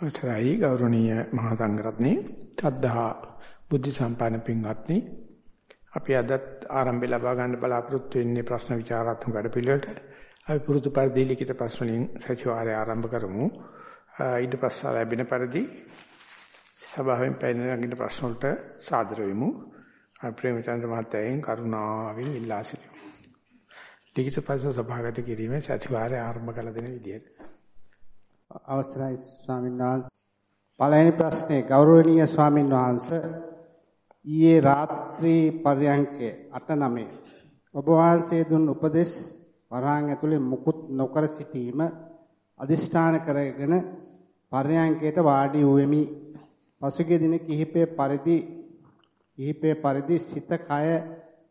අවසරයි ගෞරවනීය මහා සංඝරත්නයේ සද්ධා බුද්ධ සම්පන්න පින්වත්නි. අපි අදත් ආරම්භය ලබා ගන්න බලාපොරොත්තු වෙන්නේ ප්‍රශ්න විචාරාත්මක වැඩපිළිවෙලට. අපි පුරුදු පරිදි ලිඛිත ප්‍රශ්න වලින් සතිವಾರය ආරම්භ කරමු. ඊට පස්සා ලැබෙන පරිදි සභාවෙන් පැනනගින ප්‍රශ්න වලට සාදර වෙමු. අපි ප්‍රේමචන්ද්‍ර මහත්තයෙන් කරුණාවෙන් ඉල්ලා සිටිමු. ලිඛිත ප්‍රශ්න සභාගත කිරීමේ සතිವಾರය ආරම්භ කළ දෙන විදියට අවසරයි ස්වාමීන් වහන්සේ. පළවෙනි ප්‍රශ්නේ ගෞරවනීය ස්වාමීන් වහන්සේ ඊයේ රාත්‍රී පර්යංකය 8:09 ඔබ වහන්සේ දුන් උපදෙස් වරහන් ඇතුලේ මුකුත් නොකර සිටීම අදිෂ්ඨාන කරගෙන පර්යංකයට වාඩි වූෙමි. පසුගිය දින කිහිපය පරිදි කිහිපය පරිදි සිත කය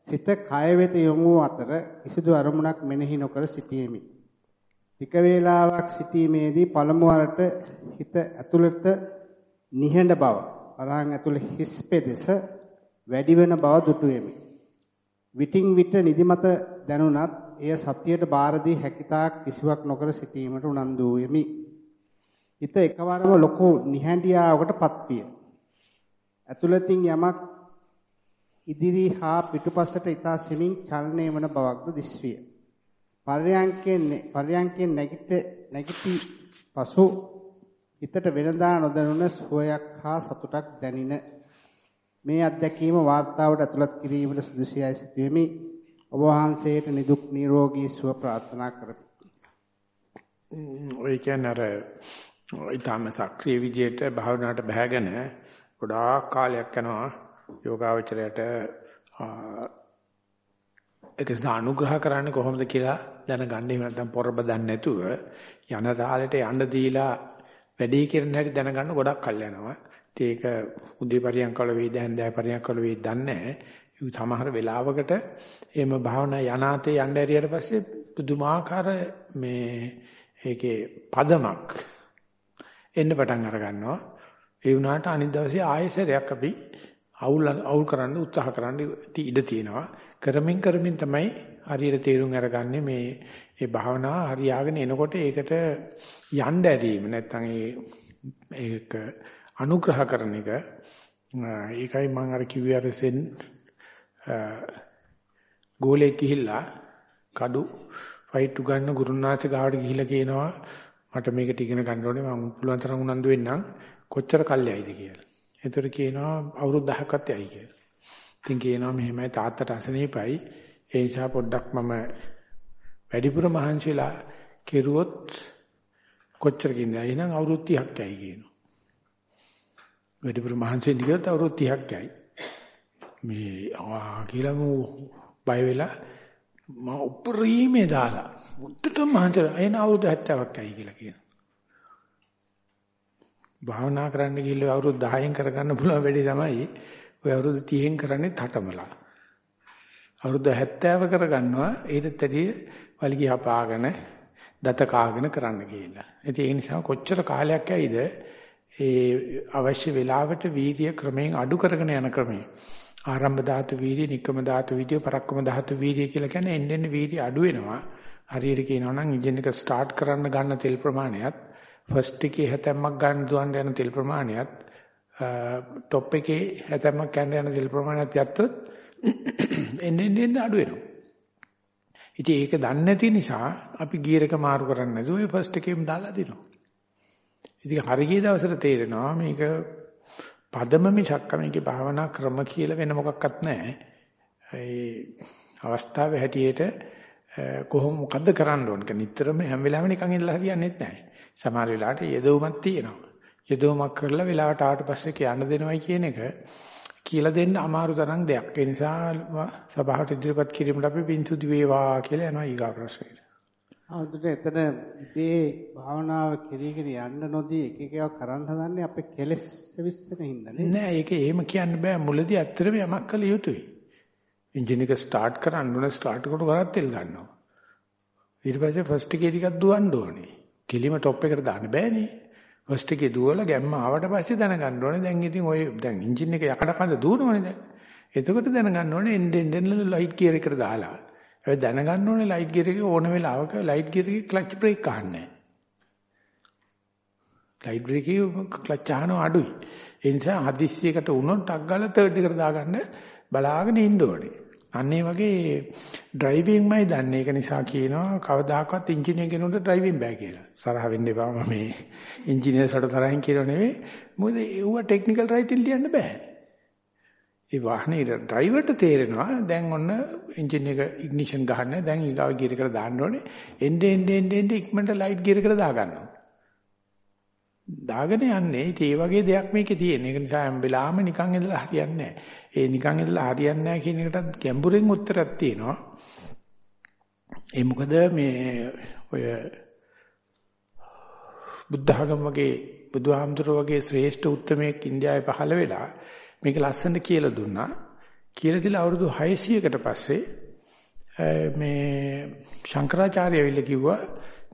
සිත කය වෙත යොමු අතර කිසිදු අරමුණක් මෙනෙහි නොකර සිටීමේ ටික වේලාවක් සිටීමේදී පළමු වරට හිත ඇතුළත නිහඬ බව වරහන් ඇතුළේ හිස් පෙදෙස වැඩි වෙන බව දුටුවෙමි. විටින් විට නිදිමත දැනුණත් එය සතියට බාර දී හැකිතාක් කිසිවක් නොකර සිටීමට උනන්දු වෙමි. හිත එකවරම ලොකු නිහඬියාවකටපත් විය. ඇතුළතින් යමක් ඉදිරි හා පිටුපසට ඊතා සෙමින් චලනය වන බවක්ද දිස්විය. පර්යංකයෙන් පර්යංකයෙන් නැගිට නැගිටි පසු හිතට වෙනදා නොදැනුණ සුවයක් හා සතුටක් දැනින මේ අත්දැකීම වාර්තාවට ඇතුළත් කිරීමට සුදුසුයයි සිටුවෙමි ඔබ වහන්සේට නිදුක් නිරෝගී සුව ප්‍රාර්ථනා කරමි. ඔය කියන්නේ අර ඊටම සක්‍රිය විදියට භාවනාවට බහැගෙන ගොඩාක් කාලයක් යනවා යෝගාවචරයට ඒක අනුග්‍රහ කරන්නේ කොහොමද කියලා දැනගන්න එහෙම නැත්නම් පොරබ දන්නේ නැතුව යන තාලෙට යන්න දීලා වැඩේ කරන හැටි දැනගන්න ගොඩක් කල් යනවා. ඒක උදේ පරියන්කවල වේද හැන්දෑ පරියන්කවල වේද දන්නේ සමහර වෙලාවකට එහෙම භාවනා යනාතේ යන්න ඇරියට පස්සේ පුදුමාකාර මේ ඒකේ පදමක් එන්න පටන් අර ගන්නවා. ඒ වුණාට අනිත් දවසේ ආයෙසරයක් අපි අවුල් අවුල් කරන්න උත්සාහ කරන්න ඉඩ තියෙනවා. කරමින් කරමින් තමයි හරියට තේරුම් අරගන්නේ මේ ඒ භාවනාව හරියාගෙන එනකොට ඒකට යන්න ඇරීම නැත්නම් ඒ ඒක අනුග්‍රහ කරන එක ඒකයි මම අර කිව්වේ අර සෙන් ගෝලේ ගිහිල්ලා කඩු ෆයිට් ගන්න ගුරුනාච ගාවට ගිහිල්ලා කියනවා මට මේකට ඉගෙන ගන්න ඕනේ. මම පුළුවන් තරම් උනන්දු වෙන්නම්. කොච්චර කල්යයිද කියලා. ඒතර කියනවා අවුරුදු 10ක්වත් යයි කියලා. ඉතින් කියනවා මෙහෙමයි තාත්තට අසනීපයි ඒ නිසා පොඩ්ඩක් මම වැඩිපුර මහන්සිලා කෙරුවොත් කොච්චර කින්දා එහෙනම් අවුරුදු 30ක් යයි කියනවා. වැඩිපුර මහන්සි දිගට අවුරුදු 30ක් යයි. මේ ආ කියලා මු බය වෙලා මම උපරිමේ දාලා මුත්තට මහන්සි එන අවුරුදු 70ක් යයි කියලා කියනවා. භාවනා කරන්න ගිහිල්ලා අවුරුදු 10න් කරගන්න පුළුවන් වැඩි තමයි ඔය අවුරුදු 30න් කරන්නේ තටමලා. අවුරුදු 70 කරගන්නවා ඊටත් ඇදී වලිගය හපාගෙන දත කාගෙන කරන්න ගිහිල්ලා. ඉතින් ඒ නිසා කොච්චර කාලයක් ඇයිද ඒ අවශ්‍ය වෙලාවට වීර්ය ක්‍රමයෙන් අඩු කරගෙන යන ක්‍රමය. ආරම්භ ධාතු වීර්ය, නික්කම ධාතු වීර්ය, පරක්කම ධාතු වීර්ය කියලා කියන්නේ එන්න එන්න වීර්ය අඩු වෙනවා. හරියට කියනවා නම් එන්ජින් එක ස්ටාර්ට් කරන්න ගන්න තෙල් ප්‍රමාණයත් ෆස්ට් එකේ හැතැම්මක් ගන්න දුවන්න යන තෙල් ප්‍රමාණයත් টොප් එකේ හැතැම්මක් ගන්න යන තෙල් ප්‍රමාණයත් යත්තොත් එන්න එන්න එන්න අඩු වෙනවා. ඉතින් ඒක දන්නේ නැති නිසා අපි ගියර් එක මාරු කරන්නේ නැතුව ඒ ෆස්ට් එකේම දාලා දිනවා. ඉතින් හරිය දවසට තේරෙනවා මේක පදම මිසක් මේකේ භාවනා ක්‍රම කියලා වෙන මොකක්වත් නැහැ. ඒ අවස්ථාවේ හැටියට කොහොම මොකද්ද කරන්න ඕන කියලා නිතරම හැම වෙලාවෙම නිකන් ඉඳලා හරියන්නේ නැහැ. සමහර වෙලාවට යෙදවුමක් තියෙනවා. යෙදවුමක් කරලා වෙලාවට ආවට පස්සේ කියන්න දෙනවයි කියන එක කියලා දෙන්න අමාරු තරම් දෙයක්. ඒ නිසා සභාවට ඉදිරිපත් කිරීමට අපි පින්සුදු වේවා කියලා යනවා ඊගා ප්‍රශ්නෙට. ආදුට එතන ඉතේ භාවනාව කිරීගෙන යන්න නොදී එක එක ඒවා කරන්න හදන්නේ අපේ කෙලෙස් විශ්සන හින්දානේ. නෑ ඒක එහෙම කියන්න බෑ. මුලදී ඇත්තටම යමක් කළ යුතුයි. එන්ජින් එක ස්ටාර්ට් කරන්න ඕන ස්ටාර්ට් කොට කරත් තෙල් ගන්නවා. ඊට පස්සේ ෆස්ට් එකේ ටිකක් දුවන්න ඕනේ. කිලිම টොප් එකට දාන්න බෑනේ. ෆස්ට් එකේ දුවලා ගැම්ම ආවට පස්සේ දැනගන්න ඕනේ දැන් ඉතින් ඔය දැන් එන්ජින් එක යකඩ කඳ දුවනවනේ දැන්. එතකොට දැනගන්න ඕනේ එන්න එන්න ලයිට් ගියර් එකට දාලා. ඒ දැනගන්න ඕනේ ලයිට් ගියර් එකේ ඕන වෙලාවක ලයිට් ගියර් එකේ ක්ලච් බ්‍රේක් ගන්නෑ. ලයිට් බ්‍රේකේ ක්ලච් අහනවා අඩුයි. ඒ නිසා හදිස්සියකට වුණොත් ටක් ගාලා තර්ඩ් එකට දාගන්න බලාගෙන ඉන්න ඕනේ. අන්න ඒ වගේ ඩ්‍රයිවිංමයි දන්නේ. ඒක නිසා කියනවා කවදාකවත් ඉංජිනේර කෙනෙකුට ඩ්‍රයිවිං බෑ කියලා. සරහ වෙන්න එපා මම මේ ඉංජිනේර්ස්ට තරහින් කියනව නෙවෙයි. මොකද ඒව ටෙක්නිකල් රයිටින් ලියන්න බෑ. ඒ වාහනේ ඩ්‍රයිවර්ට තේරෙනවා දැන් ඔන්න එන්ජින් එක ඉග්නිෂන් ගහන්න දැන් ඊගාව ගියර එකට දාන්න ඕනේ. එන්න එන්න එන්න එන්න ඉක්මනට ලයිට් ගියර එකට දා ගන්නවා. දාගෙන යන්නේ ඒ වගේ දෙයක් මේකේ තියෙන. ඒක නිසා හැම වෙලාවෙම නිකන් ඉඳලා හරියන්නේ නැහැ. ඒ නිකන් ඉඳලා හරියන්නේ නැහැ කියන එකටත් ගැඹුරින් උත්තරයක් තියෙනවා. ඒ මොකද මේ ඔය බුද්ධ ආගම වගේ බුදුහාමුදුරුවෝ වගේ ශ්‍රේෂ්ඨ උත්මයෙක් ඉන්දියාවේ පහළ වෙලා මේක ලස්සනට කියලා දුන්නා. කියලා දීලා අවුරුදු 600කට පස්සේ මේ ශංකරාචාර්ය ඇවිල්ලා කිව්වා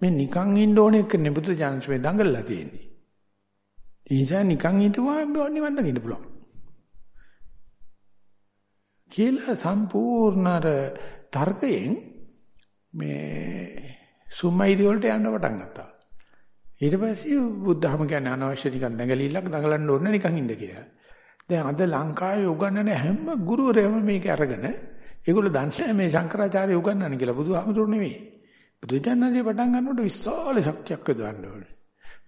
මේ නිකන් ඉන්න ඕනේ එක නෙබුදු ජානස් මේ දඟලලා තියෙන්නේ. ඒ නිසා නිකන් හිටුවා නිවන් දකින්න පුළුවන්. කියලා සම්පූර්ණ තර්කයෙන් මේ සුමයිරි වලට යන්න පටන් ගත්තා. ඊට පස්සේ බුද්ධහම කියන්නේ අනවශ්‍ය නිකන් දඟලිල්ලක් දඟලන්න ඕනේ නිකන් ඉන්න කියලා. දැන් අද ලංකාවේ උගන්වන හැම ගුරුවරයම මේක අරගෙන ඒගොල්ලෝ දන්නේ මේ ශංකරාචාර්ය උගන්වන්නේ කියලා බුදුහාමුදුරු නෙවෙයි. බුදුජානනාදී පටන් ගන්නකොට විශාල ශක්තියක් යොදවන්න ඕනේ.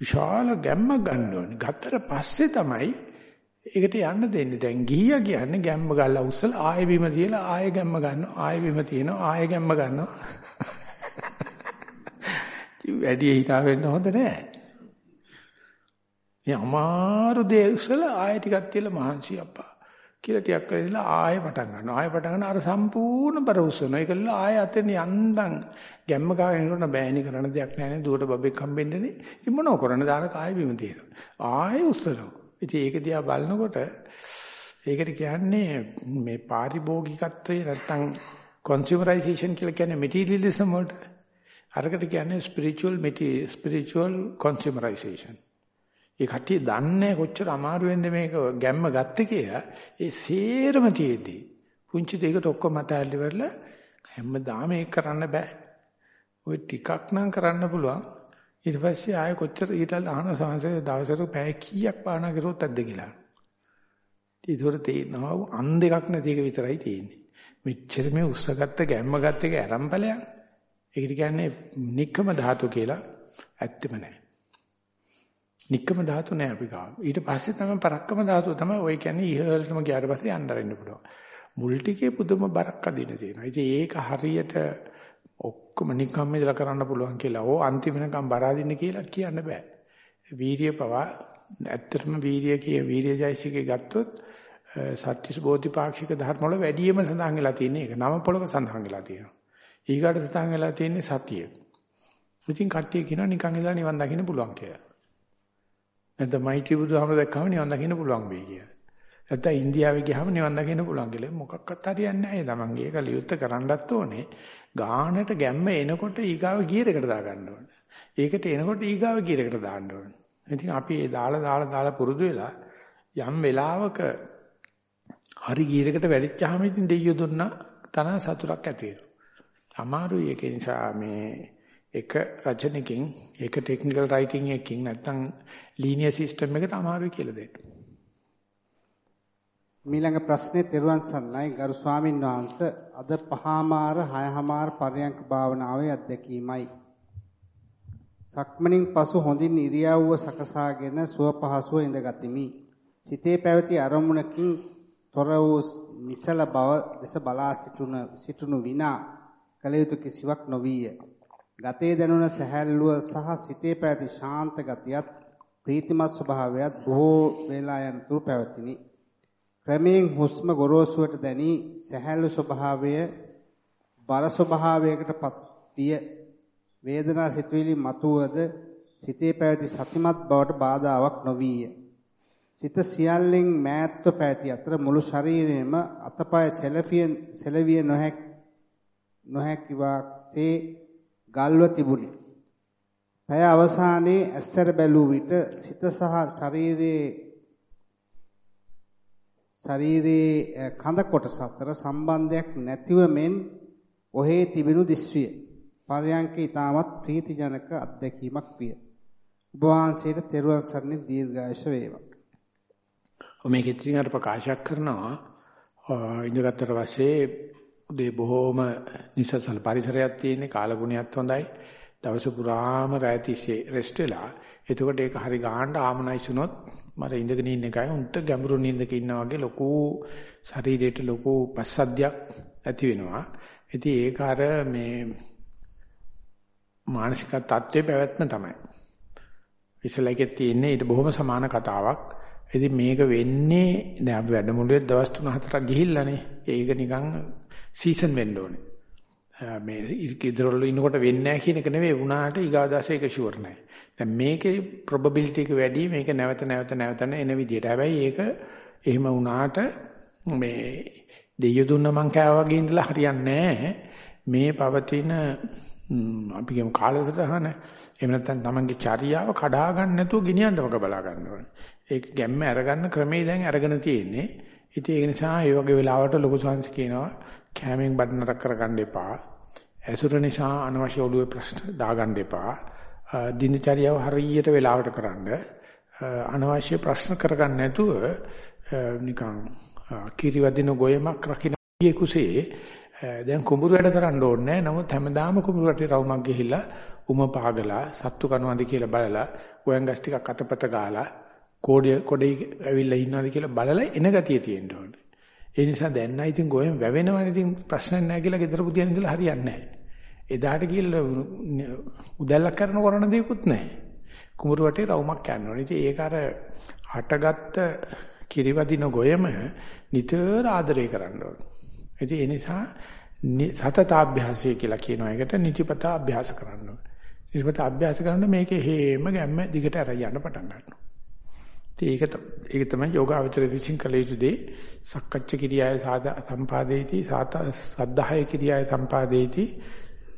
විශාල ගැම්මක් ගන්න ඕනේ. ගත්තට පස්සේ තමයි ඒකට යන්න දෙන්නේ. දැන් ගිහියා කියන්නේ ගැම්ම ගාලා උස්සලා ආයෙ බිම තියලා ආයෙ ගැම්ම ගන්නවා. ආයෙ බිම තියනවා. ආයෙ ගැම්ම ගන්නවා. වැඩි හිතා වෙන්න හොඳ නෑ. මේ අමාරු දේ උස්සලා ආයෙ ටිකක් තියලා මහන්සි අප්පා. කියලා ටිකක් කරලා ආයෙ පටන් ගන්නවා. ආයෙ පටන් ගන්න අර සම්පූර්ණ බර උස්සනවා. ඒකල ආයෙ අතෙන් යන්දම් ගැම්ම ගාගෙන ඉන්නකොට බෑනි කරන්න දෙයක් නැහැ නේ. දුවට බබෙක් හම්බෙන්නනේ. ඉතින් මොනව කරන්නේ? දාන කාය බිම තියෙනවා. ආයෙ උස්සනවා. ඉතින් ඒක දිහා බලනකොට ඒකට කියන්නේ මේ පාරිභෝගිකත්වයේ නැත්තම් consumerization කියලා කියන්නේ materialism වලට. අරකට කියන්නේ spiritual material spiritual consumerization. ඒ කට්ටිය දන්නේ කොච්චර අමාරු වෙන්ද මේක ගැම්ම ගත්තේ කියලා. ඒ සේරම තියේදී පුංචි දෙයකට ඔක්කොම මතහැල්ලි වෙරලා හැමදාම ඒක කරන්න බෑ. ওই ටිකක් නම් කරන්න පුළුවන්. ඊට පස්සේ ආයෙ කොච්චර ඊටල් අහන සංසය දවසට පැය කීයක් පානා කරුවොත් ඇද්ද කියලා. ඒතකොට තේිනවා අන් දෙකක් නැති එක විතරයි තියෙන්නේ. මෙච්චර මේ උස්සගත්ත ගැම්ම ගත්ත එක ආරම්භලයක්. ඒකට කියන්නේ නික්කම ධාතු කියලා ඇත්තෙම නැහැ. නික්කම ධාතු නෑ අපි ගාව. ඊට පස්සේ තමයි පරක්කම ධාතුව තමයි ඔය කියන්නේ ඉහළටම ගියාට පස්සේ යන්න අරින්න පුළුවන්. මුල් ටිකේ පුදුම බරක් අදින තියෙනවා. ඉතින් ඒක හරියට ඔක්කොම නිකම්ම ඉදලා කරන්න පුළුවන් කියලා. ඕ අන්තිම වෙනකම් බර අදින්න කියලා කියන්න බෑ. වීරිය පවා ඇත්තටම වීරිය කිය වීරියජයසිකේ ගත්තොත් සත්‍තිස් බෝධිපාක්ෂික ධර්ම වල වැඩිම සඳහන් වෙලා තියෙන එක. නව පොළක සඳහන් වෙලා තියෙනවා. ඊගාට සඳහන් වෙලා තියෙන්නේ සතිය. ඉතින් කට්ටිය කියනවා නිකන් ඉඳලා නිවන් දකින්න පුළුවන් කියලා. නැත්නම් මෛත්‍රී බුදුහාම දැක්කම නිවන් දකින්න පුළුවන් වෙයි කියලා. නැත්නම් ඉන්දියාවේ ගියාම නිවන් දකින්න පුළුවන් කියලා. මොකක්වත් හරියන්නේ නැහැ. තමන්ගේ ඒක ලියුත් කරන්නත් ඕනේ. ගානට ගැම්ම එනකොට ඊගාව ගියරකට දා ගන්න ඕනේ. ඒකට එනකොට ඊගාව ගියරකට දාන්න ඕනේ. ඉතින් අපි ඒ දාලා දාලා දාලා පුරුදු වෙලා යම් වෙලාවක හරි ගියරකට වැඩිච්චාම ඉතින් දෙයියෝ දුන්නා තන සතුටක් ඇති වෙනවා. අමාරුයි ඒක නිසා මේ එක රචනකින් එක ටෙක්නිකල් රයිටින් එකකින් නැත්නම් ලීනියර් සිස්ටම් එකට අමාරුයි කියලා දෙන්න. මීළඟ ප්‍රශ්නේ තෙරුවන් සරණයි ගරු ස්වාමින් වහන්සේ අද පහමාර හයමාර පරයන්ක භාවනාවේ අත්දැකීමයි. සක්මණින් පසු හොඳින් ඉරියව්ව සකසාගෙන සුව පහසුව ඉඳගතිමි. සිතේ පැවති අරමුණකින් තොර වූ නිසල බව දෙස බලා සිටුන සිටුණු විනා කල යුතු කිසිවක් නොවිය. ගතේ දැනුණ සැහැල්ලුව සහ සිතේ පැවති ශාන්ත ගතියත් ප්‍රීතිමත් ස්වභාවයත් බොහෝ වේලා යනතුරු පැවතිනි. ක්‍රමයෙන් හුස්ම ගොරෝසුවට දැනි සැහැල්ලු ස්වභාවය බර ස්වභාවයකටපත් විය. වේදනා සිතුවිලි මතුවද සිතේ පැවති සතිමත් බවට බාධාාවක් නොවිය. සිත සියල්ලෙන් මෑත්ව පැති අතර මුළු ශරීරයම අතපය සෙලවිය සෙලවිය නොහැක් නොහැකිවාසේ ගල්ව තිබුණි. පැය අවසානයේ ඇස්සර බැලූ විට සිත සහ ශරීරයේ ශරීරයේ කඳ කොටස අතර සම්බන්ධයක් නැතිව මෙන් ඔහේ තිබෙනු දිස්විය. පරයන්ක ඊටමත් ප්‍රීතිජනක අත්දැකීමක් විය. ඔබ වහන්සේට තෙරුවන් සරණින් දීර්ඝායුෂ වේවා. මේක ඉතින් අර ප්‍රකාශයක් කරනවා ඉඳගත්තර පස්සේ උදේ බොහෝම නිසසල පරිසරයක් තියෙන කාලගුණයත් හොඳයි. දවස පුරාම රැය තිස්සේ රෙස්ට් වෙලා. එතකොට ඒක හරි ගහන්න ආමනයිසුනොත් මර ඉඳගෙන ඉන්න එකයි උන්ට ගැඹුරු නිින්දක ඉන්නා වගේ ලොකු ශරීරයට ලොකු පස්සද්ධියක් ඇති වෙනවා. ඉතින් ඒක අර මේ මානසික තත්ත්වයේ පැවැත්ම තමයි. ඉස්සලකේ තියෙන්නේ ඊට බොහොම සමාන කතාවක්. ඉතින් මේක වෙන්නේ දැන් අපි වැඩමුළුවේ දවස් 3-4ක් ගිහිල්ලානේ. ඒක නිකන් සීසන් වෙන්න ඕනේ. මේ ඉදරවල ඉන්නකොට වෙන්නේ නැහැ කියන එක නෙවෙයි වුණාට ඊගාදාසේ ඒක ෂුවර් නැහැ. දැන් මේකේ probability එක වැඩි මේක නැවත නැවත නැවත එන විදියට. හැබැයි ඒක එහෙම වුණාට මේ දෙයිය දුන්න මං කෑවා වගේ ඉඳලා හරියන්නේ නැහැ. මේ පවතින අපි කියමු කාලසටහන එහෙම නැත්නම් තමන්ගේ චර්යාව කඩා ගන්න නැතුව ගෙනියන්න වගේ බලා ගන්න ඕනේ. ඒක ගැම්ම අරගන්න ක්‍රමේ දැන් අරගෙන තියෙන්නේ. ඉතින් ඒක නිසා මේ වගේ වෙලාවට ලොකු සංස් කියනවා කැමෙන් බඩනරක් කරගන්න එපා. ඇසුර නිසා අනවශ්‍ය ඔළුවේ ප්‍රශ්න දාගන්න එපා. දිනචරියාව හරියට වෙලාවට කරන්න. අනවශ්‍ය ප්‍රශ්න කරගන්න නැතුව නිකන් කිරිවදින ගොයමක් රකින්න කුසේ දැන් කුඹුරු වැඩ කරන්න ඕනේ නමුත් හැමදාම කුඹුරු වටේ රවුමක් ගිහිල්ලා උම පාගලා සත්තු කනවාද කියලා බලලා ගෝයන්ගස් ටිකක් අතපත ගාලා කෝඩේ කොඩේ ඇවිල්ලා ඉන්නවාද කියලා බලලා එන ගතිය තියෙන්න ඕනේ. ඒ නිසා දැන් නම් ඉතින් ගෝයෙන් වැවෙනවනේ ඉතින් ප්‍රශ්න නැහැ කියලා ගෙදර පුතියන් ඉඳලා හරියන්නේ නැහැ. එදාට කියලා උදැල්ලක් කරන කරන දේකුත් නැහැ. කුඹුරු වටේ රවුමක් යන්න ඕනේ. ඉතින් ඒක අර හටගත්ත කිරිවදින ගොයම නිතර ආදරය කරන්න ඕනේ. ඉතින් ඒ නිසා සතතාභ්‍යාසය කියලා කියනවා එකට නිතිපතා අභ්‍යාස කරන්න ඕනේ. නිතිපතා අභ්‍යාස කරනකොට මේකේ හේම ගැම්ම දිගට අරන් යන්න පටන් ගන්නවා. ඒක ඒක තමයි යෝගාවචර විසින් කළ යුතු දේ. සක්කච්ඡ කිරියාය සම්පාදේති සද්ධාය කිරියාය සම්පාදේති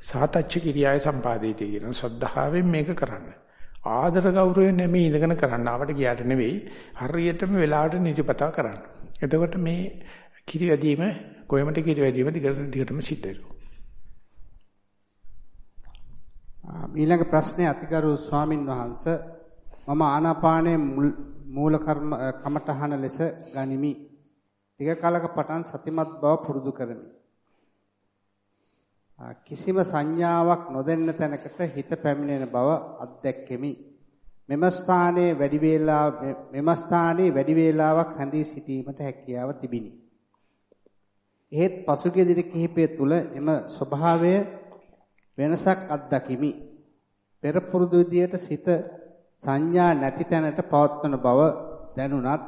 සාතච්ඡ කිරියාය සම්පාදේති කියන ශ්‍රද්ධාවෙන් මේක කරන්න. ආදර ගෞරවයෙන් නෙමෙයි ඉඳගෙන කරන්න. ආවට ගියාට නෙවෙයි හරියටම වෙලාවට නිතිපතා කරන්න. එතකොට මේ කිරි වැදීම කොයමට කිරි වැදීම දිගට දිගටම සිද්ධ වෙනවා. ඊළඟ ප්‍රශ්නේ අතිගරු ස්වාමින් වහන්සේ මම ආනාපානයේ මූල කර්ම කමඨහන ලෙස ගනිමි. ටික කලක පටන් සතිමත් බව පුරුදු කරමි. කිසිම සංඥාවක් නොදෙන්න තැනකට හිත පැමිණෙන බව අත්දැක්කෙමි. මෙම ස්ථානයේ වැඩි වේලා මෙම ස්ථානයේ වැඩි වේලාවක් හැඳී සිටීමට හැකියාව තිබිනි. එහෙත් පසුගිය දින කිහිපය තුල එම ස්වභාවය වෙනසක් අත්දකිමි. පෙර පුරුදු විදියට සිත සංඥා නැති තැනට පවත්වන බව දැනුණත්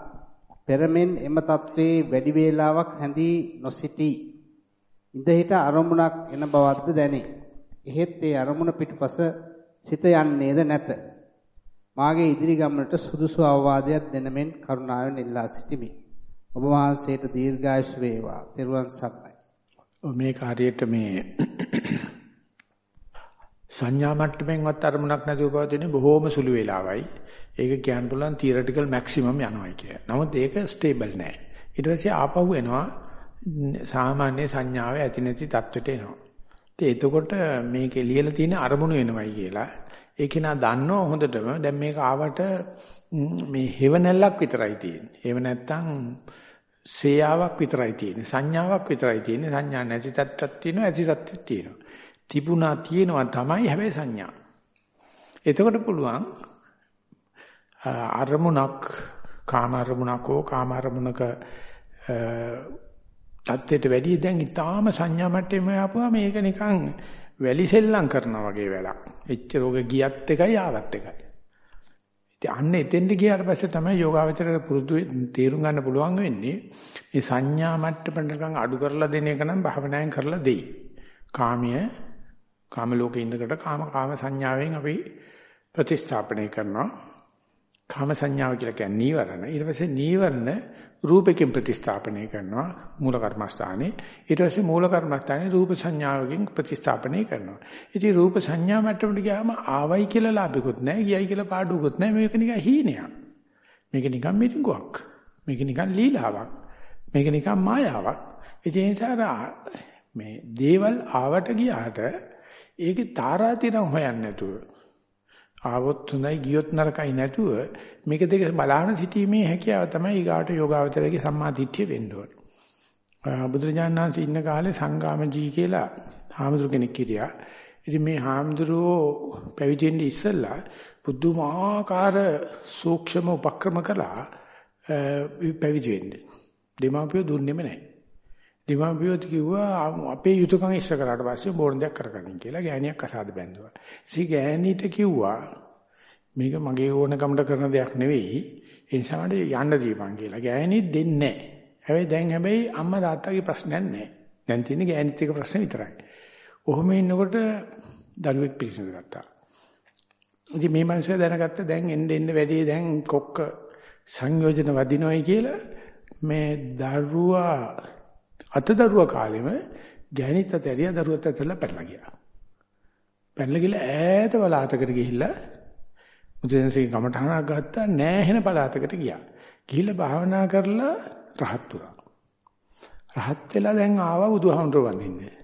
පෙරමෙන් එම தત્වේ වැඩි වේලාවක් හැඳී නොසිටි. ඉඳහිට අරමුණක් එන බවක්ද දැනේ. එහෙත් ඒ අරමුණ පිටුපස සිත යන්නේද නැත. මාගේ ඉදිරි ගමනට සුදුසු අවවාදයක් දෙන මෙන් කරුණාවෙන් ඉල්ලා සිටිමි. ඔබ වහන්සේට දීර්ඝායුෂ වේවා. ත්වන් සරණයි. මේ කාර්යයට මේ සංඥා මට්ටමින්වත් අරමුණක් නැතුව පවතින බොහෝම සුළු වෙලාවයි. ඒක කියන්න පුළුවන් තියරිටිකල් මැක්සිමම් යනවා කිය. නමුත් ඒක ස්ටේබල් නෑ. ඊට පස්සේ ආපහු එනවා සාමාන්‍ය සංඥාවේ ඇති නැති තත්ත්වයට එනවා. ඉතින් එතකොට මේකේ ලියලා තියෙන අරමුණු වෙනවයි කියලා. ඒක නා දන්නව හොඳටම. දැන් මේක ආවට මේ හේවණල්ලක් විතරයි තියෙන්නේ. ඒව නැත්තම් සේයාවක් විතරයි තියෙන්නේ. සංඥාවක් විතරයි තියෙන්නේ. සංඥා නැති තත්ත්වයක් තියෙනවා, ඇති තත්ත්වයක් තියෙනවා. තිබුණා තියෙනවා තමයි හැබැයි සංඥා. එතකොට පුළුවන් අරමුණක් කාම අරමුණක් හෝ කාම අරමුණක தත්ත්වයට වැඩි දැන් ඊටාම සංඥා මට්ටමේ ආපුවා මේක නිකන් වැලි සෙල්ලම් කරනවා වගේ වැඩක්. එච්චර ඔක ගියත් එකයි ආවත් එකයි. ඉතින් අන්න එතෙන්ට ගියාට පස්සේ තමයි යෝගාවචරයට පුරුදු තේරුම් ගන්න පුළුවන් වෙන්නේ මේ සංඥා මට්ටමට නිකන් අඩු කරලා දෙන එක නම් භාවනායෙන් කරලා දෙයි. කාමයේ කාම ලෝකේ ඉඳකට කාම කාම සංඥාවෙන් අපි ප්‍රතිස්ථාපනය කරනවා. කාම සංඥාව කියලා කියන්නේ නීවරණ. ඊට පස්සේ නීවරණ රූපයෙන් ප්‍රතිස්ථාපනය කරනවා මූල කර්මස්ථානේ. ඊට පස්සේ මූල කර්මස්ථානේ රූප සංඥාවකින් ප්‍රතිස්ථාපනය කරනවා. ඉතින් රූප සංඥා මට්ටමට ගියාම ආවයි කියලා ලාභිකුත් නැහැ, ගියයි කියලා පාඩුවකුත් නැහැ. මේක නිකන් හීනයක්. මේක නිකන් මිටිඟුවක්. මේක නිකන් ලීලාවක්. මේක නිකන් මායාවක්. ඒ නිසා මේ දේවල් ආවට ගියාට ඒකේ තාරාතිරම් හොයන්නේ නැතුව ආවොත් හොඳයි ගියොත් නරකයි නැතුව මේක දෙක බලාන සිටීමේ හැකියාව තමයි ඊගාට යෝගාවචරයේ සම්මා දිට්ඨිය වෙන්න ඕනේ. බුදුරජාණන් වහන්සේ ඉන්න කාලේ සංගාමජී කියලා හාමුදුරු කෙනෙක් හිටියා. ඉතින් මේ හාමුදුරුවෝ පැවිදි වෙන්න ඉස්සෙල්ලා පුදුමාකාර සූක්ෂම උපක්‍රම කළා පැවිදි වෙන්න. දෙමාපියෝ දුන්නේම නැහැ. දෙමාපියෝ කිව්වා අපේ යුතුයකම් ඉස්සර කරාට පස්සේ බෝරණ දෙයක් කරගන්න කියලා ගෑණියක් අසාද බැන්දුවා. ඉතින් ගෑණිට කිව්වා මේක මගේ ඕනකමට කරන දෙයක් නෙවෙයි. ඒ නිසා යන්න දීපන් කියලා. ගෑණි දෙන්නේ නැහැ. හැබැයි දැන් හැබැයි අම්මා තාත්තගේ ප්‍රශ්නයක් නැහැ. දැන් තියෙන්නේ ගෑනිත් එක ප්‍රශ්න විතරයි. ඔහොම ඉන්නකොට දරුවෙක් පිළිසඳ ගත්තා. ඉතින් මේ මිනිස්සු දැනගත්ත දැන් එන්න එන්න වැඩි දැන් කොක්ක සංයෝජන වදිනවයි කියලා මේ දරුවා අත දරුවා කාලෙම ගෑනිත් අතරිය දරුවත් අතරිය පැනලා ගියා. පැනලා ගිහලා ඈත පළාතකට ගිහිල්ලා මුදෙන්සේ කමටහනක් ගත්තා නෑ වෙන පළාතකට ගියා. ගිහිල්ලා භාවනා කරලා රහත් වුණා. රහත් වෙලා දැන් ආවා බුදුහාමුදුරුවෝ වඳින්නේ.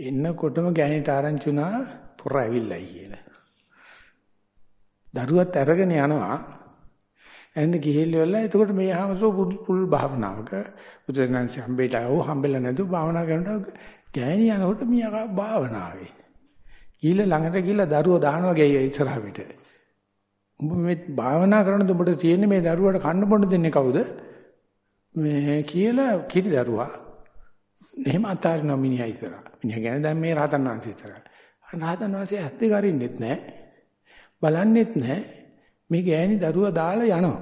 එන්නකොටම ගෑණිට ආරංචි වුණා පොර ඇවිල්ලායි කියලා. දරුවත් අරගෙන යනවා. එන්න ගිහිල්ලා එතකොට මේ ආමසෝ පුල් භාවනාවක බුදුසසුන්සේ හම්බෙලා ඕ හම්බෙලා නැතුව භාවනා කරනකොට ගෑණි යනකොට මියා භාවනාවේ. ගිහිල්ලා ළඟට ගිහිල්ලා දරුවෝ දානවා ගෙයි ඉස්සරහ පිට. උඹ මේ භාවනා කරනකොට උඹට තියෙන්නේ මේ දරුවට කන්න බොන්න දෙන්නේ කවුද? මේ කියලා කිරි දරුවා එහෙම අතාරින මිනිහා ඉතර. මිනිහා කියන්නේ දැන් මේ රහතන් වහන්සේ ඉතර. රහතන් වහන්සේ ඇත්තේ කරින්නෙත් නැහැ. බලන්නෙත් නැහැ. මේ ගෑණි දරුවා දාලා යනවා.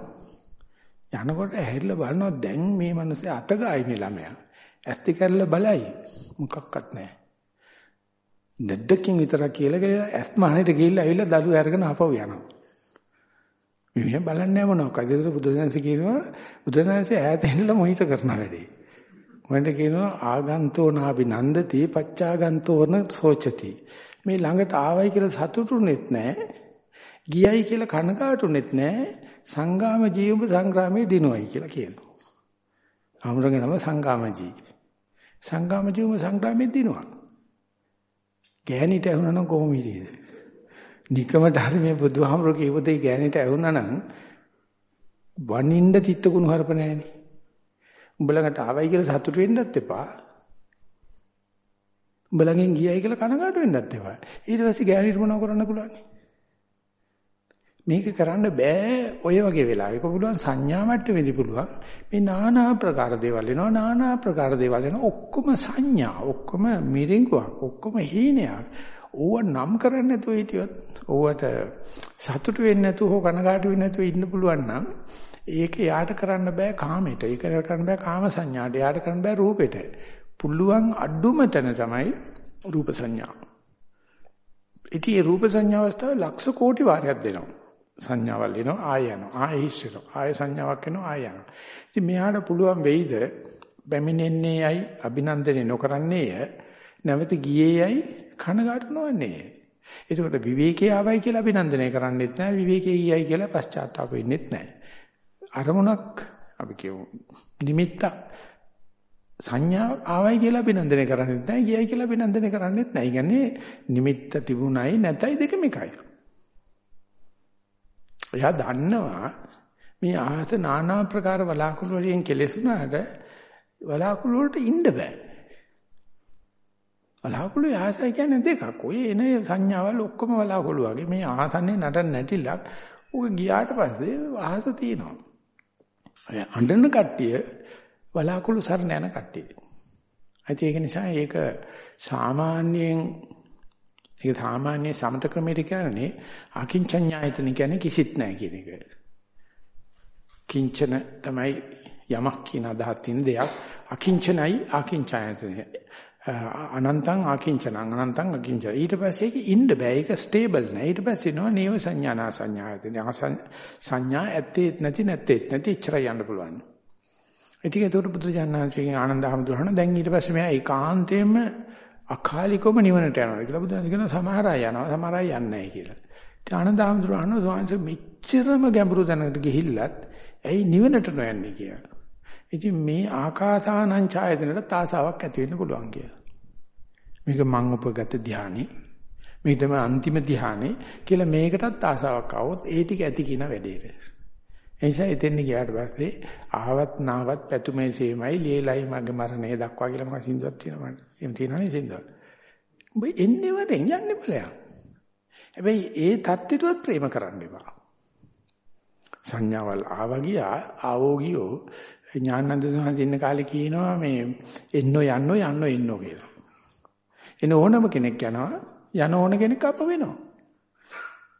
යනකොට ඇහැරිලා බලනවා දැන් මේ මිනිස්සේ අත ගායි මේ ළමයා. ඇත්ති කරලා බලයි. මොකක්වත් නැහැ. නැද්දකින් විතරක් කියලා කියලා ඇස් මහණට ගිහිල්ලා ඇවිල්ලා දරුවා අරගෙන ආපහු යනවා. මෙහෙ බලන්නේ මොනවද? ඒතර බුදුදහමස කියනවා බුදුදහමසේ ඈත ඉඳලා මොහිත කරන වැඩේ. මොකද කියනවා ආගන්තෝ නාබි නන්දති පච්චාගන්තෝන සෝචති. මේ ළඟට ආවයි කියලා සතුටුුනෙත් නැහැ. ගියයි කියලා කනකාටුනෙත් නැහැ. සංගාම ජීවම සංග්‍රාමයේ දිනුවයි කියලා කියනවා. අමරගේ නම සංගාමජී. සංගාම ජීවම සංග්‍රාමයේ දිනුවා. ගෑණිට ඇහුණා නම් කොහොම හිටියේද? නිකම ධර්මයේ බුදුහාමුදුරු කියපු දෙය ගෑනිට ඇහුණා නම් වනින්න තිත්ත කුණු හරප නැහෙනි. උඹලකට ආවයි කියලා සතුටු වෙන්නත් එපා. උඹලගෙන් ගියයි කියලා කනගාටු වෙන්නත් එපා. ඊට පස්සේ ගෑනිට මොනව කරන්න පුළුවන්? මේක කරන්න බෑ ඔය වගේ වෙලාවක පුළුවන් සංඥා මට්ටමේදී පුළුවන් මේ নানা ආකාර දේවල් එනවා নানা ආකාර දේවල් එනවා ඔක්කොම සංඥා ඔක්කොම මිරිඟුවක් ඔක්කොම හීනයක් ඕව නම් කරන්නේ නැතුව හිටියොත් ඕවට සතුටු වෙන්නේ නැතුව හෝ කනගාටු වෙන්නේ නැතුව ඉන්න පුළුවන් නම් ඒක යාට කරන්න බෑ කාමයට. ඒක කරන්න බෑ කාම සංඥාට. යාට කරන්න බෑ රූපෙට. පුළුවන් අඩුම තැන තමයි රූප සංඥා. ඉතින් මේ රූප සංඥා අවස්ථාව ලක්ෂ කෝටි වාරයක් දෙනවා. සංඥාවල් එනවා ආය යනවා. ආය හිස් වෙනවා. ආය සංඥාවක් එනවා ආය යනවා. ඉතින් මෙයාට පුළුවන් වෙයිද පැමිණෙන්නේ යයි අභිනන්දනය නොකරන්නේය නැවත ගියේ යයි කනගාටු නොවන්නේ. ඒකට විවේකයේ ආවයි කියලා අභිනන්දනය කරන්නෙත් නැහැ විවේකයේ ගියයි කියලා පශ්චාත්තාප වෙන්නෙත් නැහැ. අරමුණක් අපි කියමු නිමිත්තක් සංඥා ආවයි කියලා අභිනන්දනය කරන්නෙත් නැහැ ගියයි කියලා අභිනන්දනය කරන්නෙත් නැහැ. ඒ කියන්නේ නිමිත්ත තිබුණයි නැතයි දෙකම එකයි. එයා දන්නවා මේ ආහත নানা ආකාර වලාකුළු වලින් කෙලෙසුනාට වලාකුළු වලට ඉන්න බෑ. වලාකුළු ආසය කියන්නේ දෙකක්. ඔය එන සංඥාවල් ඔක්කොම වලාකුළු වගේ. මේ ආසන්නේ නටන්න නැටිලක්. ඔය ගියාට පස්සේ ආස තියෙනවා. අය අඬන කට්ටිය වලාකුළු සරණ යන කට්ටිය. ඒක නිසා ඒක සාමාන්‍යයෙන් ඒක සාමාන්‍ය සමත ක්‍රමයට කියන්නේ අකින්චඤ්ඤායතන කියන්නේ කිසිත් නැහැ කියන එක. කිංචන තමයි යමක් කියන අදහස් තියෙන දෙයක්. අකිංචනයි අකින්චායතනයි. අනන්තං ආකින්චනං අනන්තං අකින්චන ඊට පස්සේ ඒක ඉන්න බෑ ඒක ස්ටේබල් නෑ ඊට පස්සේ නෝ නේව සංඥානා සංඥායතන සංඥා ඇත්තේ නැති නැත්තේ නැති ඉච්චරයි යන්න පුළුවන් ඉතින් ඒකට බුදුජානනාංශයෙන් ආනන්ද හැමදුරහන දැන් ඊට පස්සේ මෙයා ඒකාන්තයෙන්ම අකාලිකවම නිවනට යනවා කියලා බුදුන් කියන සමහර අය යනවා සමහර අය යන්නේ නැහැ කියලා ඉතින් ආනන්ද හැමදුරහන සෝංශ මෙච්චරම ගැඹුරු තැනකට ගිහිල්ලත් ඇයි නිවනට නොයන්නේ කියලා ඉතින් මේ ආකාසානං ඡායතනට තාසාවක් ඇති වෙන්න පුළුවන් කියලා. මේක මං උපගත ධානි. මේක තමයි අන්තිම ධ්‍යානෙ කියලා මේකටත් ආසාවක් આવොත් ඒ ටික ඇති කියන වැඩේට. එනිසා එතෙන් ගියාට පස්සේ ආවත් නාවත් පැතුමේ සීමයි ලීලයි මගේ මරණය දක්වා කියලා මම සින්දුවක් තියෙනවා. එහෙම තියෙනවනේ සින්දුවක්. උඹ එන්නේ වරෙන් යන්නේ බලයන්. හැබැයි ඒ தත්ත්වයටවත් ප්‍රේම කරන්න එපා. සංඥාවල් ආවා ගියා ආවෝ ගියෝ ඥානන්ද සහන් ඉන්න කාලේ කියනවා මේ එන්නෝ යන්නෝ යන්නෝ එන්නෝ කියලා. එන ඕනම කෙනෙක් යනවා යන ඕන කෙනෙක් අප වෙනවා.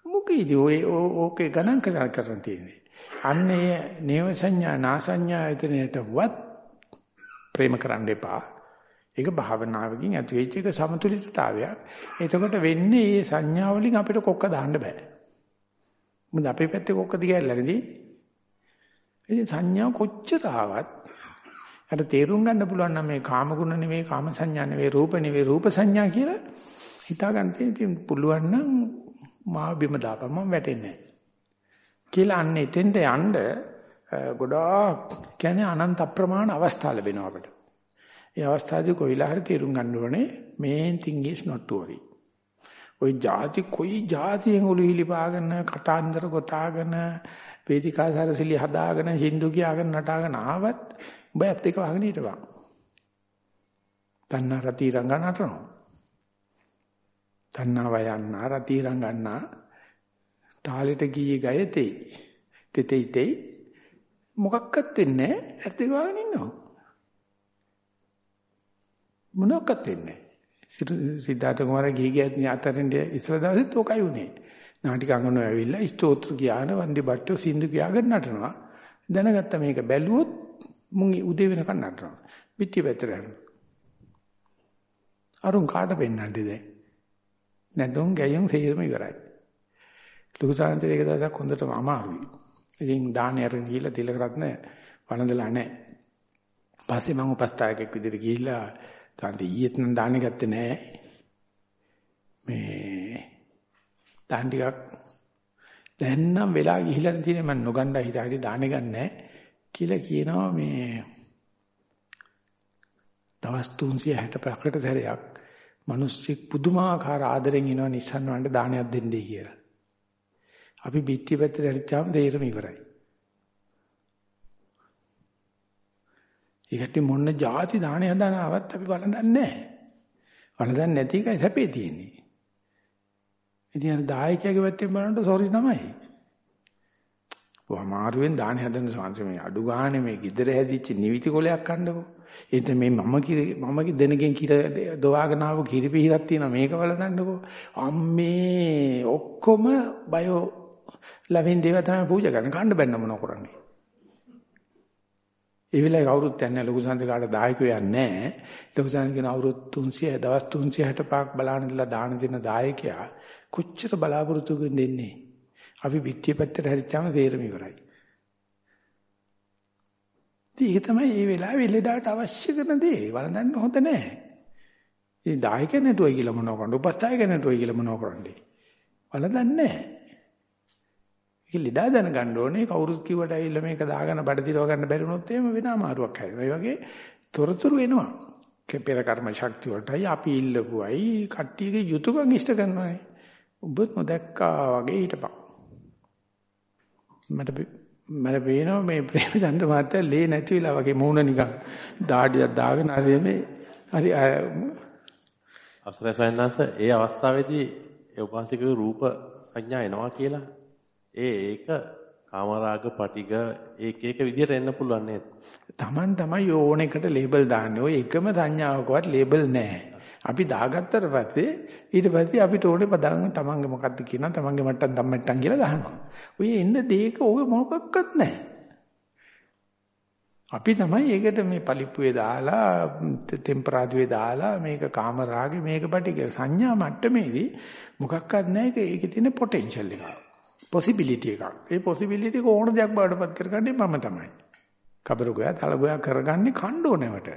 මොකීද ඔය ඕකේ ගණන් කරන් තියෙන්නේ. අන්නේ නේව සංඥා නාසඤ්ඤා එතනටවත් ප්‍රේම කරන්න එපා. ඒක භාවනාවකින් ඇති වෙච්ච එක සමතුලිතතාවයක්. එතකොට වෙන්නේ මේ සංඥා වලින් අපිට කොක්ක දාන්න බෑ. මොකද අපේ පැත්තේ කොක්ක දිගැල්ලානේ. ඉතින් සංඥා කොච්චර ආවත් අර තේරුම් ගන්න පුළුවන් නම් මේ කාම ගුණ නෙවෙයි කාම සංඥා නෙවෙයි රූප නෙවෙයි රූප සංඥා කියලා හිතා ගන්න තියෙන පුළුවන් නම් මා බිම දාපන් මම වැටෙන්නේ නැහැ. කියලා අන්න එතෙන්ට යන්න ගොඩාක් කියන්නේ අනන්ත අප්‍රමාණ අවස්ථා ලැබෙනවා අපිට. ඒ අවස්ථාවේදී කොයිලා හරි තේරුම් ගන්න ඕනේ main thing is not to worry. ওই જાති කොයි જાතියෙන් උළු හිලිපාගෙන කතාන්දර ගොතාගෙන වේදිකා සරසිලි හදාගෙන හින්දු කියාගෙන නටාගෙන ආවත් ඔබ ඇත්ත එක වහගෙන හිටපන්. තන්න රති රංගා නටනවා. තන්නව යන්න රති රංගන්නා තාලෙට ගියේ ගයතේ. තෙතේ තේ මොකක්වත් වෙන්නේ නැහැ. ඇත්ත එක වහගෙන ඉන්නවා. මොනක්වත් වෙන්නේ නැහැ. සිද්ධාර්ථ කුමාරයා ගිහි ගියත් අතරින් ඉස්සර දවසෙත් ඕකයි උනේ. නාටික අංගනෝ ඇවිල්ලා ස්තෝත්‍ර කියාන වන්දි බට්ටෝ සින්දු කියාගෙන නටනවා. දැනගත්ත මේක බැලුවොත් මුන් උදේ වෙනකන් නටනවා. පිටිය පැත්තට යනවා. අරුන් කාට පෙන්නන්නද දැන්? නැතුම් ගැයුම් සේරම ඉවරයි. ලොකු සාන්තර එක දවසක් හොඳටම අමාරුයි. ඉතින් දාන්නේ අරන් ගිහිල්ලා තිලකරත්න වළඳලා නැහැ. පස්සේ මම උපස්ථායකෙක් විදිහට ගිහිල්ලා තාන්ති ඊයේත් නම් දාන්නේ ගත්තේ නැහැ. මේ දාන් ටිකක් දැන් නම් වෙලා ගිහිල්ලා තියෙන්නේ මම නොගන්න හිතාගෙන දාන්නේ ගන්නෑ කියලා කියනවා මේ දවස් 365කට සැරයක් මිනිස්සෙක් පුදුමාකාර ආදරෙන් එනවා Nissan වලට දානයක් දෙන්නයි කියලා. අපි පිටි පැත්තට හරිච්චාම දෙයරම ඉවරයි. ඒකට මොන જાති දාණය හදානවත් අපි වළඳන්නේ නැහැ. වළඳන්නේ නැති එකයි සැපේ තියෙන්නේ. ඉතින් අර දායකයාගේ පැත්තෙන් බලනකොට සෝරි තමයි. කොහමාරුවෙන් දාන හදන සංසම මේ අඩු ගානේ මේ গিදර හැදිච්ච නිවිති කොලයක් කන්නකෝ. ඒත් මේ මම කිරි මම දෙනගෙන් කිර දොවාගෙන ආව කිරි පිහිරක් තියෙනවා මේක වලදන්නකෝ. අම්මේ ඔක්කොම බයෝ ලැබෙන දේවල් තමයි පූජා කරන්න කන්න බැන්න මොන කරන්නේ. ඒ වෙලාවේ කවුරුත් යන්නේ ලොකු සංසකාට දායකයෝ යන්නේ නැහැ. ලොකු සංසක කියන අවුරුදු 300 දවස් 365ක් බලන්න ඉඳලා දාන දෙන දායකයා කොච්චර බලාපොරොත්තුකින් දෙන්නේ. අපි පිටිය පැත්තට හැරිච්චාම තේරෙම ඉවරයි. ඒක තමයි මේ වෙලාවේ ලෙඩට අවශ්‍ය කරන දේ. වළඳන්න හොඳ නැහැ. ඉතින් දායක නැටුවයි කියලා මොනව කරන්නේ? උපස්ථායක නැටුවයි කියලා මොනව කරන්නේ? වළඳන්නේ නැහැ. ඒක ලෙඩා දැනගන්න ඕනේ කවුරුත් කිව්වට ඇවිල්ලා මේක දාගෙන බඩදිරව ගන්න බැරි වුණොත් එහෙම වෙන අමාරුවක් හැදෙනවා. ඒ වගේ තොරතුරු එනවා. පෙර කර්ම ශක්තිය වලටයි අපි ඉල්ලපුවයි කට්ටියගේ යුතුයකම් ඉෂ්ට කරනවානේ. ඔබ නොදැක්කා වගේ හිටපන්. මට මට පේනවා මේ ප්‍රේමචන්ද්‍ර මහත්තයා ලේ නැති වෙලා වගේ මූණ නිකන් දාඩියක් දාගෙන හරි මේ හරි අවසරයි සයන්දාස ඒ අවස්ථාවේදී ඒ උපාසිකගේ රූප සංඥා එනවා කියලා ඒ ඒක කාමරාග පටිග ඒක ඒක විදිහට එන්න පුළුවන් නේද? Taman තමයි ඕන එකට ලේබල් දාන්නේ. ඔය එකම සංඥාවකවත් ලේබල් නැහැ. අපි දාගත්තට පස්සේ ඊට පස්සේ අපිට ඕනේ පදන් තමන්ගේ මොකද්ද කියනවා තමන්ගේ මට්ටම් තම්මට්ටම් කියලා ගහනවා. ඔය එන්න දෙයක ඔය මොකක්වත් නැහැ. අපි තමයි ඒකට මේ පලිප්පුවේ දාලා ටෙම්පරාදුවේ දාලා මේක කාම රාගේ මේක පිටික සංඥා මට්ටමේදී මොකක්වත් නැහැ ඒක ඒකේ තියෙන පොටෙන්ෂල් එක. පොසිබිලිටි එකක්. ඒ පොසිබිලිටි එක ඕන දෙයක් බාටපත් කරගන්නේ මම තමයි. කබර ගෝයා තල ගෝයා කරගන්නේ කණ්ඩෝනවට.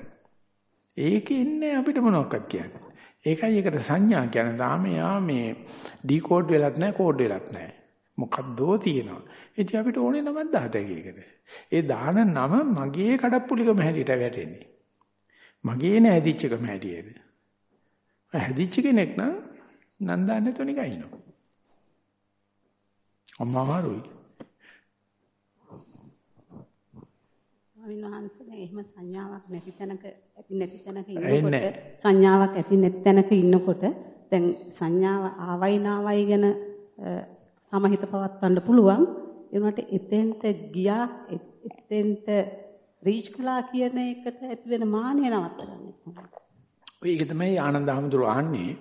ඒකේ ඉන්නේ අපිට මොනවක්වත් කියන්නේ. ඒකයි ඒකට සංඥා කියන්නේ. තාම යා මේ ඩිකෝඩ් වෙලත් නැහැ කෝඩ් වෙලත් නැහැ. මොකද්දෝ තියෙනවා. ඉතින් අපිට ඕනේ නමක් දාතයි ඒකට. ඒ දාන නම මගේ කඩප්පුලිකම හැටියට වැටෙන්නේ. මගේ නෑදිච්චකම හැටියට. හැදිච්ච කෙනෙක් නම් නන්දාන්නේ නැතුව නිකන් ඉන්නවා. අමාරුයි. ස්වාමීන් වහන්සේ දැන් එහෙම සංඥාවක් නැති තැනක ඇති නැති තැනක ඉන්නකොට සංඥාවක් ඇති නැති තැනක ඉන්නකොට දැන් සංඥාව ආවයි නාවයි ගැන සමහිත පවත්වන්න පුළුවන් ඒ වුණාට එතෙන්ට ගියා එතෙන්ට රීච් කළා කියන එකට ඇති වෙන මානය නවත්තගන්න කොහොමද? ඒක තමයි ආනන්ද හැමතුරු ආන්නේ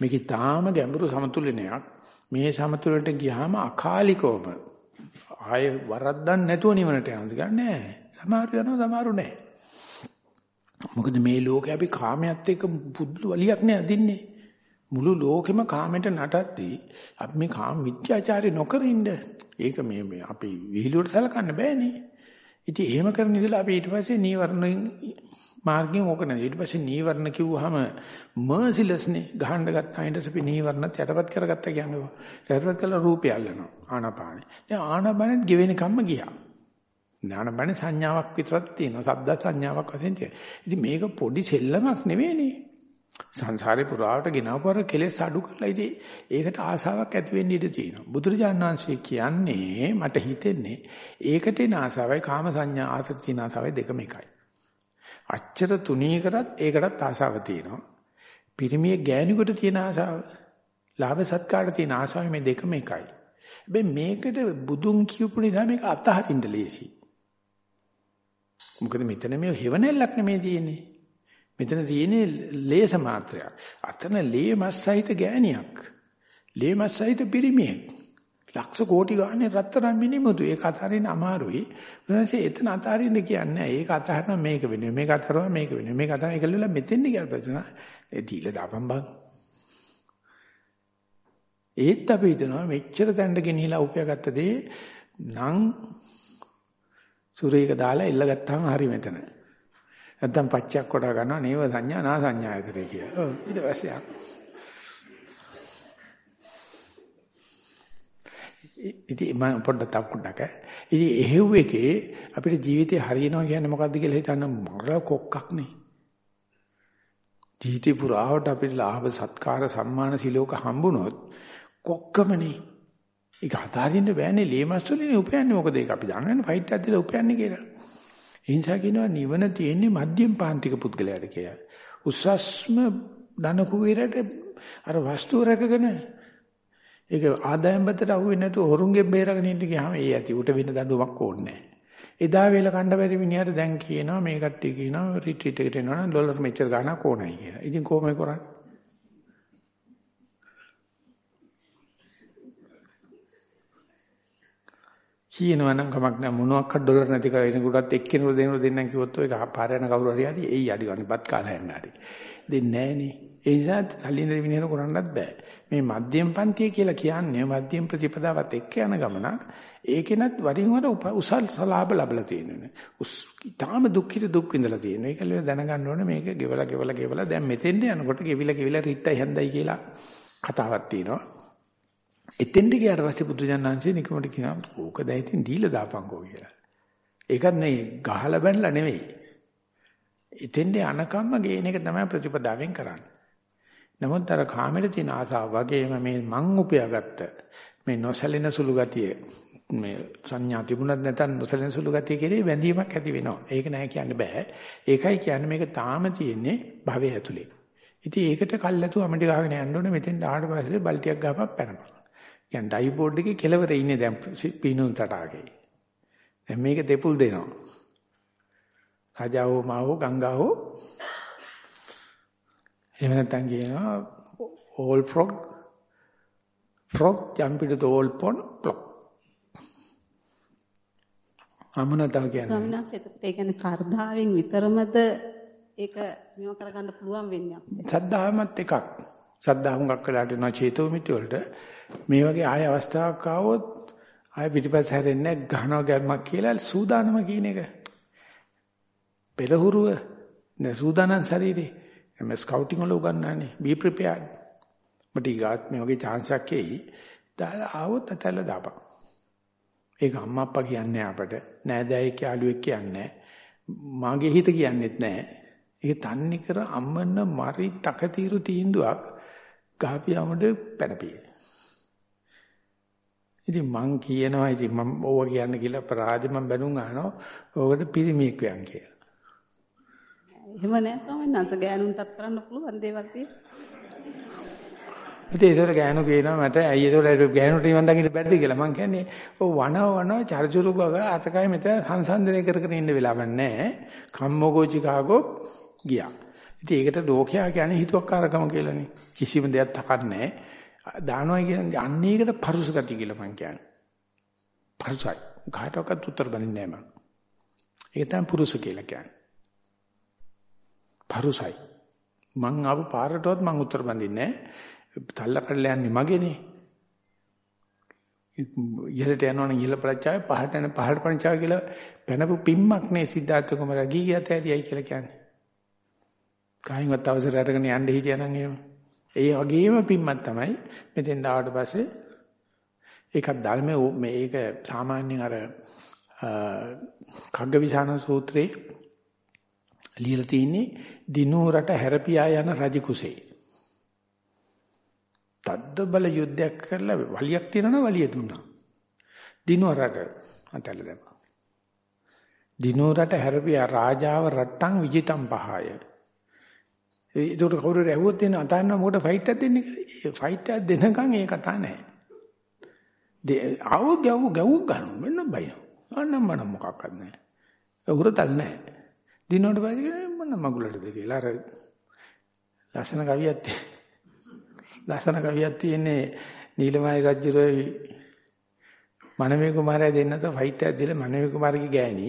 මේකේ තාම ගැඹුරු සමතුලනයක් මේ සමතුලනට ගියාම අකාලිකවම ආයේ වරද්දක් නැතුව නිවනට යනද ගන්නෑ සමහර යනවා සමහරු නෑ. මොකද මේ ලෝකේ අපි කාමයට එක්ක පුදුළු වලියක් නේ අදින්නේ මුළු ලෝකෙම කාමයට නටද්දී අපි මේ කාම මිත්‍යාචාරය නොකර ඉන්න. ඒක මේ අපි විහිළුවට සලකන්න බෑනේ. ඉතින් එහෙම කරන ඉඳලා අපි ඊට පස්සේ නීවරණෙන් මාර්ගයෙන් ඕක නේද ඊට පස්සේ නීවරණ කිව්වහම මර්සිලස් නේ ගහන්න ගත්තා. ඊට පස්සේ නීවරණත් යටපත් කරගත්තා කියන්නේ යටපත් කළා රූපය අල්ලනවා. ආනාපානෙ. දැන් ආනාපානෙත් ගෙවෙන කම්ම ගියා. ඥානබණ සංඥාවක් විතරක් තියෙනවා. සද්ද සංඥාවක් වශයෙන් තියෙනවා. ඉතින් මේක පොඩි සෙල්ලමක් නෙවෙයිනේ. සංසාරේ පුරාවට ගෙනවපර කෙලෙස් අඩු කරලා ඉතින් ඒකට ආසාවක් ඇති වෙන්න ඉඩ තියෙනවා. බුදුරජාණන් වහන්සේ කියන්නේ මට හිතෙන්නේ ඒකට එන ආසාවයි කාම සංඥා ආසත් තියෙන ආසාවයි දෙකම එකයි. අච්චර තුනී කරත් ඒකටත් ආසාව තියෙනවා. පිරිමිය ගෑණිකට තියෙන ආසාව, ලාභ සත්කාරට තියෙන ආසාව මේ දෙකම එකයි. හැබැයි මේකට බුදුන් කියපු නිසා මේක අතහරින්න ලේසි. මොකද මෙතන මේ හේවණල්ලක් නෙමෙයි තියෙන්නේ. මෙතන තියෙන්නේ ලේස මාත්‍රයක්. අතන ලේ මස් සහිත ගෑණියක්. ලේ මස් සහිත පිරිමියෙක්. ලක්ෂ කෝටි ගානේ රත්තරන් මිනිමුතු ඒක අතහරින්න අමාරුයි. ඊළඟට එතන අතහරින්න කියන්නේ ඒක අතහරන මේක වෙන්නේ. මේක අතහරනවා මේක වෙන්නේ. මේක අතහරන එකලෙලා මෙතෙන් ගියාට පස්සේ ඒ දීලා දාපන් බං. ඒත් අපි හිතනවා මෙච්චර තැන්න ගෙනිහිලා උපයාගත්ත දේ නම් සුරේක දාලා එල්ල ගත්තාම හරි මෙතන. නැත්තම් පච්චයක් කොට ගන්නවා නේව සංඥා නා සංඥායතරේ කියලා. ඔව් ඊට පස්සේ ඉතින් මම පොඩ්ඩක් තව පොඩ්ඩක් ඈ. ඉතින් එහෙව් එකේ අපිට ජීවිතේ හරියනවා කියන්නේ මොකද්ද කියලා හිතන්න මර කොක්කක් නේ. ජීවිතේ පුරාවට අපිට ලාභ සත්කාර සම්මාන සිලෝක හම්බුනොත් කොක්කමනේ. ඒක හදාරින්න බෑනේ ලේමස් වලින් උපයන්නේ මොකද ඒක අපි දන්නවනේ ෆයිට් එකක් දීලා උපයන්නේ කියලා. ඒ නිසා කියනවා නිවන තියෙන්නේ මධ්‍යම පාන්තික පුද්ගලයාට කියලා. උස්සස්ම ධන කුවේරට අර වස්තුව රැකගෙන ඒක ආදායම් බතට අහුවෙන්නේ නැතුව හොරුන්ගෙන් බේරගෙන ඉන්න ගියාම ඒ ඇති උට වෙන දඬුවමක් ඕනේ නැහැ. එදා වේල කණ්ඩ බැරි මිනිහට දැන් කියනවා මේ කට්ටිය කියනවා රිට්‍රීට් එකට එනවා නම් ඩොලර් මෙච්චර ගාණක් ඕනයි කියලා. ඉතින් කොහොමද කරන්නේ? කියනවා නම් කමක් නැහැ මොනවාක්වත් ඩොලර් නැති කෙනෙකුටත් එක්කෙනෙකුට දෙන්නෙකුට දෙන්නම් කිව්වොත් ඔය පාර යන කවුරු හරි හරි එයි අඩි ගන්නපත් කාලා යන්න හරි. දෙන්නේ නැහනේ. ඒ නිසා තල්ලින්ද විනයන කරන්නත් බෑ. මේ මධ්‍යම පන්තිය කියලා කියන්නේ මධ්‍යම ප්‍රතිපදාවත් එක්ක යන ගමනක්. ඒකෙනත් වරින් වර උසල් සලාභ ලැබලා තියෙනවා. උස් ඊටාම දුක්ඛිත දුක් විඳලා තියෙනවා. ඒකල දැනගන්න ඕනේ මේක ගෙවලා ගෙවලා ගෙවලා දැන් මෙතෙන්ට යනකොට ගෙවිලා ගෙවිලා රිට්ටයි හන්දයි කියලා කතාවක් තියෙනවා. එතෙන්ට ගියාට පස්සේ බුදුජානනාංශය නිකමට කියනවා ඕක දැන් ඉතින් දීලා දාපන්කෝ කියලා. ඒකත් නෙයි ගහලා බැනලා නෙවෙයි. එතෙන්ට යනකම්ම ගේන එක තමයි ප්‍රතිපදාවෙන් කරන්නේ. නමුත් අර කාමෙට තියෙන ආසාව වගේම මේ මං උපයාගත්ත මේ නොසැලෙන සුළු ගතිය මේ සංඥා තිබුණත් නැතත් නොසැලෙන සුළු ගතිය කෙරේ බැඳීමක් ඇති වෙනවා. ඒක නෑ කියන්න බෑ. ඒකයි කියන්නේ මේක තාම තියෙන්නේ භවයේ ඇතුලේ. ඉතින් ඒකට කල්ැතු අමටි ගහගෙන යන්න ඕනේ මෙතෙන් ආවට පස්සේ බල්ටියක් ගහපක් පැනපන්. කියන්නේ ඩයි බෝඩ් එකේ කෙලවර ඉන්නේ දැන් පීනුන් තටාගේ. දැන් මේක දෙපුල් දෙනවා. රජාවෝ මාවෝ ගංගාවෝ එහෙම නැත්නම් කියනවා all frog frog jump into the old pond plop. අමුණතාව කියන්නේ. ස්වාමීන් වහන්සේ ඒ කියන්නේ සර්ධාවෙන් විතරමද ඒක මෙව කරගන්න පුළුවන් වෙන්නේ අපිට. සද්ධාමත් එකක්. සද්ධා හුඟක් වෙලාට යනවා චේතෝ මිත්‍ය වලට මේ වගේ ආය අවස්ථාවක් ආවොත් ආය පිටිපස්ස හැරෙන්නේ ගහනවා ගැම්මක් කියලා සූදානම කියන එක. පෙරහුරුව නේ සූදානම් ශරීරේ එම ස්කවුටින් වල උගන්වන්නේ be prepared. මට ඊගාත් මේ වගේ chance එකක් එයි. දාලා ආවොත් අතල්ල දාපන්. ඒක අම්මා අප්පා කියන්නේ අපට නෑදෑයෙක් යාළුවෙක් කියන්නේ මාගේ හිත කියන්නේත් නෑ. ඒක තන්නේ කර අම්මන මරි තකතිරු තීන්දුවක් ගහපියාමඩ පැනපියේ. ඉතින් මං කියනවා ඉතින් මම ඕව කියන්න කියලා අපරාධෙ මම බැනුම් අහනවා. ඕකට පිරිමියෙක් වයන් කියලා. එහෙම නෑ ස්වාමීන් වහන්සේ ගෑනුන්ටත් කරන්න පුළුවන් දේවල් තියෙනවා. ඉතින් ඒතර ගෑනු කියනවා මට ඇයි ඒතර ගෑනුට නිවන් දකින්න බැරිද කියලා මං කියන්නේ ඔව් වනව වනව චර්චුරු ගග අතකයි මෙතන සංසන්දනය කර කර ඉන්න වෙලාවක් නැහැ. කම්මෝගෝ චිකාගෝ ගියා. ඉතින් ඒකට ලෝකයා කියන්නේ හිතුවක්කාරකම කියලානේ. කිසිම දෙයක් තකන්නේ දානවා කියන්නේ අන්න ඒකට පරුස ගති කියලා මං කියන්නේ. පරුසයි. කාටවත් උත්තර බඳින්නේ නැහැ මං. ඒක තමයි පුරුෂ කියලා කියන්නේ. පරුසයි. මං ආපු පාරටවත් මං උත්තර බඳින්නේ නැහැ. තල්ල කඩලා යන්නේ මගේනේ. ඉහළට යනවනම් ඉහළ පළච්චාවේ පහට යන පහළ පළච්චාව කියලා පැනපු පිම්මක් නේ සිද්ධාර්ථ කුමාරයා ගී ගියත් ඇරියයි කියලා කියන්නේ. කායින්වත් අවසර අරගෙන යන්න හිටියනම් එහෙම. ඒ වගේම පිම්මක් තමයි මෙතෙන් ආවට පස්සේ ඒකත් ධර්මයේ මේක සාමාන්‍යයෙන් අර කග්ගවිසාන සූත්‍රයේ ලියලා තියෙන්නේ දිනූරට හැරපියා යන රජ කුසේ. තද්ද බල යුද්ධයක් කරලා වලියක් තියනවා වලිය දුන්නා. දිනුවරට අතල්ල දැම්මා. දිනුවරට හැරපියා රාජාව රට්ටම් විජිතම් පහය. ඒකට කවුරු රැහුවොත් එන අතන්න මොකට ෆයිට් එකක් දෙන්නේ කියලා. ඒ ෆයිට් එකක් දෙනකන් ඒ කතා නැහැ. ආව ගැව් ගැව් ගන්න මෙන්න බය. අන්නම් මන මොකක්වත් නැහැ. උරතල් නැහැ. දිනුවට පස්සේ මොන මගුලටද කියලා අර ලස්සන කවියක් තියෙනවා. ලස්සන කවියක් තියෙන්නේ නීලමයි රජුරෝයි මනමේ කුමාරයා දෙන්නත ෆයිට් එකක් දීලා මනමේ කුමාරගේ ගෑණි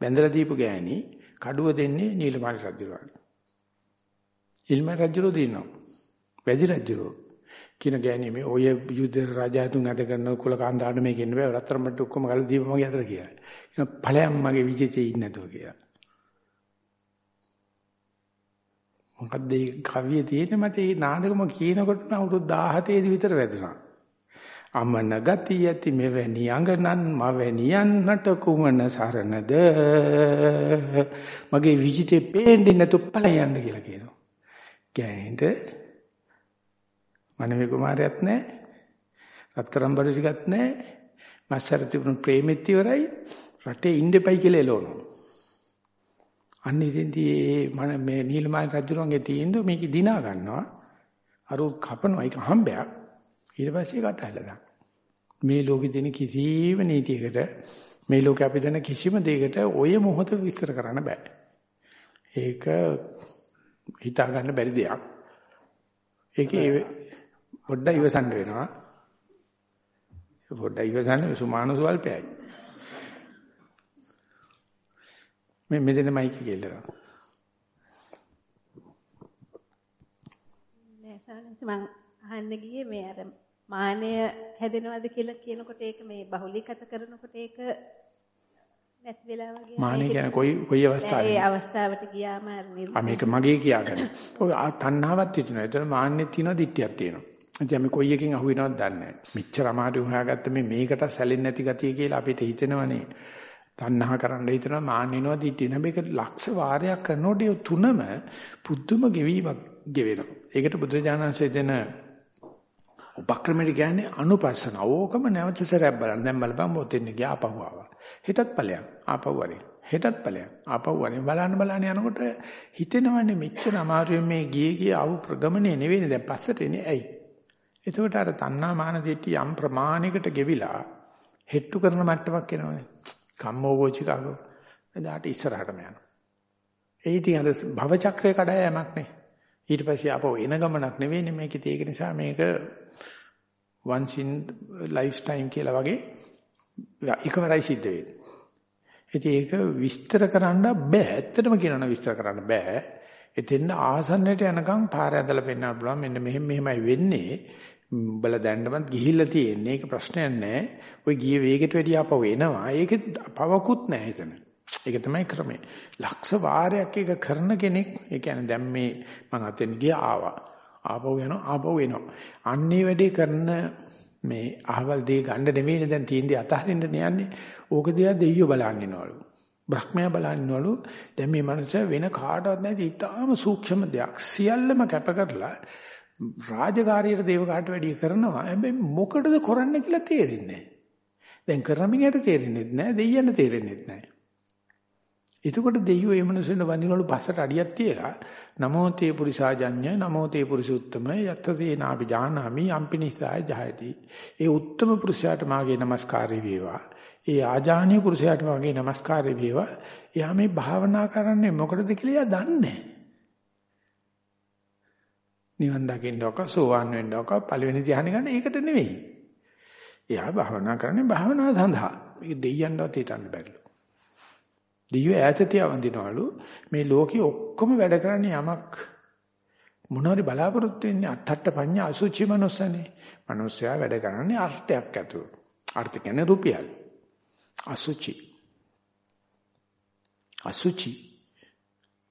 බැඳලා දීපු ගෑණි කඩුව දෙන්නේ නීලමයි රජුරෝට. ඉල්මයි රජුරෝ දිනනවා. වැඩි රජුරෝ කින ගෑණි මේ ඔය යුද්ධ රජතුන් අද කරන කුල කාන්දාට මේක ඉන්න බෑ රත්තරන්ට ඔක්කොම ගල දීපු මගේ අතර කියලා. කියන ඵලයන් මගේ විජේතේ ඉන්නේ නැතුව කියලා. මොකද්ද මේ කවිය තියෙන්නේ මට මේ නාටකම කියනකොට නම් අවුරුදු 17 විතර වැදුනා. අමන ගති ඇති මෙවැනි අඟනන් මවැනියන්නට කුමන සරණද මගේ විජිතේ පේන්නේ නැතු පළයන්ද කියලා කියනවා. ගෑනින්ට මනමේ කුමාරයත් නැහැ. රත්තරන් බඩු ටිකක් නැහැ. මස්සර තිබුණු ප්‍රේමෙත් ඉවරයි. රටේ ඉන්න එපයි කියලා එළවනවා. අන්න ඉතින්දී මම මේ නීලමල් රජුරන්ගේ තියෙන මේක දිනා ගන්නවා. අර කපනවා ඒක හම්බයක්. ඊට පස්සේ කතා හැලලා මේ ලෝකෙ තියෙන කිසිම නීතියකට මේ ලෝකේ අපි දන්න කිසිම දෙයකට ඔය මොහොත විස්තර කරන්න බෑ. ඒක හිතා ගන්න බැරි දෙයක්. ඒකේ පොඩ්ඩක් ඉවසන්න වෙනවා. පොඩ්ඩක් ඉවසන්න සුමාන සුවල්පයයි. මේ මෙතන මයික් කියලා. නෑ සානස් මම අහන්න ගියේ මේ අර මානය හැදෙනවද කියලා කියනකොට ඒක මේ බහුලීගත කරනකොට ඒක නැති වෙලා වගේ මානෙ කියන්නේ කොයි කොයි අවස්ථාවේ? ඒ අවස්ථාවට ගියාම අර මේක මගේ කියාගන්න. ඔය තණ්හාවක් තියෙනවා. ඒතර මාන්නෙත් තියෙනවා, දිට්ඨියක් තියෙනවා. ඉතින් අපි කොයි එකකින් අහු වෙනවද දන්නේ නැහැ. මෙච්චර අමාරු හොයාගත්ත මේ මේකට සැලෙන්නේ නැති ගතිය කියලා අපිට හිතෙනවනේ. තණ්හා කරන්න හිතනවා මාන්නිනවා දිටින මේක ලක්ෂ වාරයක් කරනකොට ඒ තුනම පුදුම ගෙවීමක් ගෙවෙනවා. ඒකට බුදුරජාණන්සේ දෙන උපක්‍රමෙට කියන්නේ අනුපස්සන. ඕකම නැවත සැරයක් බලන්න. දැන් බලපන් මොතෙන් ගියා ආපහු ආවා. හෙටත් ඵලයක් ආපහු වරේ. හෙටත් ඵලයක් ආපහු වරේ. බලන්න බලන්න යනකොට හිතෙනවනේ මෙච්චර අමාරුවෙන් මේ ගියේ ගිය ආව ප්‍රගමනේ නෙවෙයි දැන් පස්සට එන්නේ ඇයි? එතකොට අර තණ්හා මාන දෙටි යම් ප්‍රමාණයකට ගෙවිලා හෙට්ටු කරන මට්ටමක් එනවනේ. කම්මෝගෝචිකාගෝ එදාට ඉස්සරහටම යනවා. ඒ ඉතින් අර භව චක්‍රේ කඩායමක් නේ. ඊට පස්සේ ආපහු එන ගමනක් නෙවෙයිනේ මේක ඉතින් ඒක නිසා මේක once in lifetime කියලා වගේ එකවරයි සිද්ධ වෙන්නේ. ඉතින් ඒක විස්තර කරන්න බෑ. ඇත්තටම කියනවා විස්තර කරන්න බෑ. එතෙන් ආසන්නයට යනකම් පාර ඇදලා පෙන්නන්න පුළුවන් මෙන්න මෙහෙම මෙහෙමයි වෙන්නේ. උඹලා දැන්නමත් ගිහිල්ලා තියෙන්නේ. ඒක ප්‍රශ්නයක් නෑ. ওই ගිය වේගෙට වැඩිය ආපහු එනවා. ඒකේ පවකුත් නෑ එතන. ඒක තමයි ක්‍රමය. ලක්ෂ වාරයක් ඒක කරන කෙනෙක්, ඒ කියන්නේ දැන් මේ මං අතෙන් ගියා ආවා. ආපහු යනවා, ආපහු එනවා. අන්නේ වැඩේ කරන මේ අහවල් දේ ගන්න නෙවෙයිනේ දැන් තියෙන්නේ අතහරින්න යන්නේ. ඕක දිහා දෙයියෝ බලන්න ඉනවලු. බ්‍රහ්මයා බලන්නවලු. දැන් මේ මනුස්සයා වෙන කාටවත් නැති ඉතාම සූක්ෂම දෙයක් සියල්ලම කැප කරලා රාජකාරියට දේවකාට වැඩිය කරනවා. හැබැයි මොකටද කරන්න කියලා තේරෙන්නේ දැන් කරන මිනිහට තේරෙන්නේ නැහැ, දෙයියන්ට තේරෙන්නේ නැහැ. එතකොට දෙයියෝ ඒ මනුස්සෙන්න වඳිනවලු පස්සට අඩියක් තියලා නමෝ තේ පුරිසාජඤ්ඤ නමෝ තේ පුරිසුත්තම යත්තසේනාපි ජානාමි අම්පිනිසාය ජහති. ඒ උත්තම පුරුෂයාට මාගේ নমස්කාරය වේවා. ඒ ආජානීය පුරුෂයාට මාගේ নমස්කාරය වේවා. එයා මේ භාවනා කරන්නේ මොකටද කියලා දන්නේ නැහැ. නිවන් දකින්නවක සෝවාන් වෙන්නවක පළවෙනි ධ්‍යානෙ ගන්න ඒකට නෙවෙයි. එයා භාවනා කරන්නේ භාවනාව සඳහා. මේක දෙයියන්වත් හිතන්න බැරිලු. දෙයියෝ ඈත තියවඳිනවලු මේ ලෝකේ ඔක්කොම වැඩ කරන්නේ යමක් මොනවාරි බලාපොරොත්තු වෙන්නේ අත්තට පඤ්ඤා අසුචි මනුස්සනේ. මනුස්සයා වැඩ කරන්නේ අර්ථයක් ඇතුව. අර්ථ කියන්නේ රුපියල්. අසුචි. අසුචි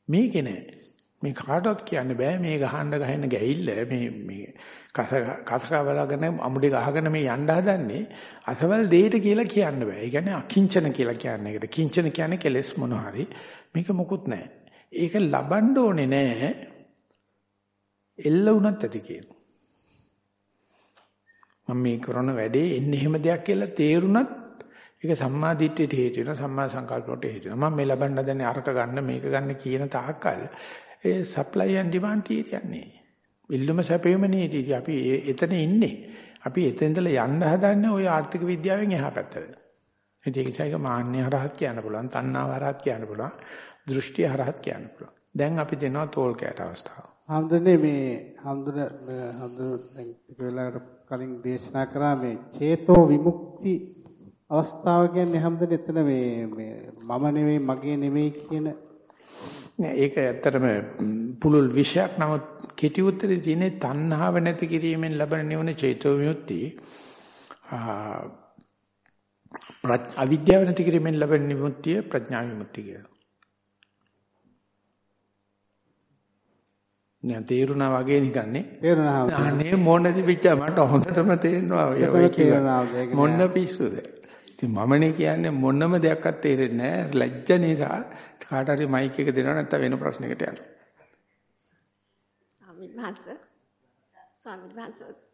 මේකේ නෑ මේ කාටවත් කියන්න බෑ මේ ගහන්න ගහන්න ගැහිල්ල මේ මේ කස කසකවලගෙන අමුඩේ ගහගෙන මේ යන්න හදන්නේ අසවල් දෙයට කියලා කියන්න බෑ. ඒ කියන්නේ අකිංචන කියලා කියන්නේ. ඒකට කිංචන කියන්නේ කෙලස් මොන හරි. මේක මොකුත් නෑ. ඒක ලබන්න ඕනේ නෑ. එල්ල වුණත් ඇති කියනවා. මම මේ කරන වැඩේ එන්නේ එහෙම දෙයක් කියලා තේරුණත් ඒක සම්මා දිට්ඨියට හේතු වෙනවා සම්මා සංකල්පයට හේතු වෙනවා මම මේ ලබන්න හදන්නේ අරක ගන්න මේක ගන්න කියන තාක්කල් ඒ සප්ලයි ඇන්ඩ් ඩිමාන්ඩ් තීරයන්නේ. ඉල්ලුම සැපෙම නේද අපි එතන ඉන්නේ. අපි එතන ඉඳලා යන්න හදන්නේ ওই ආර්ථික විද්‍යාවෙන් එහා පැත්තට. ඒක ඒකයික මාන්නය හරහත් කියන්න පුළුවන්, තණ්හාව හරහත් කියන්න පුළුවන්, දෘෂ්ටි හරහත් කියන්න පුළුවන්. දැන් අපි දෙනවා තෝල් කැට අවස්ථාව. හම්දුනේ මේ හම්දුන හම්දුන දැන් ටික වෙලාවකට කලින් දේශනා කරා මේ චේතෝ විමුක්ති අවස්ථාව කියන්නේ හැමදෙන එතන මේ මේ මම නෙවෙයි මගේ නෙවෙයි කියන නෑ ඒක ඇත්තටම පුලුල් විෂයක් නමුත් කෙටි උත්තරේ තියෙන්නේ තණ්හාව නැති කිරීමෙන් ලබන නිවන චේතෝ විමුක්ති අවිද්‍යාව නැති කිරීමෙන් ලබන විමුක්තිය ප්‍රඥා විමුක්තිය කියලා. නෑ තේරුණා වගේ නිකන්නේ. තේරුණා. අනේ මොන තිබිච්ච මට හොඳටම තේරෙනවා. ඔය තේරුණා. මොන පිස්සුද? ඉතින් මමනේ කියන්නේ මොනම දෙයක්වත් තේරෙන්නේ නැහැ. ලැජ්ජ නිසා කාට හරි මයික් එක දෙනවා නැත්නම් වෙන ප්‍රශ්නයකට යනවා. ස්වාමීන් වහන්සේ ස්වාමීන් වහන්සේ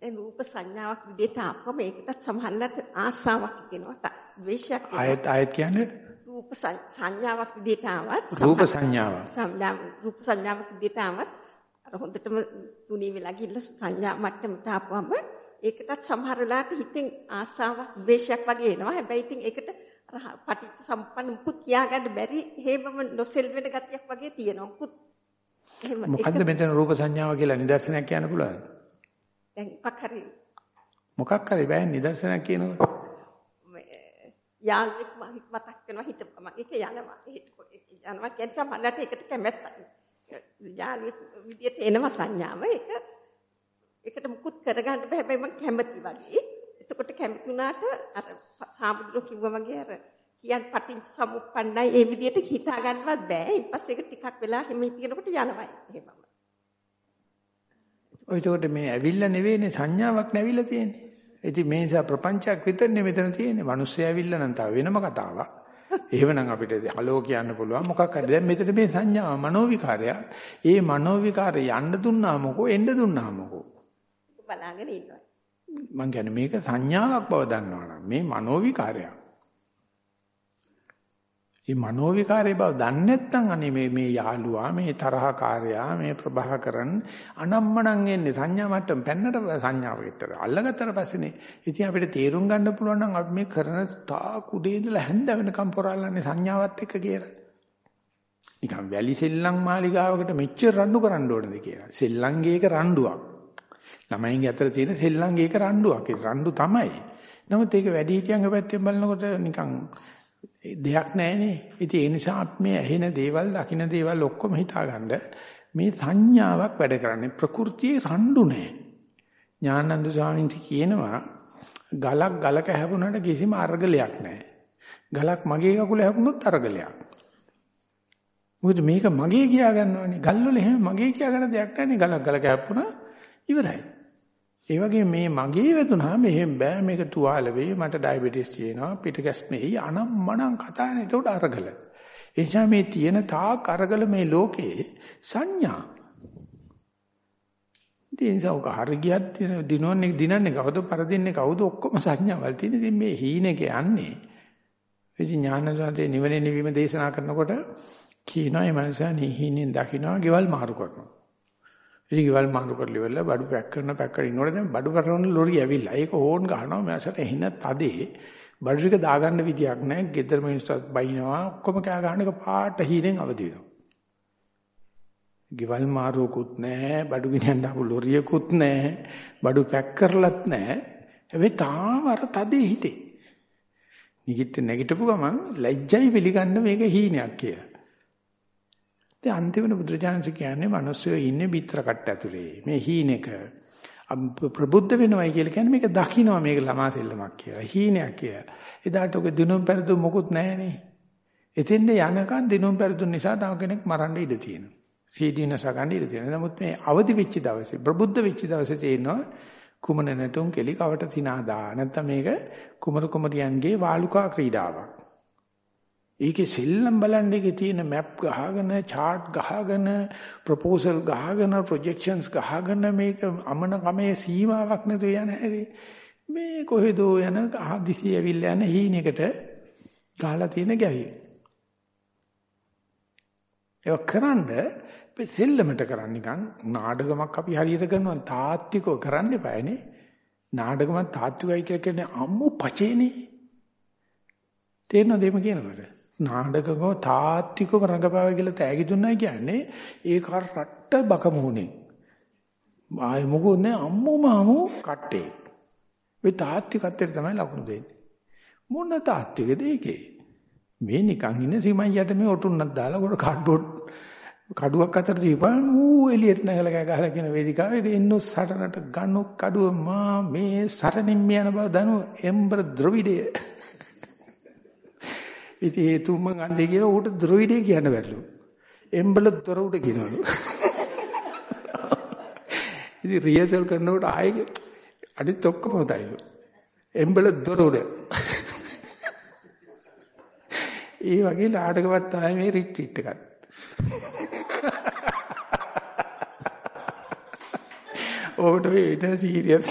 දැන් රූප සංඥාවක් විදිහට ආපුවම ඒකටත් සමහරවිට ආසාවක් කියනවා. ද්වේෂයක් ආයත් ආයත් කියන්නේ රූප සංඥාවක් විදිහට ආවත් රූප සංඥාව. සංඥා රූප සංඥාවක් විදිහට ආවත් අර හොඳටම තුනී වෙලා ගිහිල්ලා සංඥා මට්ටමට ආපුවම ඒකටත් සමහර වෙලාවට හිතෙන් ආසාවක් ද්වේෂයක් වගේ එනවා. හැබැයි ඉතින් ඒකට පටිච්ච සම්පන්න මුකුත් කියාගන්න බැරි හේමම නොසෙල් වෙන ගතියක් වගේ තියෙනවා. මුකුත් එහෙම මොකද්ද මෙතන රූප සංඥාව කියලා නිදර්ශනයක් කියන්න පුළුවන්? දැන් මොකක් හරි මොකක් හරි බෑ නිදර්ශනයක් කියනකොට. යාළුවෙක් මතක් වෙනවා හිතපම ඒක යනවා. යනවා කියන්නේ සමහරවිට ඒකට කැමැත්තක්. යාළුවෙක් විදියට එනවා සංඥාව. ඒක ඒකට මුකුත් කරගන්න බෑ හැබැයි මම කැමති වගේ. එතකොට කැමති වුණාට අර සාමුද්‍රෝ කිව්වා වගේ අර කියන් පටිච්ච සමුප්පන්නයි ඒ විදිහට හිතා ගන්නවත් බෑ. ඊපස්සේ ඒක ටිකක් වෙලා හිමි තියෙනකොට යනවා එහෙමම. ඔය ඒකට මේ ඇවිල්ලා නෙවෙයිනේ සංඥාවක් නැවිලා තියෙන්නේ. ඉතින් මේ නිසා ප්‍රපංචයක් විතරනේ මෙතන තියෙන්නේ. මිනිස්සු ඇවිල්ලා නම් තව වෙනම කතාවක්. එහෙමනම් අපිට හලෝ කියන්න පුළුවන් මොකක් හරි. දැන් මෙතන මේ සංඥාව මනෝවිකාරයක්. ඒ මනෝවිකාරය යන්න දුන්නා මොකෝ එන්න දුන්නා මොකෝ. බලාගෙන ඉන්නවා. මං කියන්නේ මේක සංඥාවක් බව දන්නවනම් මේ මනෝවිකාරයක්. මේ මනෝවිකාරයේ බව දන්නේ නැත්නම් අනේ මේ මේ යාළුවා මේ තරහකාරයා මේ ප්‍රභාකරන් අනම්මනම් එන්නේ සංඥා මට්ටම පෙන්නට සංඥාව විතර අල්ලගත්තට පස්සේනේ ඉතින් අපිට තේරුම් ගන්න පුළුවන් නම් අපි මේ කරන තා කුඩේ ඉඳලා හැන්ද වෙනකම් පොරාලන්නේ සංඥාවත් එක්ක කියලා. නිකන් වැලි සෙල්ලම් මාලිගාවකට මෙච්චර රණ්ඩු කරන්න ඕනද කියලා. සෙල්ලම්ගේක රණ්ඩුවක්. ළමයින්ගේ අතර තියෙන සෙල්ලම්ගේක රණ්ඩුවක්. ඒ රණ්ඩු තමයි. නමුත් ඒක වැඩි හිටියන්ගේ පැත්තෙන් බලනකොට නිකන් දෙයක් නැහැනේ. ඉතින් ඒ නිසා අපි මේ ඇහෙන දේවල්, දකින දේවල් ඔක්කොම හිතාගන්න මේ සංඥාවක් වැඩ කරන්නේ ප්‍රകൃතියේ රණ්ඩු නැහැ. ඥානන්ද ස්වාමීන් කියනවා ගලක් ගලක හැපුණාට කිසිම අරගලයක් නැහැ. ගලක් මගේ කකුල හැපුණොත් අරගලයක්. මොකද මේක මගේ කියා ගන්නවනේ. ගල් වල එහෙම මගේ කියා ගන්න දෙයක් නැහැ නේ. ගලක් ගලක හැපුණා ඉවරයි. ඒ වගේ මේ මගේ වැදුනහම එහෙම බෑ මේක තුවාල වෙයි මට ඩයබටිස් තියෙනවා පිට ගැස්මෙයි අනම් මනම් කතා නැහැ ඒකට අරගල. එනිසා මේ තියෙන තාක් අරගල මේ ලෝකේ සංඥා. ඉතින් ඒ නිසා ඔක හරි ගියත් දිනවන්නේ දිනන්නේ කවුද පරදින්නේ කවුද ඔක්කොම සංඥාවල් තියෙන. ඉතින් මේ හීනෙක යන්නේ. එසි ඥානසන්තේ නිවන නිවීම දේශනා කරනකොට කියනවා මේ මනුස්සයා නිහිනෙන් දකින්නවා ගෙවල් මාරු කරනවා. ඉතින් ගෙවල් මාරු කරලා ඉවරලා බඩු පැක් කරන පැක් කරගෙන ඉන්නකොට දැන් බඩු කරන ලොරි ඇවිල්ලා. ඒක හෝන් ගහනවා මෑසට එහින තදේ බඩු ටික දාගන්න විදියක් නැහැ. ගෙදර මිනිස්සුත් බයිනවා ඔක්කොම කෑ ගන්න එක පාට හීනෙන් අවදි වෙනවා. ගෙවල් මාරුවකුත් නැහැ, බඩු ගෙනියන්න ආපු ලොරියකුත් නැහැ, බඩු පැක් කරලත් නැහැ. හැබැයි තාම අර තදේ හිතේ. නිගිට නැගිටපු ගමන් ලැජ්ජයි පිළිගන්න මේක හීනයක් කියලා. ඉතින් අන්තිමට බුදුරජාණන් කියන්නේ මිනිස්සු ඉන්නේ පිටර කට්ට ඇතුලේ. මේ හීනෙක ප්‍රබුද්ධ වෙනවයි කියලා කියන්නේ මේක දකින්නවා මේක ළමා සෙල්ලමක් කියලා. හීනයක් කියලා. එදාට ඔක දිනුම් පෙරදුම් මොකුත් නැහනේ. එතෙන්ද යනකන් දිනුම් පෙරදුම් නිසා තව කෙනෙක් මරන්න ඉඩ තියෙනවා. සීදීනස ගන්න ඉඩ තියෙනවා. නමුත් මේ අවදි වෙච්ච දවසේ ප්‍රබුද්ධ වෙච්ච දවසේ තේනවා කුමන නැටුම් කෙලි කවට තිනාදා. නැත්තම් මේක කුමරු කුමරියන්ගේ වාලුකා ක්‍රීඩාවක්. ඒකේ සෙල්ලම් බලන්න එකේ තියෙන මැප් ගහගෙන chart ගහගෙන ප්‍රොපෝසල් ගහගෙන ප්‍රොජෙක්ෂන්ස් ගහගෙන මේක අමන කමේ සීමාවක් නැතුව යන හැටි මේ කොහෙදෝ යන ආදිසි ඇවිල්ලා යන හීනෙකට ගහලා තියෙන ගැවි. ඒක කරන්ඩ සෙල්ලමට කරන්න නිකන් නාඩගමක් අපි හරියට කරනවා තාත්විකව කරන්න එපානේ. නාඩගමක් තාත්විකයි කියලා කියන්නේ අම්මු පචේනේ. තේරෙනවද එහෙම කියනකොට? නාඩගම තාත්විකව රඟපාව කියලා තෑගි දුන්නා කියන්නේ ඒක රට්ට බකමුණේ. ආයි මොකෝ නෑ අම්මුම අමු කට්ටේ. මේ තාත්විකත්වයට තමයි ලකුණු දෙන්නේ. මොන තාත්විකද ඒකේ? මේ නිකන් ඉන්න සීමයියට මේ ඔටුන්නක් දාලා කොට කාඩ්බෝඩ් කඩුවක් අතර දීපන් ඌ එළියට නැගලා කෑ ගහලා කියන වේදිකාවේ ඉන්නු සටනට ගන්නු කඩුව මා මේ සරණින් යන බව දනු එම්බර ද්‍රවිඩය ඉතින් ඒ තුම්මන් අන්දේ කියන ඌට ද්‍රවිඩය කියන්න බැරිලු. එම්බල දොර උඩ කියනවලු ඉතින් රියසල් කරනකොට ආයේ අනිත් ඔක්කොම හොතයිලු එම්බල දොර උඩ. ඒ වගේ නාටකවත් තමයි මේ රිට්‍රීට් එකත්. ඕකට වෙන සීරියස්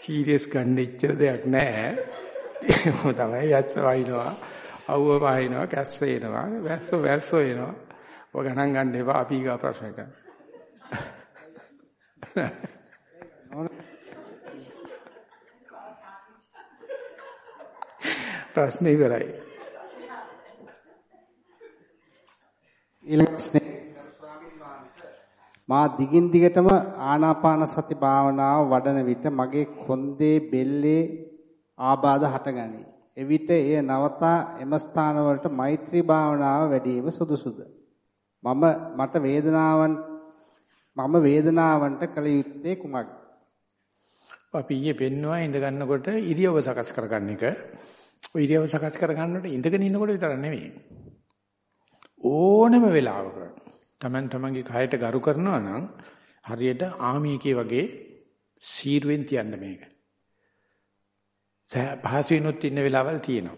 සීරියස් ගන්න ඉච්චර දෙයක් නැහැ. ඒක තමයි වැස්ස වයින්නවා. අවුව වයින්නවා, කැස්ස එනවා, වැස්ස වැස්ස එනවා. ඔය ගණන් ගන්න එපා අපි ගා ප්‍රශ්නයට. ප්‍රශ්නේ ඉවරයි. ඊළඟ මා දිගින් දිගටම ආනාපාන සති භාවනාව වඩන විට මගේ කොන්දේ බෙල්ලේ ආබාධ හටගනී. එවිට එය නවතා එම ස්ථානවලට මෛත්‍රී භාවනාව වැඩිම සුදුසුද? මම මට වේදනාවන් මම වේදනාවන්ට කල යුත්තේ කුමක්ද? අපි ඊයේ පෙන්නවා ඉඳ ගන්නකොට ඉරියව්ව සකස් කරගන්න එක. ඔය ඉරියව්ව සකස් කරගන්නකොට ඉඳගෙන ඉන්නකොට විතර නෙවෙයි. ඕනෙම වෙලාවක Taman tamanගේ කයට ගරු කරනවා නම් හරියට ආමීකේ වගේ සීරුවෙන් තියන්න මේක. පහසුවෙනුත් ඉන්න වෙලාවල් තියෙනවා.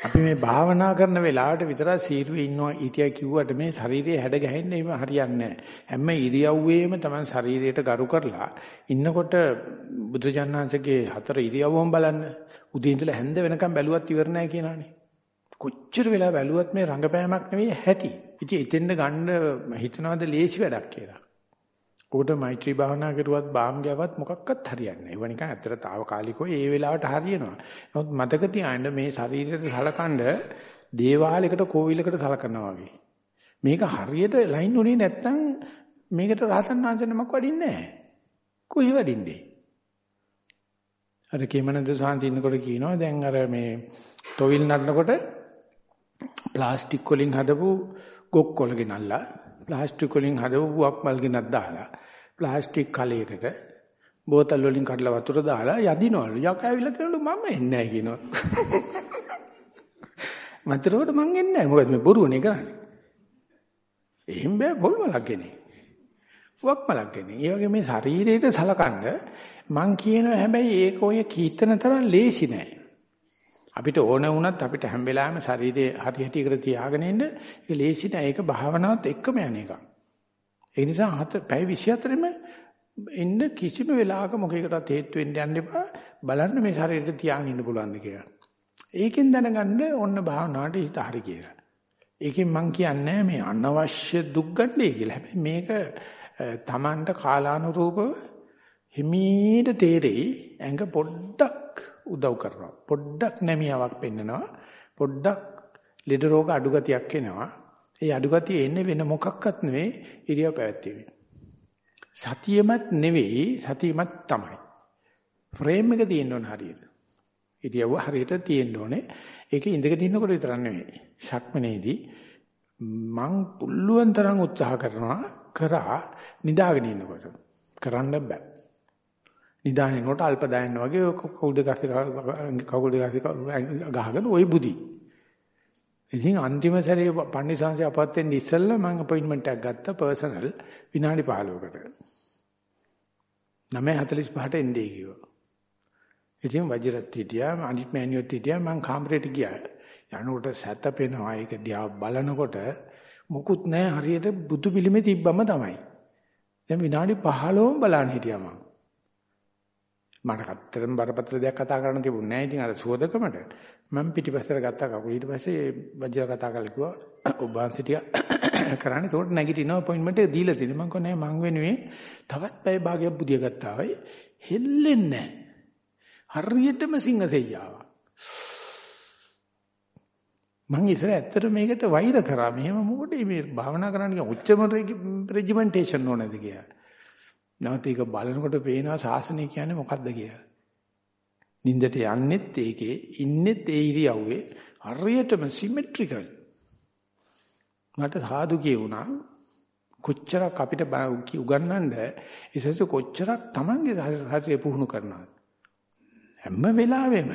අපි මේ භාවනා කරන වෙලාවට විතරක් සීරුවේ ඉන්නවා ඊටිය කිව්වට මේ ශරීරයේ හැඩ ගැහෙන්නේ එහෙම හරියන්නේ නැහැ. හැම ඉරියව්වෙම තමයි ශරීරයට ගරු කරලා ඉන්නකොට බුදුජානනාංශගේ හතර ඉරියව්වම බලන්න. උදේ ඉඳලා හැන්ද වෙනකම් බැලුවත් ඉවර නැහැ කියනවනේ. කොච්චර වෙලා බැලුවත් මේ රංගපෑමක් නෙවෙයි හැටි. ඉතින් එතෙන්ද ගන්න හිතනවාද ලේසි වැඩක් කියලා. උකට මෛත්‍රී භාවනා කරුවත් බාම් ගැවත් මොකක්වත් හරියන්නේ නැහැ. ඒව නිකන් ඇත්තට తాවකාලිකව ඒ වෙලාවට හරියනවා. නමුත් මතක තියාගන්න මේ ශරීරයට සලකනද දේවාලයකට කෝවිලකට සලකනවා වගේ. මේක හරියට ලයින් උනේ නැත්තම් මේකට රහතන් වහන්සේ නමක් වඩින්නේ නැහැ. කොහේ වඩින්නේ? අර කේමනන්ද සාන්ති ඉන්නකොට කියනවා දැන් අර මේ තොවිල් නටනකොට ප්ලාස්ටික් වලින් හදපු ගොක් කොළ ගෙනල්ලා ප්ලාස්ටික් වලින් හදපු බුවක් මල් ගෙනත් දාලා ප්ලාස්ටික් කලයකට බෝතල් වලින් කඩලා වතුර දාලා යදිනවලු යකා ඇවිල්ලා කියනලු මම එන්නේ නැහැ කියනවා. මතරවට මං එන්නේ නැහැ. මොකද මේ බොරුවනේ කරන්නේ. එහෙම බෑ පොල්මලක් ගෙනේ බුවක් මලක් ගෙනේ ඒ වගේ මේ ශරීරයට සලකන්න මං කියනවා හැබැයි ඒක ඔය කීර්තන තරම් ලේසි නෑ. අපිට ඕන වුණත් අපිට හැම වෙලාවෙම ශරීරයේ හරි හැටියකට තියාගෙන ඉන්න ඒක ලේසි නෑ. ඒක භාවනාවත් එක්කම යන එකක්. ඒ නිසා හත පැය 24ෙම ඉන්න කිසිම වෙලාවක මොකේකටත් හේතු වෙන්න යන්න එපා. බලන්න මේ ශරීරෙට තියාගෙන ඉන්න පුළුවන්ද කියලා. ඒකෙන් දැනගන්න ඔන්න භාවනාවට හිත හරි කියලා. ඒකෙන් මම කියන්නේ මේ අනවශ්‍ය දුක් ගන්නයි කියලා. හැබැයි මේක Tamanට කාලානුරූපව හිමීට තේරෙයි ඇඟ පොඩ්ඩක් උදව් කරනවා. පොඩ්ඩක් නැමියාවක් පෙන්නනවා. පොඩ්ඩක් ලෙඩ රෝග අඩු ගතියක් එනවා. ඒ අඩු ගතිය එන්නේ වෙන මොකක්වත් නෙවෙයි ඉරියව් පැවැත්වීම. සතියෙමත් නෙවෙයි සතියෙමත් තමයි. ෆ්‍රේම් එක තියෙන්න ඕන හරියට. ඉරියව්ව හරියට තියෙන්න ඕනේ. ඒක ඉඳගෙන ඉන්නකොට විතරක් නෙවෙයි. ශක්මනේදී මං පුළුවන් තරම් උත්සාහ කරනවා කරා නිදාගෙන ඉන්නකොට. කරන්න බෑ. නිදාගෙනකොට අල්ප දායන්න වගේ කවුද කවුද ගහගෙන ওই බුදි. ඉතින් අන්තිම සැරේ පන්දිසංශය අපත් වෙන්න ඉස්සෙල්ලා මම අපොයින්ට්මන්ට් එකක් ගත්තා පර්සනල් විනාඩි 15කට. 9:45ට එන්නේ කිව්වා. ඉතින් වජිරත් හිටියා අනිත් මෑණියොත් හිටියා මං කාමරේට ගියා. යනකොට සැතපෙනවා ඒක දිහා බලනකොට මුකුත් නැහැ හරියට බුදු පිළිමේ තිබ්බම තමයි. දැන් විනාඩි 15ම බලන් හිටියා මං. මට කතරම් බරපතල දෙයක් කතා කරන්න තිබුණේ නැහැ. ඉතින් අර සුවදකමට මම පිටිපස්සට ගත්තා කකුල. ඊට පස්සේ වජිර කතා කරලා කිව්වා ඔබ වහන්සේ ටික කරන්නේ. ඒකට නැගිටිනවා අපොයින්ට්මන්ට් එක දීලා තියෙනවා. මං කිව්වා නෑ මං වෙනුවේ තවත් පැය භාගයක් බුදිය ගත්තා වයි. හෙල්ලෙන්නේ නැහැ. හරියටම සිංහසෙයියාව. මං ඉස්සර ඇත්තට මේකට වෛර කරා. මෙහෙම මොකටද මේ භාවනා කරන්න කියන උච්චම රෙජිමෙන්ටේෂන් ඕනද කියලා. නැවත ඒක බලනකොට පේනවා ශාසනය කියන්නේ මොකද්ද කියලා. නින්දට යන්නෙත් ඒකේ ඉන්නෙත් ඒ ඉරියව්වේ හරියටම සිමෙට්‍රිකල්. මට සාදු කියුණා කොච්චරක් අපිට උගන්වන්න ඉසස කොච්චරක් Tamange හරිය පුහුණු කරනවද? හැම වෙලාවෙම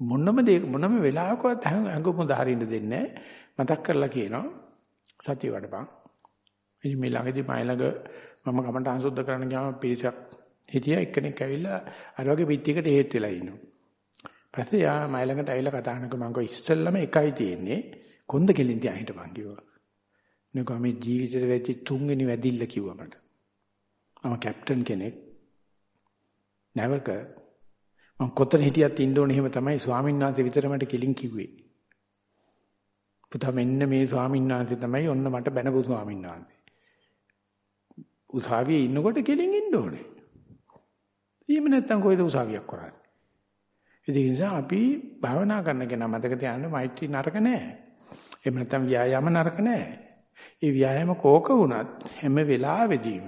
මොනම දේ මොනම වෙලාවකවත් අඟුම දහරින්න දෙන්නේ මතක් කරලා කියනවා සතිය වඩපන් ඉතින් මේ ළඟදී මයි ළඟ මම කමට අංශුද්ධ කරන්න ගියාම පිරිසක් හිටියා එක්කෙනෙක් ඇවිල්ලා අර වගේ පිටියකට හේත් වෙලා ඉන්නවා. පස්සේ යා මයි ළඟට ඇවිල්ලා කතා කරනකොට මම කිව්වා ඉස්සෙල්ලම එකයි තියෙන්නේ කොන්ද කෙලින් තියා හිටපන් කිව්වා. නිකම් මේ ජීවිතේ වෙච්ච තුන්වෙනි වැදිල්ල කිව්වා මට. මම කැප්ටන් කෙනෙක්. නැවක මම කොතන හිටියත් ඉන්න ඕනේ එහෙම තමයි ස්වාමීන් වහන්සේ විතර මට කෙලින් කිව්වේ. පුතා මෙන්න මේ ස්වාමීන් වහන්සේ තමයි ඔන්න මට බැනපු ස්වාමීන් වහන්සේ. උසාවියේ ඉන්නකොට කෙලින් ඉන්න ඕනේ. එහෙම නැත්නම් කොයිද උසාවියක් කරන්නේ? ඒ නිසා අපි භාවනා කරන කෙනා මතක තියාගන්න මෛත්‍රී නරක නෑ. එහෙම නැත්නම් ව්‍යායාම නරක නෑ. ඒ ව්‍යායාම කෝක වුණත් හැම වෙලාවෙදීම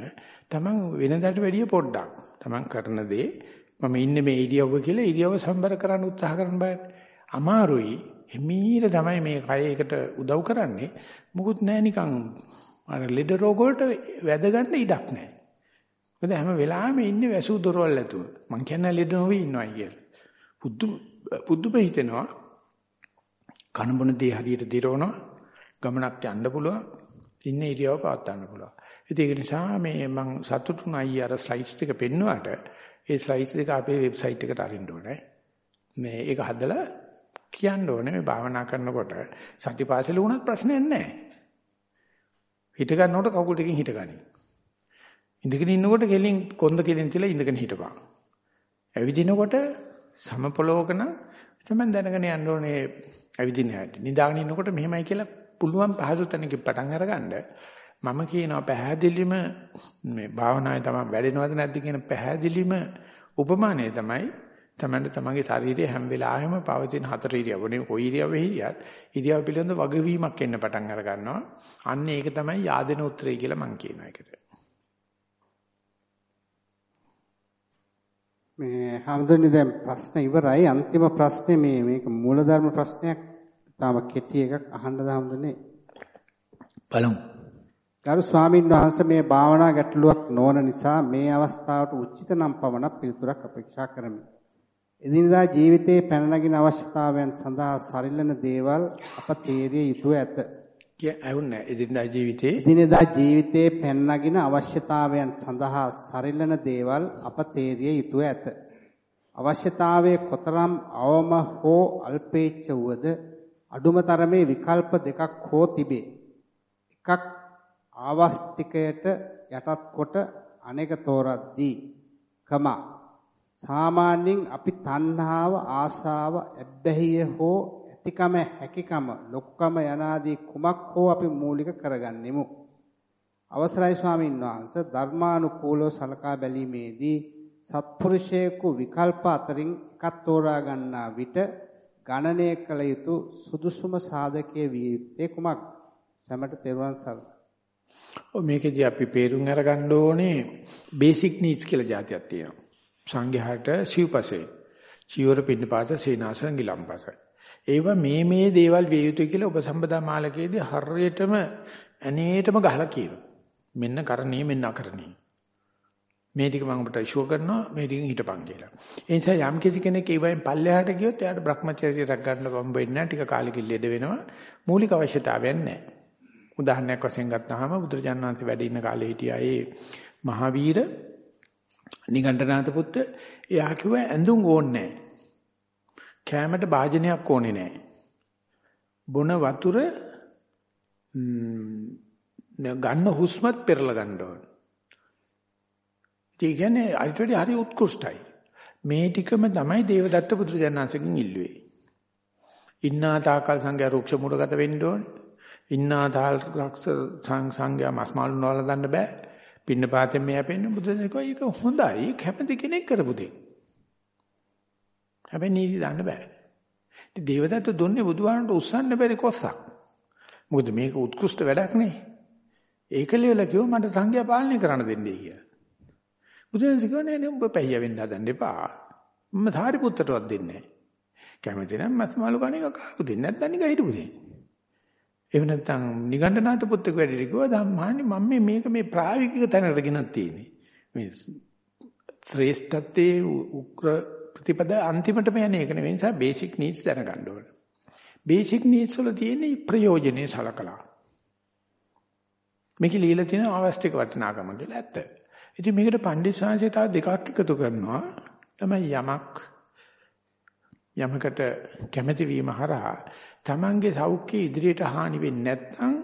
Taman වෙනදාට වැඩිය පොඩ්ඩක් Taman කරන දේ මම ඉන්නේ මේ ඉරියව්ව කියලා ඉරියව්ව සම්බර කරන්න උත්සාහ කරන බෑ. අමාරුයි. හිමීර තමයි මේ කය එකට උදව් කරන්නේ. මුකුත් නෑ නිකන් අර ලෙඩ රෝග වලට වැද ගන්න ඉඩක් නැහැ. මොකද හැම වෙලාවෙම ඉන්නේ වැසූ දොරවල් ඇතුව. මං කියන්නේ ලෙඩ නොවි ඉන්නවයි කියලා. පුදු පුදුම හිතෙනවා. කන බොන දේ හරියට දිරවනවා. ගමනක් යන්න පුළුවන්. ඉන්න ඉරියව පවත් ගන්න පුළුවන්. ඒක නිසා මේ මං සතුටුුණයි අර ස්ලයිඩ්ස් ටික පෙන්නුවාට ඒ ස්ලයිඩ්ස් ටික අපේ වෙබ්සයිට් එකට අරින්න ඕනේ. මේ ඒක හදලා කියන්න ඕනේ මේ භාවනා කරනකොට සතිපාසල වුණත් ප්‍රශ්නයක් නැහැ. හිට ගන්නකොට කකුල් දෙකෙන් හිටගනි. ඉඳගෙන ඉන්නකොට කෙලින් කොන්ද කෙලින් තියලා ඉඳගෙන හිටපන්. ඇවිදිනකොට සම පොළොවකන තමයි දැනගෙන යන්න ඕනේ ඇවිදින හැටි. නිදාගෙන ඉන්නකොට මෙහෙමයි කියලා පුළුවන් පහසු තැනකින් පටන් අරගන්න. මම කියනවා පැහැදිලිම මේ භාවනාවේ තමයි වැඩෙනවද නැද්ද කියන පැහැදිලිම උපමානය තමයි තමන්ට තමන්ගේ ශරීරයේ හැම වෙලාවෙම පවතින හතර ඉරියව්ව නේ කොයි ඉරියව්වෙ හිටියත් ඉරියව් පිළිබඳ වගවීමක් එන්න පටන් අර ගන්නවා. අන්න ඒක තමයි yaadena උත්තරය කියලා මම කියන එකට. මේ හැමදෙන්නේ දැන් ප්‍රශ්න ඉවරයි. අන්තිම ප්‍රශ්නේ මේ මේක මූලධර්ම ප්‍රශ්නයක්. තාම කෙටි එකක් අහන්න දාමුදනේ. බලමු. ගරු ස්වාමින් වහන්සේ මේ භාවනා ගැටලුවක් නොවන නිසා මේ අවස්ථාවට උචිත නම් පමණක් පිළිතුරක් අපේක්ෂා කරමි. එදිනදා ජීවිතයේ පැන නගින අවශ්‍යතාවයන් සඳහා සරිලන දේවල් අප තේරිය යුතුය ඇත. කිය ඇහුන්නේ එදිනදා ජීවිතේ එදිනදා ජීවිතයේ පැන නගින අවශ්‍යතාවයන් සඳහා සරිලන දේවල් අප තේරිය යුතුය ඇත. අවශ්‍යතාවයේ කොතරම් අවම හෝ අල්පේච්ඡ වුවද අඩුම තරමේ විකල්ප දෙකක් හෝ තිබේ. එකක් ආවස්තිකයට යටත් කොට අනේක තෝරද්දී කම සාමාන්‍යයෙන් අපි තණ්හාව ආසාව ඇබ්බැහිය හෝ ඇතිකම හැකිකම ලොක්කම යනාදී කුමක් හෝ අපි මූලික කරගන්නෙමු අවසරයි ස්වාමීන් වහන්සේ ධර්මානුකූලව සලකා බැලීමේදී සත්පුරුෂයෙකු විකල්ප අතරින් එකක් තෝරා ගන්නා විට ගණනය කළ යුතු සුදුසුම සාධකයේ විය යුත්තේ කුමක්? සමට තෙරුවන් සරණයි. ඔව් මේකෙදී අපි පේරුම් අරගන්න ඕනේ බේසික් නීඩ්ස් කියලා જાතියක් තියෙනවා. සංඝයාට සිව්පසේ. චීවර පින්නපාත සේනාසන ගිලම්පස. ඒවා මේ මේ දේවල් විය යුතුයි කියලා ඔබ සම්බදා මාලකයේදී හරියටම ඇනේටම ගහලා කියනවා. මෙන්න කරණීය මෙන්න අකරණීය. මේ ටික මම ඔබට ෂුවර් කරනවා මේ ටිකෙන් හිටපන් කියලා. ඒ නිසා යම් කිසි කෙනෙක් ඒ වයින් පල්ලෙහාට ගියොත් එයාට Brahmacharya රැක ගන්න බම්බ වෙන්නේ නැහැ. ටික කාලෙකින් ලෙඩ වෙනවා. මූලික අවශ්‍යතාවයක් නැහැ. උදාහරණයක් වශයෙන් ගත්තාම බුදුරජාණන් වහන්සේ වැඩ ඉන්න කාලේ හිටියා ඒ මහවීර නිගණ්ඨනාත පුත්ත එයා කිව්වා ඇඳුම් ඕනේ නැහැ. කෑමට භාජනයක් ඕනේ නැහැ. බොන වතුර ගන්න හුස්මත් පෙරලා ගන්න ඕන. ඒ කියන්නේ අයිට වැඩි හරි උත්කෘෂ්ටයි. මේ ටිකම තමයි දේවදත්ත පුත්‍රයන්ාංශකින් ඉල්ලුවේ. ඉන්නා තාකල් සංඝයා රුක්ෂ මුඩගත වෙන්න ඕනේ. ඉන්නා තාල් රක්ෂ සංඝයා මස් මාළු නවල දන්න බෑ. පින්න පාතෙන් මෙයා පෙන්න බුදුන් කිව්වා ඒක හොඳයි කැමති කෙනෙක් කරපු දෙයක්. හැබැයි නීති දාන්න බෑ. ඉතින් දේවදත්ත දුන්නේ බුදුහාමට උස්සන්න බැරි කොස්සක්. මොකද මේක උත්කෘෂ්ඨ වැඩක් නේ. ඒක ලෙවල කිව්ව මට සංඝයා පාලනය කරන්න දෙන්නේ කියලා. බුදුන් කිව්වා නෑ නේ උඹ පැහිය වෙන්න හදන්න එපා. මම සාරිපුත්තටවත් දෙන්නේ නෑ. කැමති නම් මස් මාළු කණ එක කාපු දෙන්නේ නැත්නම් නිකන් හිටපු දෙන්නේ. එහෙම නැත්නම් නිගණ්ඨනාත පුත්‍රක වැඩි කිව්වා ධම්මානි මම මේ මේක මේ ප්‍රායෝගික තැනකට ගෙනත් තියෙන්නේ. මේ ශ්‍රේෂ්ඨත්වයේ උග්‍ර ප්‍රතිපද අන්තිමටම යන්නේ ඒක නෙවෙයි නිසා බේසික් නීඩ්ස් දැනගන්න ඕනේ. බේසික් නීඩ්ස් වල තියෙන ප්‍රයෝජනේ සලකලා. මේක লীලා තියෙන අවස්තික වටිනාකම කියලා ඇත්ත. ඉතින් මේකට පණ්ඩිත තව දෙකක් එකතු කරනවා. තමයි යමක් යමකට කැමැති වීම හරහා Tamange සෞඛ්‍ය ඉදිරියට හානි වෙන්නේ නැත්නම්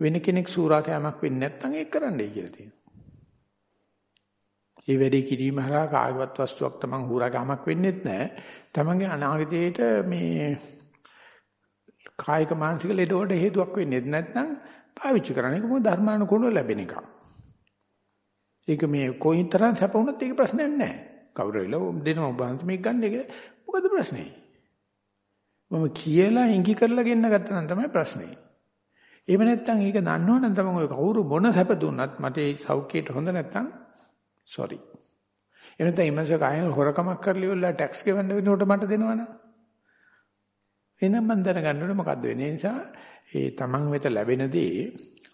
වෙන කෙනෙක් සූරා කෑමක් වෙන්නේ නැත්නම් ඒක කරන්නයි කියලා තියෙනවා. ඒ වැඩේ කිරීම හරහා කාගවත් වස්තුවක් Taman හුරා කෑමක් වෙන්නේත් නැහැ. Tamange අනාගතයේට මේ කායික මානසික ලෙඩවලට හේතුවක් වෙන්නේ නැත්නම් පාවිච්චි කරන එක මොකද ධර්මානුකූලව ලැබෙන එකක්. ඒක මේ කොයිතරම් සැප වුණත් ඒක ප්‍රශ්නයක් නැහැ. කවුරු වෙලා දෙනවා බාන්ත මේක ගන්න එක මොකද ප්‍රශ්නේ? මම කියලා ඉඟි කරලා ගෙන්න ගත්තා නම් තමයි ප්‍රශ්නේ. එහෙම නැත්නම් ඒක දන්නවනම් තමයි ඔය කවුරු මොන සැප දුන්නත් මට ඒ සෞඛ්‍යයට හොඳ නැත්නම් sorry. එනත ඉමස කායන හොරකමක් කරලි වෙලා ටැක්ස් ගෙවන්න වෙනකොට මට දෙනවනේ. එහෙනම් මම දැනගන්න ඕනේ මොකද්ද වෙන්නේ. ඒ නිසා ඒ තමන් වෙත ලැබෙන දේ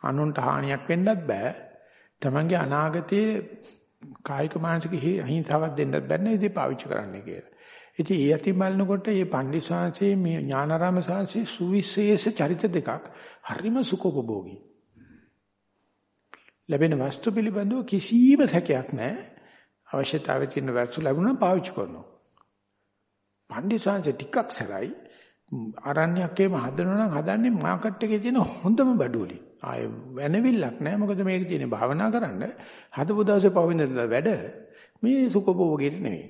අනුන්ට හානියක් වෙන්නත් බෑ. තමන්ගේ අනාගතයේ කායික මානසික අහිංසාවක් දෙන්නත් බැන්නේ ඉතින් පාවිච්චි කරන්න කියලා. ඉතින් ඒ අතින් බලනකොට මේ පණ්ඩිස්වාංශයේ මේ ඥානාරාම සාංශයේ සුවිශේෂ චරිත දෙකක් හරිම සුඛෝපභෝගී. ලැබෙන වස්තු පිළිබඳව කිසිම සැකයක් නැහැ. අවශ්‍යතාවය තියෙන වස්තු ලැබුණා පාවිච්චි කරනවා. පණ්ඩිස්වාංශ ටිකක් සැරයි ආරණ්‍යයකේම හදනවා නම් හදන්නේ මාකට් එකේ තියෙන හොඳම බඩුවලින්. ආය වෙනවිල්ලක් නැහැ. මොකද මේක තියෙන භාවනා කරන්න හදපු දවසේ පවින්දලා වැඩ මේ සුඛෝපභෝගීට නෙවෙයි.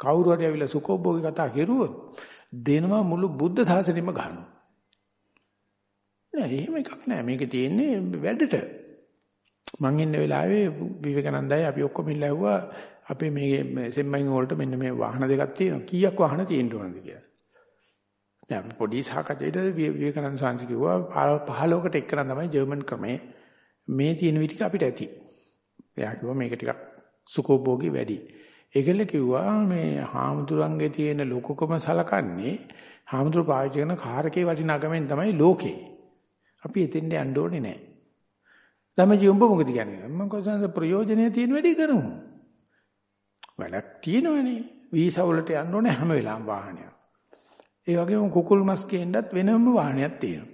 කවුරු හරි ඇවිල්ලා සුඛෝභෝගී කතා කෙරුවොත් දෙනවා මුළු බුද්ධ ශාසනයම ගහනවා. නෑ එහෙම එකක් නෑ. මේක තියෙන්නේ වැඩට. මං ඉන්න වෙලාවේ විවේකානන්දයි අපි ඔක්කොම ඉල්ල ඇහුවා අපේ මේ සෙම්බයින් වලට මෙන්න මේ වාහන දෙකක් තියෙනවා. කීයක් වාහන තියෙන්න ඕනද කියලා. දැන් අපි පොඩි සාකච්ඡාවේද විවේකානන්ද සාංශ කිව්වා 15කට එක්කන තමයි ජර්මන් ක්‍රමේ මේ තියෙන විදිහ අපිට ඇති. එයා කිව්වා මේක ටිකක් සුඛෝභෝගී වැඩි. ඒකල කිව්වා මේ හාමුදුරන්ගේ තියෙන ලොකුකම සලකන්නේ හාමුදුරු පාවිච්චි කරන කාරකේ වටිනාකමෙන් තමයි ලෝකේ. අපි එතෙන්ට යන්න ඕනේ නැහැ. ළමයි උඹ මොකද කියන්නේ? මම කොහොමද ප්‍රයෝජනෙ තියෙන වැඩි කරමු. වැඩක් තියෙනවනේ. වීසා වලට යන්න ඕනේ හැම වෙලාවෙම වාහනයක්. ඒ වගේම කුකුල් මස් ගේන්නත් වෙනම වාහනයක් තියෙනවා.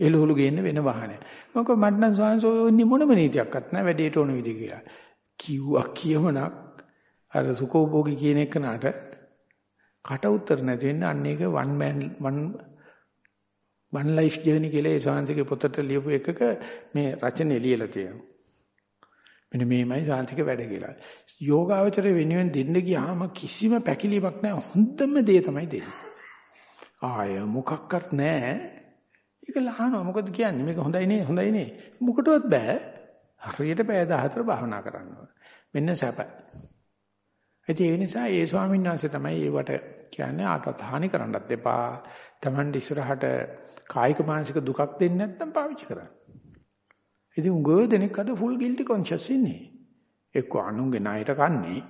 එළවලු ගේන්න වෙන වාහනයක්. මොකද මට නම් ස්වාමීන් මොනම නීතියක්වත් නැහැ වැඩේට ඕන විදිහ කියලා. කිව්වා කියමනක් අර සුකෝභෝගී කියන එකනට කට උතර නැති වෙන්න අන්න ඒක one man one one life journey කියලා ඒ ශාන්තිගේ පොතට ලියපු එකක මේ රචනය ලියලා තියෙනවා. මෙන්න මේමයි ශාන්තික වැඩ කියලා. යෝගාවචර වෙනුවෙන් දෙන්න ගියාම කිසිම පැකිලීමක් නැහැ. හොඳම දේ තමයි දෙන්නේ. ආය මොකක්වත් නැහැ. ඒක ලහනවා. මොකද කියන්නේ? මේක හොඳයි නේ, හොඳයි නේ. මොකටවත් බෑ. හරියට පැය 14 භාවනා කරන්න මෙන්න සැප. ඒ නිසා ඒ ස්වාමීන් වහන්සේ තමයි ඒවට කියන්නේ ආටත් හානි කරන්නත් එපා. Taman ඉස්සරහට කායික මානසික දුකක් දෙන්නේ නැත්නම් පාවිච්චි කරන්න. ඉතින් උගෝ දෙනෙක් අද full guilty conscious ඉන්නේ. එක්ක අනුන්ගේ ණයට කන්නේ.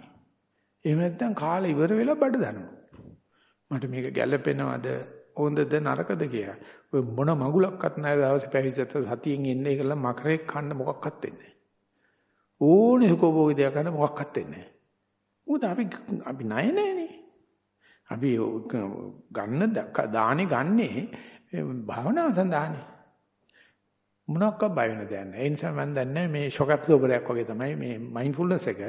එහෙම නැත්නම් කාලේ ඉවර වෙලා බඩ දනවා. මට මේක ගැළපෙනවද හොඳද නරකද කියලා. ඔය මොන මගුලක්වත් නැහැ දවසේ පැවිදිට සතියෙන් ඉන්නේ කියලා මකරේ කන්න මොකක්වත් වෙන්නේ නැහැ. ඕනේ සුඛෝභෝගී දෙයක් ගන්න මොකක්වත් වෙන්නේ නැහැ. මොකද අපි අපි ණය නැහනේ. අපි ගන්න දානේ ගන්නේ භාවනාව සඳහානේ. මොනක්වත් බය වෙන දෙයක් නැහැ. ඒ නිසා මම දන්නේ මේ ෂොක් ඇබ්සෝබරයක් වගේ තමයි මේ මයින්ඩ්ෆුල්නස් එක.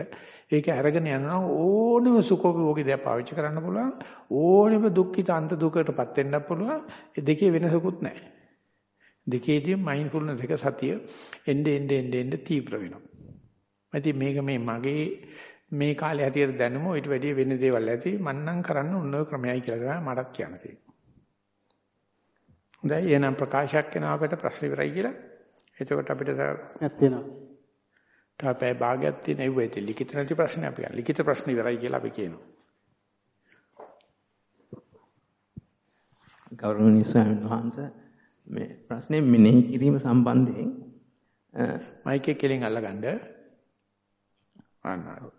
ඒක අරගෙන යනවා ඕනෙම සුඛෝපභෝගී දෙයක් පාවිච්චි කරන්න පුළුවන්. ඕනෙම දුක්ඛිත අන්ත දුකකටපත් වෙන්න පුළුවන්. ඒ දෙකේ වෙනසකුත් නැහැ. දෙකේදී මයින්ඩ්ෆුල්නස් එක සතිය එnde end end end තීව්‍ර වෙනවා. ඉතින් මේක මේ මගේ මේ කාලේ හැටියට දැනුම ඊට වැඩිය වෙන දේවල් ඇති මන්නම් කරන්න උන්නෝ ක්‍රමයයි කියලා තමයි මටත් කියන්න තියෙන්නේ. හොඳයි එහෙනම් ප්‍රකාශයක් වෙනවා අපිට ප්‍රශ්න ඉවරයි කියලා. එතකොට අපිට ප්‍රශ්නයක් තියෙනවා. තව පැය භාගයක් තියෙන ඒව ඇති ලිඛිත නැති ප්‍රශ්න අපි ගන්න. ලිඛිත ප්‍රශ්න ඉවරයි කියලා අපි කියනවා. ගෞරවනීය ස්වාමීන් වහන්සේ මේ ප්‍රශ්නේ මෙනෙහි කිරීම සම්බන්ධයෙන් මයික් එක කෙලින් අල්ලගන්න. ආන්න.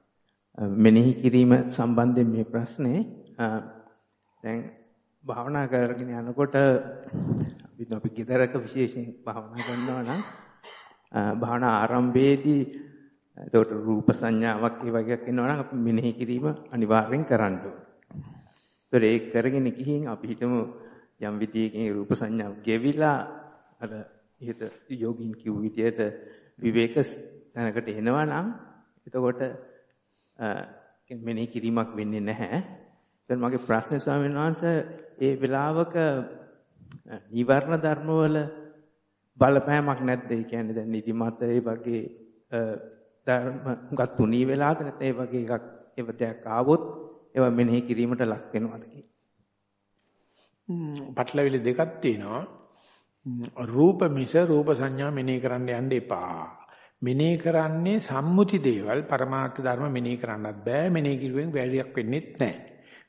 මෙනෙහි කිරීම සම්බන්ධයෙන් මේ ප්‍රශ්නේ දැන් භාවනා කරගෙන යනකොට අපි අපි ගෙදරක විශේෂයෙන් භාවනා කරනවා නම් භාවනා ආරම්භයේදී එතකොට රූප සංඥාවක් ඒ වගේක් එනවා නම් අපි මෙනෙහි කිරීම අනිවාර්යෙන් කරන්න ඕනේ. ඒක කරගෙන ගිහින් අපි හිතමු යම් විදියකින් රූප සංඥාව ගෙවිලා අර ඉහත යෝගින් කිව් විදියට විවේක තැනකට එනවා නම් එතකොට මෙනෙහි කිරීමක් වෙන්නේ නැහැ. දැන් මගේ ප්‍රශ්නේ ස්වාමීන් වහන්සේ ඒ වෙලාවක නිවර්ණ ධර්මවල බලපෑමක් නැද්ද? ඒ කියන්නේ දැන් නිදිමත ඒ වගේ ධර්ම හුඟක් තුනී වෙලාද නැත්නම් ඒ වගේ එකක් එවතයක් ආවොත් ඒවා මෙනෙහි කිරීමට ලක් වෙනවද කියලා. පටලවිලි දෙකක් තියෙනවා. රූප මිස රූප සංඥා මෙනෙහි කරන්න යන්න එපා. මෙනෙහි කරන්නේ සම්මුති දේවල් පරමාර්ථ ධර්ම මෙනෙහි කරන්නත් බෑ. මෙනෙහි කිරුවෙන් වැඩියක් වෙන්නේ නැහැ.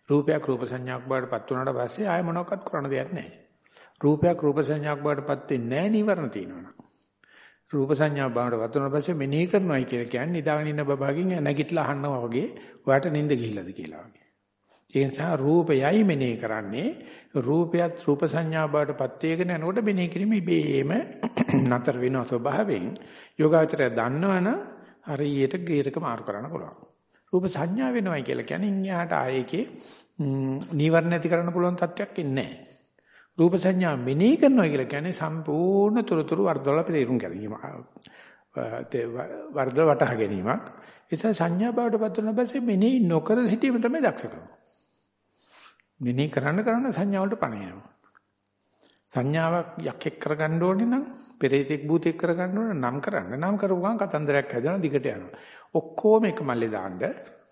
රූපයක් රූප සංඥාවක් බවට පත් වුණාට පස්සේ ආය මොනවක්වත් කරන්න දෙයක් නැහැ. රූපයක් රූප සංඥාවක් බවට පත් වෙන්නේ නැහැ නිවර්ණ තියෙනවා. රූප සංඥා බවට පත් වුණාට පස්සේ මෙනෙහි කරනවායි කියලා කියන්නේ නිදාගෙන ඉන්න බබාගෙන් නැගිටලා අහනවා වගේ ඔයාට නිින්ද ගිහිල්ලාද කියලා වගේ. ඒ නිසා රූපයයි මෙනෙහි කරන්නේ රූපයත් රූප සංඥා බවට පත් වේගෙන යනකොට මෙනෙහි කිරීම ඉබේම නතර වෙන ස්වභාවයෙන් යෝගාවචරය දන්නවනම් හරියට ගේරක මාරු කරන්න පුළුවන්. රූප සංඥා වෙනවයි කියලා කියන්නේ ඉන්හාට ආයේකේ නීවරණ ඇති කරන්න පුළුවන් තත්යක් ඉන්නේ රූප සංඥා මෙනෙහි කරනවා කියලා කියන්නේ සම්පූර්ණ තුරතුරු වර්ධවල තේරුම් ගැනීම. වර්ධ වටහා ගැනීමක්. ඒ සංඥා බවට පත් වෙන පස්සේ මෙනෙහි නොකර සිටීම තමයි දක්ෂකම. මෙනෙහි කරන්න කරන්න සංඥා වලට පණ සංඥාවක් යක්ෙක් කරගන්න ඕනේ නම් පෙරේතෙක් භූතෙක් කරගන්න ඕනේ නම් කරන්න. නම් කරපු ගමන් කතන්දරයක් හැදෙනවා දිගට යනවා. ඔක්කොම එක මල්ලේ දාන්න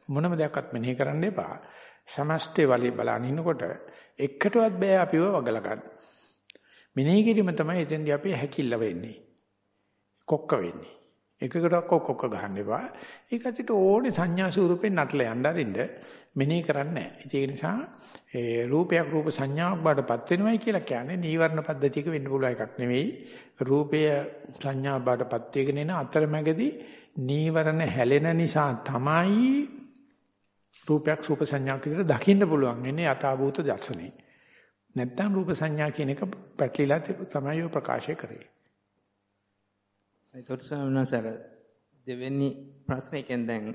මොනම දෙයක්වත් මෙනෙහි කරන්න එපා. සමස්තේ වලේ බලන ඉන්නකොට එකටවත් බෑ අපිව වගලා ගන්න. මෙනෙහි කිරීම තමයි එතෙන්දී අපි හැකිල්ල වෙන්නේ. කොක්ක වෙන්නේ. එකකට කොක්ක ගහන්න එපා. ඒකට ඕනේ සංඥා ස්වරූපෙන් නටලා යන්න අරින්න මෙනෙහි කරන්නේ නැහැ. ඒ නිසා ඒ රූපයක් රූප සංඥාවක් බාටපත් වෙනවයි කියලා කියන්නේ නීවරණ පද්ධතියක වෙන්න පුළුවන් එකක් නෙවෙයි. රූපය සංඥා බාටපත් වෙගෙන එන අතරමැදි නීවරණ හැලෙන නිසා තමයි රූපයක් රූප සංඥාවක් විදිහට දකින්න පුළුවන් ඉන්නේ යථාභූත දර්ශනේ. නැත්තම් රූප සංඥා කියන එක පැටලිලා තමයි ඔය ප්‍රකාශය කරේ. ඒකට සමනසර දෙවෙනි ප්‍රශ්නේ කියන්නේ දැන්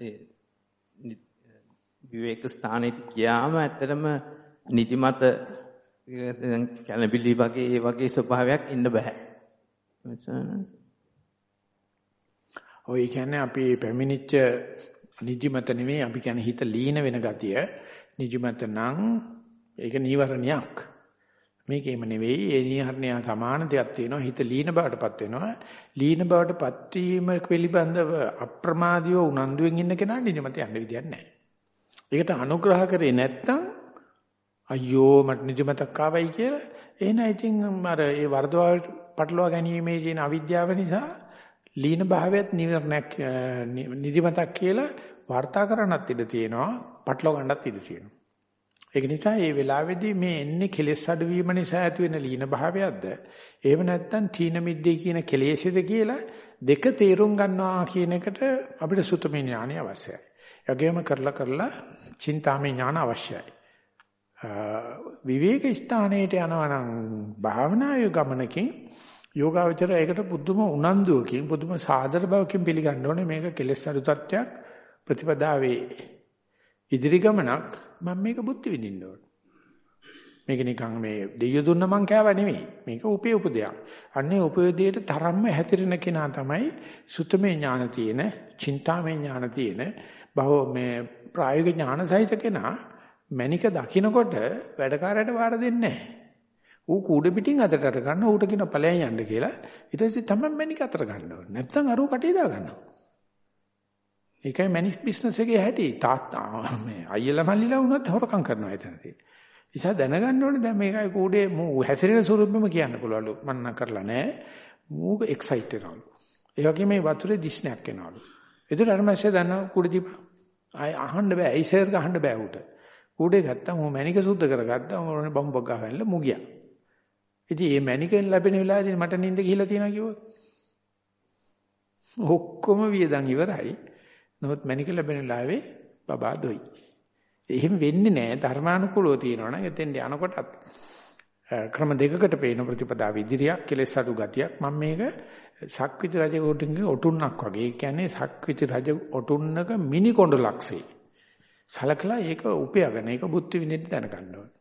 ඒ විවේක ස්ථානෙට ගියාම ඇත්තටම නිදිමත දැන් කැළඹිලි වගේ ඒ වගේ ස්වභාවයක් ඉන්න බෑ. ඔය කියන්නේ අපි පැමිණිච්ච නිදිමත නෙමෙයි අපි කියන්නේ හිත ලීන වෙන ගතිය. නිදිමත නම් ඒක නීවරණයක්. මේකේම නෙවෙයි ඒ නිහරණය සමාන දෙයක් තියෙනවා හිත ලීන බවටපත් වෙනවා ලීන බවටපත් වීම පිළිබඳව අප්‍රමාදීව උනන්දුවෙන් ඉන්න කෙනාට නිදිමත යන්න විදියක් නැහැ. ඒකට අනුග්‍රහ කරේ නැත්තම් අයියෝ මට නිදිමතක් ආවයි කියලා එහෙනම් ඉතින් අර ඒ වර්ධවා පටලවා ගැනීමේ තියෙන අවිද්‍යාව නිසා ලීන භාවයත් නිවර්ණයක් නිදිමතක් කියලා වාර්තා කරන්නත් ඉඩ තියෙනවා පටලවා ගන්නත් ඉඩ තියෙනවා. ඒක නිසා මේ වෙලාවේදී මේ එන්නේ කෙලෙස් අඩුවීම නිසා ඇති වෙන ලීන භාවයක්ද එහෙම නැත්නම් තීන මිද්දේ කියන කෙලෙසෙද කියලා දෙක තේරුම් ගන්නවා කියන එකට අපිට සුතමේ ඥානය අවශ්‍යයි. ඒ වගේම කරලා කරලා චින්තාමේ ඥාන අවශ්‍යයි. විවේක ස්ථානයට යනවා නම් භාවනායේ ගමනකින් යෝගාවචර ඒකට පුදුම උනන්දුවකින් පුදුම සාදර බවකින් පිළිගන්න ඕනේ මේක කෙලෙස් අඩු තත්ත්වයක් ප්‍රතිපදාවේ ඉදිරි ගමනක් මම මේක බුද්ධ විඳින්න ඕනේ. මේක නිකන් මේ දෙයිය දුන්න මං කෑවා නෙමෙයි. මේක උපේ උපදයක්. අන්නේ උපයෝදයට තරම්ම හැතිරෙන කෙනා තමයි සුතමේ ඥාන තියෙන, චින්තාමේ ඥාන තියෙන, බව මේ ප්‍රායෝගික ඥාන සහිත කෙනා මණික දකින්නකොට වැඩකාරයට වාර දෙන්නේ නැහැ. ඌ කූඩ පිටින් අතට අර ගන්න ඌට කියන ඵලයන් යන්න කියලා. ඊට පස්සේ තමයි මණික අතර ගන්න ඕනේ. නැත්තම් අර ඌ කටේ දා ගන්නවා. ඒකයි මැනික් බිස්නස් එකේ හැටි. තාත්තා මේ අයියලා මල්ලිලා වුණත් හොරකම් කරනවා එතනදී. නිසා දැනගන්න ඕනේ දැන් මේකයි කූඩේ මූ හැසිරෙන ස්වරූපෙම කියන්න පුළුවන්ලු. මම නම් කරලා නැහැ. මූ එක්සයිට් වෙනවලු. ඒ වගේ මේ වතුරේ දිස්නයක් එනවලු. ඒතර අර මැස්සේ දන්නවා කුඩ දීපා. ආය අහන්න බෑ. ඒසර් ගහන්න බෑ උට. කුඩේ ගත්තා මූ මැනික සුද්ධ කරගත්තා. මොන බම්බක් ගහගෙන මූ ගියා. ඉතින් මේ මැනිකෙන් ලැබෙන වෙලාවේදී මට නිින්ද ගිහිලා තියෙනවා කිව්වොත්. ඔක්කොම වියදම් ඉවරයි. නමුත් මැනික ලැබෙන ලාවේ බබා දොයි. එහෙම වෙන්නේ නැහැ ධර්මානුකූලව තියෙනවා නම් එතෙන්ට යනකොටත් ක්‍රම දෙකකට පේන ප්‍රතිපදාව ඉදිරියක් කෙලෙස් අඩු ගතියක් මම මේක සක්විති රජ කොටුන්ගේ ඔටුන්නක් වගේ. ඒ කියන්නේ සක්විති රජ ඔටුන්නක මිනි කොණ්ඩලක්සේ. සලකලා ඒක උපයගෙන ඒක බුද්ධ විඳින්න දැනගන්න ඕනේ.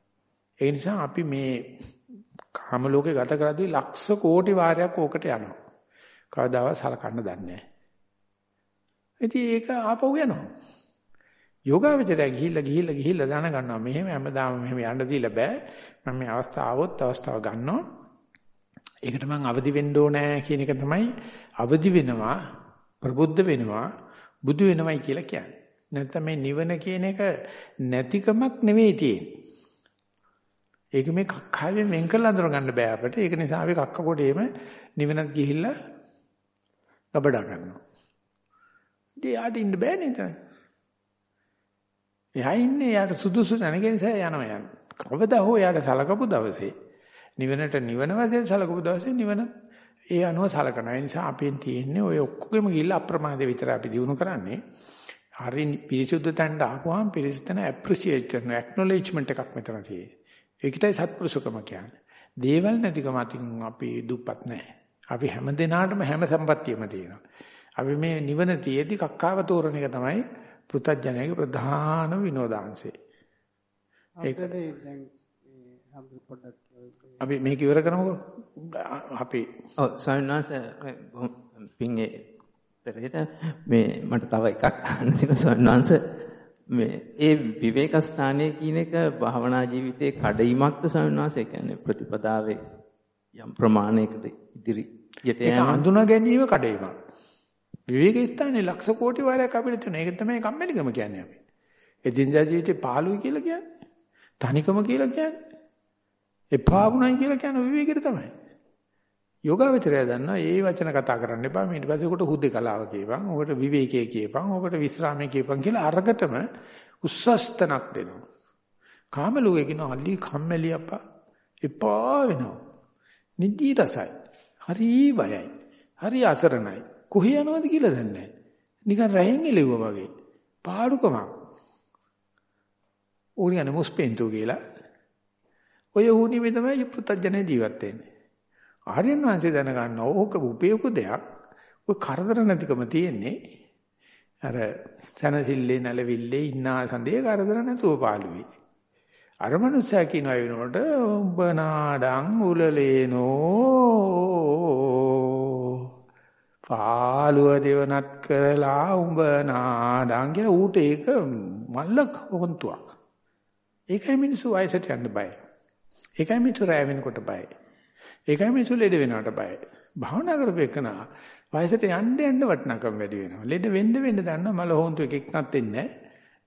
ඒ නිසා අපි මේ කාම ලෝකේ ගත කරද්දී ලක්ෂ කෝටි වාරයක් ඕකට යනවා. කවදාවත් සලකන්න දන්නේ නැහැ. ඉතින් ඒක ආපහු යනවා. යෝගාවචරය ගිහිල්ලා ගිහිල්ලා ගිහිල්ලා දැන ගන්නවා මෙහෙම හැමදාම මෙහෙම යන්න දීලා බෑ. මම මේ අවස්ථාව આવොත් අවස්ථාව ගන්නවා. ඒකට මම අවදි වෙන්න ඕනෑ කියන එක තමයි අවදි වෙනවා ප්‍රබුද්ධ වෙනවා බුදු වෙනවයි කියලා කියන්නේ. නැත්නම් මේ නිවන කියන එක නැතිකමක් නෙවෙයි තියෙන්නේ. ඒක මේ කක්කාවෙන් වෙන් කරලා අඳුර ගන්න බෑ අපිට. ඒක නිසා අපි කක්ක කොටේම නිවනත් ගිහිල්ලා ගබඩා ගන්නවා. එයාට ඉන්න බෑනේ එතන. එයා ඉන්නේ යාට සුදුසු තැනක නිසා යනවා යන්න. කවදා හෝ යාට සලකපු දවසේ නිවනට නිවන වශයෙන් සලකපු දවසේ නිවන ඒ අනුව සලකනවා. ඒ නිසා අපෙන් තියෙන්නේ ඔය ඔක්කොගෙම ගිහිල්ලා අප්‍රමාදේ විතර අපි දිනු කරන්නේ. හරි පිරිසුදු තැනට ආපුවාම පිරිසුදන ඇප්‍රීෂিয়েට් කරන ඇක්නොලෙජ්මන්ට් එකක් මෙතන තියෙන්නේ. ඒකටයි සත්පුරුෂකම කියන්නේ. දේවල් නැතිකම අතින් අපි දුප්පත් නැහැ. අපි හැම දිනාටම හැම සම්පත්තියම තියෙනවා. අපි මේ නිවන තියේදී කක්කාව තෝරන එක තමයි පෘථජ්ජනයේ ප්‍රධාන විනෝදාංශය. ඒක දැන් අපි මේක ඉවර කරමුකෝ. අපි ඔව් ස්වාමීන් වහන්සේ පින්ගේ පෙරේට මේ මට තව එකක් අහන්න තියෙනවා ස්වාමීන් වහන්සේ මේ ඒ විවේක ස්ථානයේ කියන එක භාවනා ජීවිතයේ කඩයිමක්ද වහන්සේ කියන්නේ ප්‍රතිපදාවේ යම් ප්‍රමාණයකට ඉදිරියට යෑම හඳුනා ගැනීම කඩයිමක්. විවේක ස්ථානේ ලක්ෂ කෝටි වාරයක් අපිට තියෙන. ඒක තමයි කම්මැලිකම කියන්නේ අපි. එදිනදා ජීවිතේ පාළුයි කියලා කියන්නේ. තනිකම කියලා කියන්නේ. එපා වුණයි කියලා කියන්නේ විවේකෙට තමයි. යෝගාවචරය දන්නා ඒ වචන කතා කරන්න එපා. ඊට පස්සේ උකට හුදේකලාව කියපන්. උකට විවේකයේ කියපන්. උකට විස්රාමයේ කියපන් කියලා අරකටම උස්සස්තනක් දෙනවා. කාම ලෝකේ කියන අල්ලි කම්මැලි අප්පා එපා වෙනවා. නිදි රසයි. හරි බයයි. හරි අසරණයි. කොහේ යනවද කියලා දන්නේ නැහැ. නිකන් රැහෙන් එලෙව්වා වගේ. පාඩුකමක්. ඕනියන මුස්පෙන්තු කියලා. ඔය ඌනිමේ තමයි පුත්තජන ජීවත් වෙන්නේ. ආර්යයන් වහන්සේ දැනගන්නවා ඕක උපයෝග දෙයක්. ඔය කරදර නැතිකම තියෙන්නේ. අර සනසිල්ලේ නැලවිල්ලේ ඉන්නා සඳේ කරදර නැතුව පාළුවේ. අර මනුස්සයා කියනවා වෙනකොට උඹ නාඩං උලලේනෝ පාළුව දෙවනත් කරලා උඹ නාඩං කියලා ඌට ඒක මල්ල හොන්තුවක්. ඒකයි මිනිස්සු වයසට යන්න බය. ඒකයි මිනිස්සු රැ වෙනකොට බයයි. ඒකයි මිනිස්සු ලෙඩ වෙනවට බයයි. භාවනා කරපේකනා වයසට යන්න යන්න වටනකම් වැඩි වෙනවා. ලෙඩ වෙන්න වෙන්න දන්නා මල හොන්තු එකෙක් නත් එන්නේ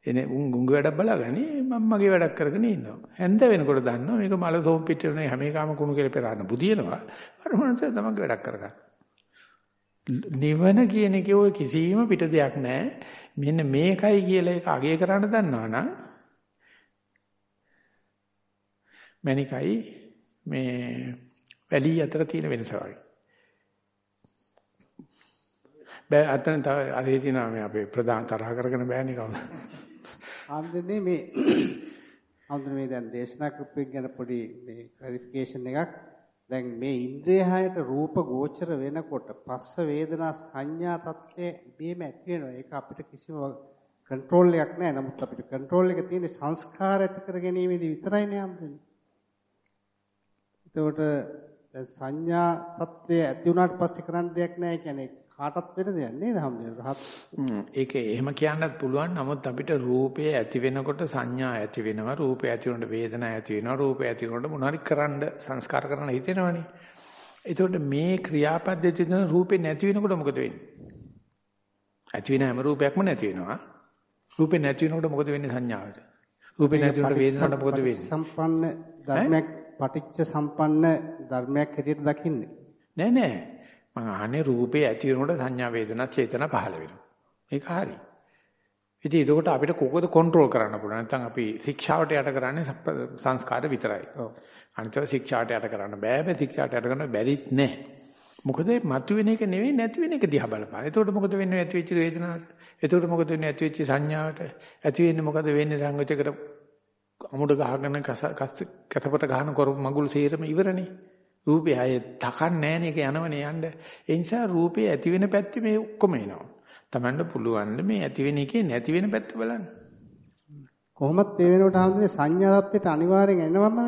එනේ උන් උංග වැඩක් බලාගනි මම මගේ වැඩක් කරගෙන ඉන්නවා. හැන්ද වෙනකොට දන්නවා මේක මල සෝම් පිට වෙන හැම එකම කුණු කියලා පෙරාන බුදියනවා. අර මනුස්සයා තමන්ගේ වැඩක් කරගන්න. නිවන කියන එකේ ඔය කිසිම පිට දෙයක් නැහැ. මෙන්න මේකයි කියලා එක අගය කරන්න දන්නවනම් මණිකයි මේ වැලි අතර තියෙන වෙනස වගේ. බෑ අතන තව අරේ තියෙනවා මේ අපේ ප්‍රධාන තරහ කරගෙන බෑනේ කවුද. ආන්දනේ මේ ආන්දනේ මේ දැන් දේශනා කෘපෙක් ගැන පොඩි මේ ක්ලැරිෆිකේෂන් එකක් දැන් මේ ඉන්ද්‍රිය හයට රූප ගෝචර වෙනකොට පස්ස වේදනා සංඥා තත්ත්වය ඉබේම ඇති වෙනවා. ඒක අපිට කිසිම කන්ට්‍රෝල් එකක් නැහැ. නමුත් අපිට කන්ට්‍රෝල් එක තියෙන්නේ සංස්කාර ඇති කර ගැනීමේදී විතරයි නේ අම්බෙන්නේ. එතකොට සංඥා තත්ත්වය ඇති වුණාට පස්සේ කරන්න දෙයක් නැහැ කියන්නේ කාටත් වෙන දෙයක් නේද හැමදේම ඒක එහෙම කියන්නත් පුළුවන්. නමුත් අපිට රූපය ඇති වෙනකොට සංඥා ඇති වෙනවා. රූපය ඇති වෙනකොට වේදනා ඇති වෙනවා. රූපය ඇති වෙනකොට මොනවාරි කරන්න සංස්කාර කරන්න හිතෙනවනේ. එතකොට මේ ක්‍රියාපද්ධතිය දෙන රූපේ නැති වෙනකොට මොකද වෙන්නේ? ඇති වෙන හැම රූපයක්ම නැති වෙනවා. රූපේ නැති වෙනකොට මොකද වෙන්නේ සංඥාවට? රූපේ නැති වෙනකොට වේදනාවට මොකද වෙන්නේ? සම්පන්න ධර්මයක් පටිච්ච සම්පන්න ධර්මයක් හැටියට දකින්නේ. නෑ නෑ මම අහන්නේ රූපේ ඇති වෙනකොට සංඥා වේදනා චේතනා පහළ වෙනවා. මේක හරි. ඉතින් ඒකට අපිට කොකද කන්ට්‍රෝල් කරන්න පුළුවන්. නැත්නම් අපි ශික්ෂාවට යට කරන්නේ සංස්කාර විතරයි. ඔව්. අනිතව ශික්ෂාවට යට කරන්න බෑ. බෑ ශික්ෂාවට යට කරන්න බැරිත් නෑ. මොකද මතුවෙන එක නෙවෙයි නැති වෙන එක දිහා බලපාන. එතකොට මොකද වෙන්නේ ඇති වෙච්ච වේදනාවට? එතකොට මොකද වෙන්නේ ඇති වෙච්ච සංඥාවට? ඇති වෙන්නේ මොකද වෙන්නේ සංගතයකට අමුඩ ගහගෙන කැතපට ගහන කරු මගුල් සීරම ඉවරනේ. රූපය අය තකන්නේ නැහැ නේ යනවනේ යන්න. ඒ නිසා රූපේ ඇති වෙන පැත්තේ මේ ඔක්කොම එනවා. Tamanne පුළුවන් මේ ඇති වෙන එකේ නැති වෙන පැත්ත බලන්න. කොහොමත් ඒ වෙනකොට හඳුනේ සංඥා தත්ත්වයට අනිවාර්යෙන් එනවම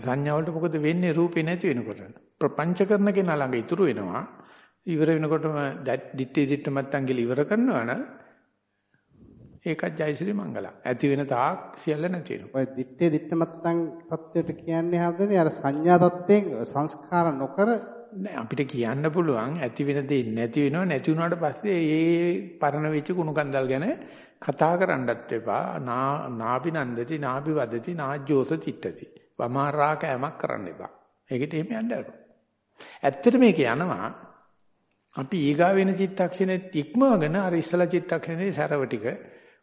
සංඥා වලට මොකද වෙන්නේ රූපේ නැති වෙනකොට? ප්‍රපංච කරන කෙනා ළඟ ඉතුරු වෙනවා. ඉවර වෙනකොටම දිත්තේ දිත්ත මත්තන් කියලා ඉවර කරනවා නම් ඒකත් ජයසිරි මංගල. ඇති වෙන තාක් සියල්ල නැති වෙනවා. ඔය දිත්තේ දිත්තමත්තන් தත්වයට කියන්නේ හදන්නේ අර සංඥා தත්යෙන් සංස්කාර නොකර නෑ අපිට කියන්න පුළුවන් ඇති වෙන දේ නැති වෙනව නැති වුණාට පස්සේ ඒ පරණ වෙච්ච කුණු කන්දල් ගැන කතා කරන්නත් එපා. නාපි නන්දති නාපි වදති නාජ්ජෝස චිත්තති. වමාරා කෑමක් කරන්න එපා. ඒකට එහෙම යන්න. ඇත්තට මේක යනවා අපි ඊගා වෙන චිත්තක්ෂණෙත් ඉක්මවගෙන අර ඉස්සලා චිත්තක්ෂණේ සැරව ටික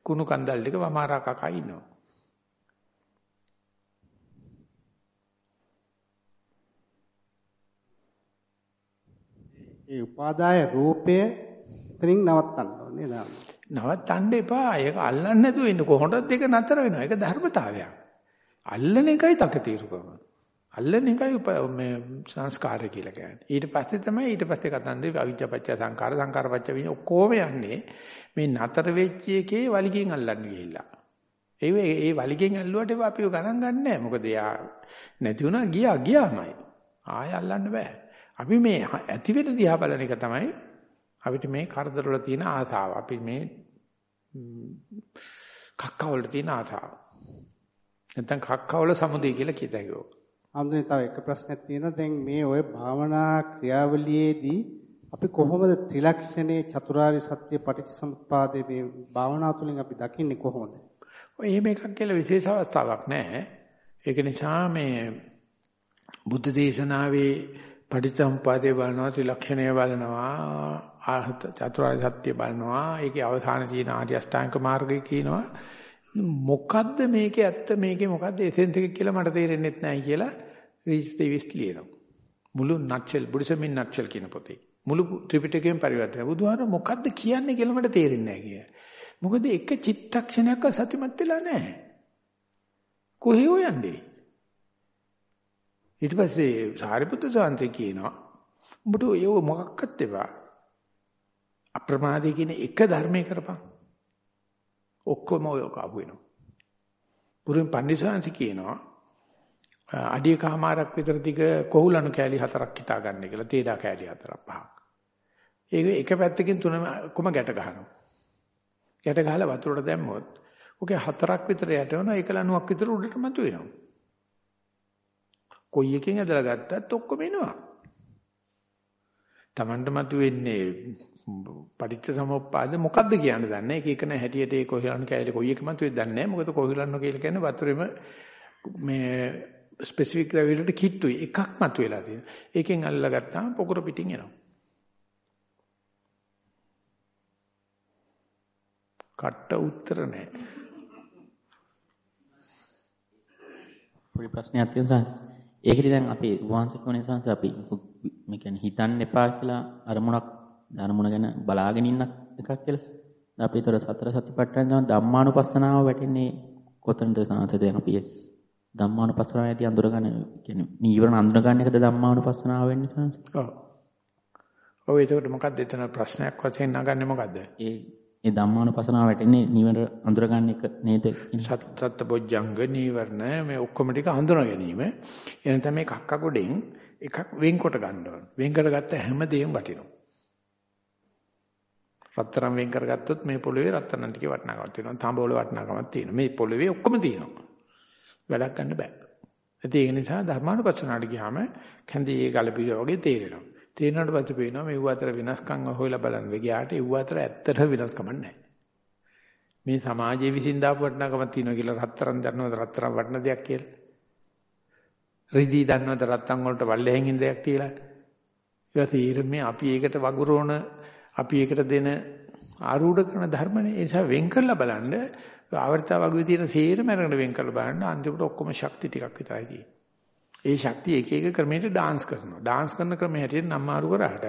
කුණු කන්දල් ටික වමාරා කකා ඉන්නවා. ඒ උපාදාය රූපය එතනින් නවත්තන්න ඕනේ නේද? නවත්තන්න එපා. ඒක අල්ලන්නේ නැතුව ඉන්න කොහොමද ඒක නතර වෙනවා. ඒක ධර්මතාවයක්. අල්ලන එකයි තකතිරුකම. අල්ලන එකයි මේ සංස්කාරය කියලා කියන්නේ. ඊට පස්සේ තමයි ඊට පස්සේ කතන්දේ අවිජ්ජාපච්ච සංකාර සංකාරපච්ච විඤ්ඤා ඔක්කොම යන්නේ මේ නතර වෙච්ච එකේ වලිගෙන් අල්ලන්න ගිහිල්ලා. ඒ ඒ වලිගෙන් ඇල්ලුවට ඒවා අපිව ගණන් ගන්නෑ. මොකද යා නැති වුණා ගියා ගියාමයි. ආය අල්ලන්න බෑ. අපි මේ ඇති වෙන දිහා බලන එක තමයි අපිට මේ කරදර වල තියෙන ආසාව. අපි මේ කක්කවල තියෙන ආසාව. නැත්නම් කක්කවල සමුදේ කියලා කියතයි. අම්දේ තව එක ප්‍රශ්නයක් තියෙනවා. දැන් මේ ওই භාවනා ක්‍රියාවලියේදී අපි කොහොමද ත්‍රිලක්ෂණේ චතුරාර්ය සත්‍ය පටිච්චසමුප්පාදේ මේ භාවනා තුළින් අපි දකින්නේ කොහොමද? ඔය එහෙම එකක් කියලා විශේෂ අවස්ථාවක් නැහැ. ඒක නිසා මේ බුද්ධ දේශනාවේ පටිච්චසමුප්පාදේ බලනවා ත්‍රිලක්ෂණය බලනවා ආහත චතුරාර්ය සත්‍ය බලනවා ඒකේ අවසානයේ තියෙන ආර්ය අෂ්ටාංග මාර්ගය කියනවා මොකද්ද මේකේ ඇත්ත මේකේ මොකද්ද එසෙන්ස් එක කියලා මට තේරෙන්නේ නැහැ කියලා රීස් ඩේවිස් ලියනවා. මුළු නට්ෂල් බුද්ධසමින් නට්ෂල් කියන පොතේ. මුළු ත්‍රිපිටකයෙන් පරිවර්තනය. බුදුහාර මොකද්ද කියන්නේ කියලා මට තේරෙන්නේ නැහැ කිය. මොකද එක චිත්තක්ෂණයක් සතිමත් වෙලා නැහැ. කොහේ යන්නේ? ඊට පස්සේ සාරිපුත්‍ර සාන්තේ කියනවා උඹට යෝ මොකක්වත් එපා. අප්‍රමාදී කියන එක ධර්මයේ කරපන්. ඔක්කොම ඔය කාපු වෙනවා. පුරුන් පන්දිසාංශ කියනවා අඩියකමාරක් විතර දිග කොහුලණු කෑලි හතරක් හිතා ගන්න කියලා තේඩා කෑලි හතරක් පහක්. ඒක එක පැත්තකින් තුනම කොම ගැට ගන්නවා. ගැට ගහලා වතුරට දැම්මොත් ඔකේ හතරක් විතර යට වෙනවා ඒක ලණුවක් විතර උඩට මතුවෙනවා. කොයි එකෙන් ඇදලා ගත්තත් ඔක්කොම එනවා. Tamanට මතුවෙන්නේ පටිච්ච සමුප්පාද මොකද්ද කියන්න දන්නේ. එක එක නැ හැටියට ඒ කොහිලන් කැලේ කොයි එක මතුවෙද දන්නේ නැහැ. මොකද කොහිලන් කියලා කියන්නේ වතුරෙම මේ ස්පෙસિෆික් ග්‍රැවිටිට කිට්ටුයි එකක් මතුවලා තියෙනවා. ඒකෙන් අල්ලලා ගත්තාම පොකුර පිටින් එනවා. කට්ට උත්තර නැහැ. පොඩි ප්‍රශ්නයක් තියෙනවා. ඒකෙදි දැන් අපි වංශික වෙනසන්ස අපි මේ කියන්නේ හිතන්න එපා කියලා අරමුණක් අරමුණ ගැන බලාගෙන ඉන්න එකක් කියලා. අපි ඒතර සතර සතිපට්ඨාන තමයි ධම්මානුපස්සනාව වැටෙන්නේ කොතනද සාංශ දැන් අපි ධම්මානුපස්සනාවේදී අඳුරගන්න කියන්නේ නීවරණ අඳුරගන්න එකද ධම්මානුපස්සනාව වෙන්නේ සාංශ? ඔව්. ඔව් ඒකට මොකක්ද එතන ප්‍රශ්නයක් වශයෙන් නගන්නේ මොකද්ද? ඒ ඒ ධම්මානුපස්සනාව වැටෙන්නේ නීවර අඳුරගන්න එක නේද? සත්ත බොජ්ජංග නීවරණ මේ ඔක්කොම ටික හඳුනා ගැනීම. එනතම මේ කක්ක ගොඩෙන් එකක් වෙන්කොට ගන්න ඕන. වෙන් කරගත්ත හැම දෙයක්ම වටිනවා. රත්තරන් වෙන් කරගත්තොත් මේ පොළවේ රත්තරන් ටිකේ වටිනාකමක් තියෙනවා. තාඹෝල වටිනාකමක් තියෙනවා. මේ පොළවේ ඔක්කොම තියෙනවා. වැඩක් ගන්න බෑ. ඒක නිසා ධර්මානුපස්සනාට ගියාම කැඳේ ගලපිර වගේ තේරෙනවා. තේරෙනාට පස්සේ පේනවා මේ ඌ අතර වෙනස්කම් හොයලා බලන්න ගියාට ඌ අතර ඇත්තට වෙනස්කමක් නැහැ. මේ සමාජයේ විසින් දාපු වටිනාකමක් තියෙනවා කියලා රත්තරන් දන්නවද රත්තරන් වටින දෙයක් කියලා? රිදී දන්නවද රත්තරන් වලට වල්ලෙහෙන් ඉන්න දෙයක් කියලා? ඒවා තීරමේ අපි ඒකට වගුරෝන අපි ඒකට දෙන ආරූඪ කරන ධර්මනේ ඒ නිසා වෙන් කරලා බලන්න ආවර්තව වගේ තියෙන සේරම අරගෙන වෙන් කරලා බලන්න අන්තිමට ඔක්කොම ශක්ති ටිකක් විතරයි තියෙන්නේ. ඒ ශක්තිය එක එක ක්‍රමයකට ඩාන්ස් කරනවා. ඩාන්ස් කරන ක්‍රමය හැටියට නම් මාරු කරාට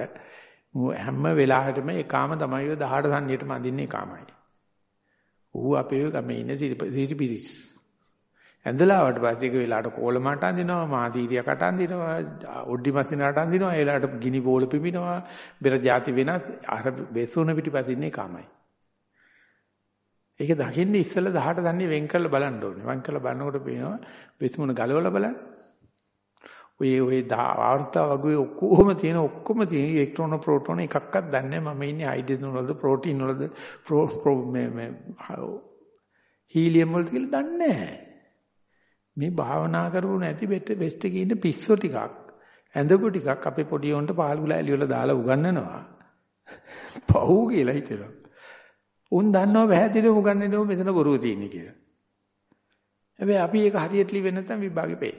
හැම වෙලාවෙටම එකාම තමයි ඔය 18 සන්නියටම අඳින්නේ එකාමයි. ඌ අපේ ගමේ ඉන්න සිරිපිරිස්. ඇඳලාවට පස්සේ ඒක වෙලාවට කෝලමට අඳිනවා, මාදීරියකට අඳිනවා, ඔඩ්ඩි මස්සිනාට අඳිනවා, ඒ වෙලාවට ගිනි බෝල පිපිනවා, බෙර જાති වෙනත් අර බෙසුන පිටිපස්සින්නේ කාමයි. ඒක දකින්න ඉස්සෙල්ලා 18 දන්නේ වෙන් කරලා බලන්න ඕනේ. වෙන් කරලා බලනකොට පේනවා බෙසුන ගලවලා බලන්න. ඔය ඔය වාර්තා වගේ ඔක්කොම තියෙන ඔක්කොම තියෙන ඉලෙක්ට්‍රෝන ප්‍රෝටෝන එකක්වත් දන්නේ මම ඉන්නේ හයිඩ්‍රජන් වලද ප්‍රෝටීන් වලද ප්‍රෝ මේ මේ හීලියම් වලද කියලා දන්නේ නැහැ. මේ භාවනා කරපු නැති බෙට බෙස්ට් එකේ ඉන්න පිස්සෝ ටිකක් ඇඳපු ටිකක් අපේ පොඩි උන්ට පහල් ගුලා එළිය වල දාලා උගන්වනවා. පව් කියලා හිතෙනවා. උන් දන්නව පැහැදිලිව උගන්වන්නේ මෙතන බොරුව තියෙන්නේ කියලා. හැබැයි අපි ඒක හරියට ලිවෙන්නේ නැත්නම් විභාගෙ පෙයි.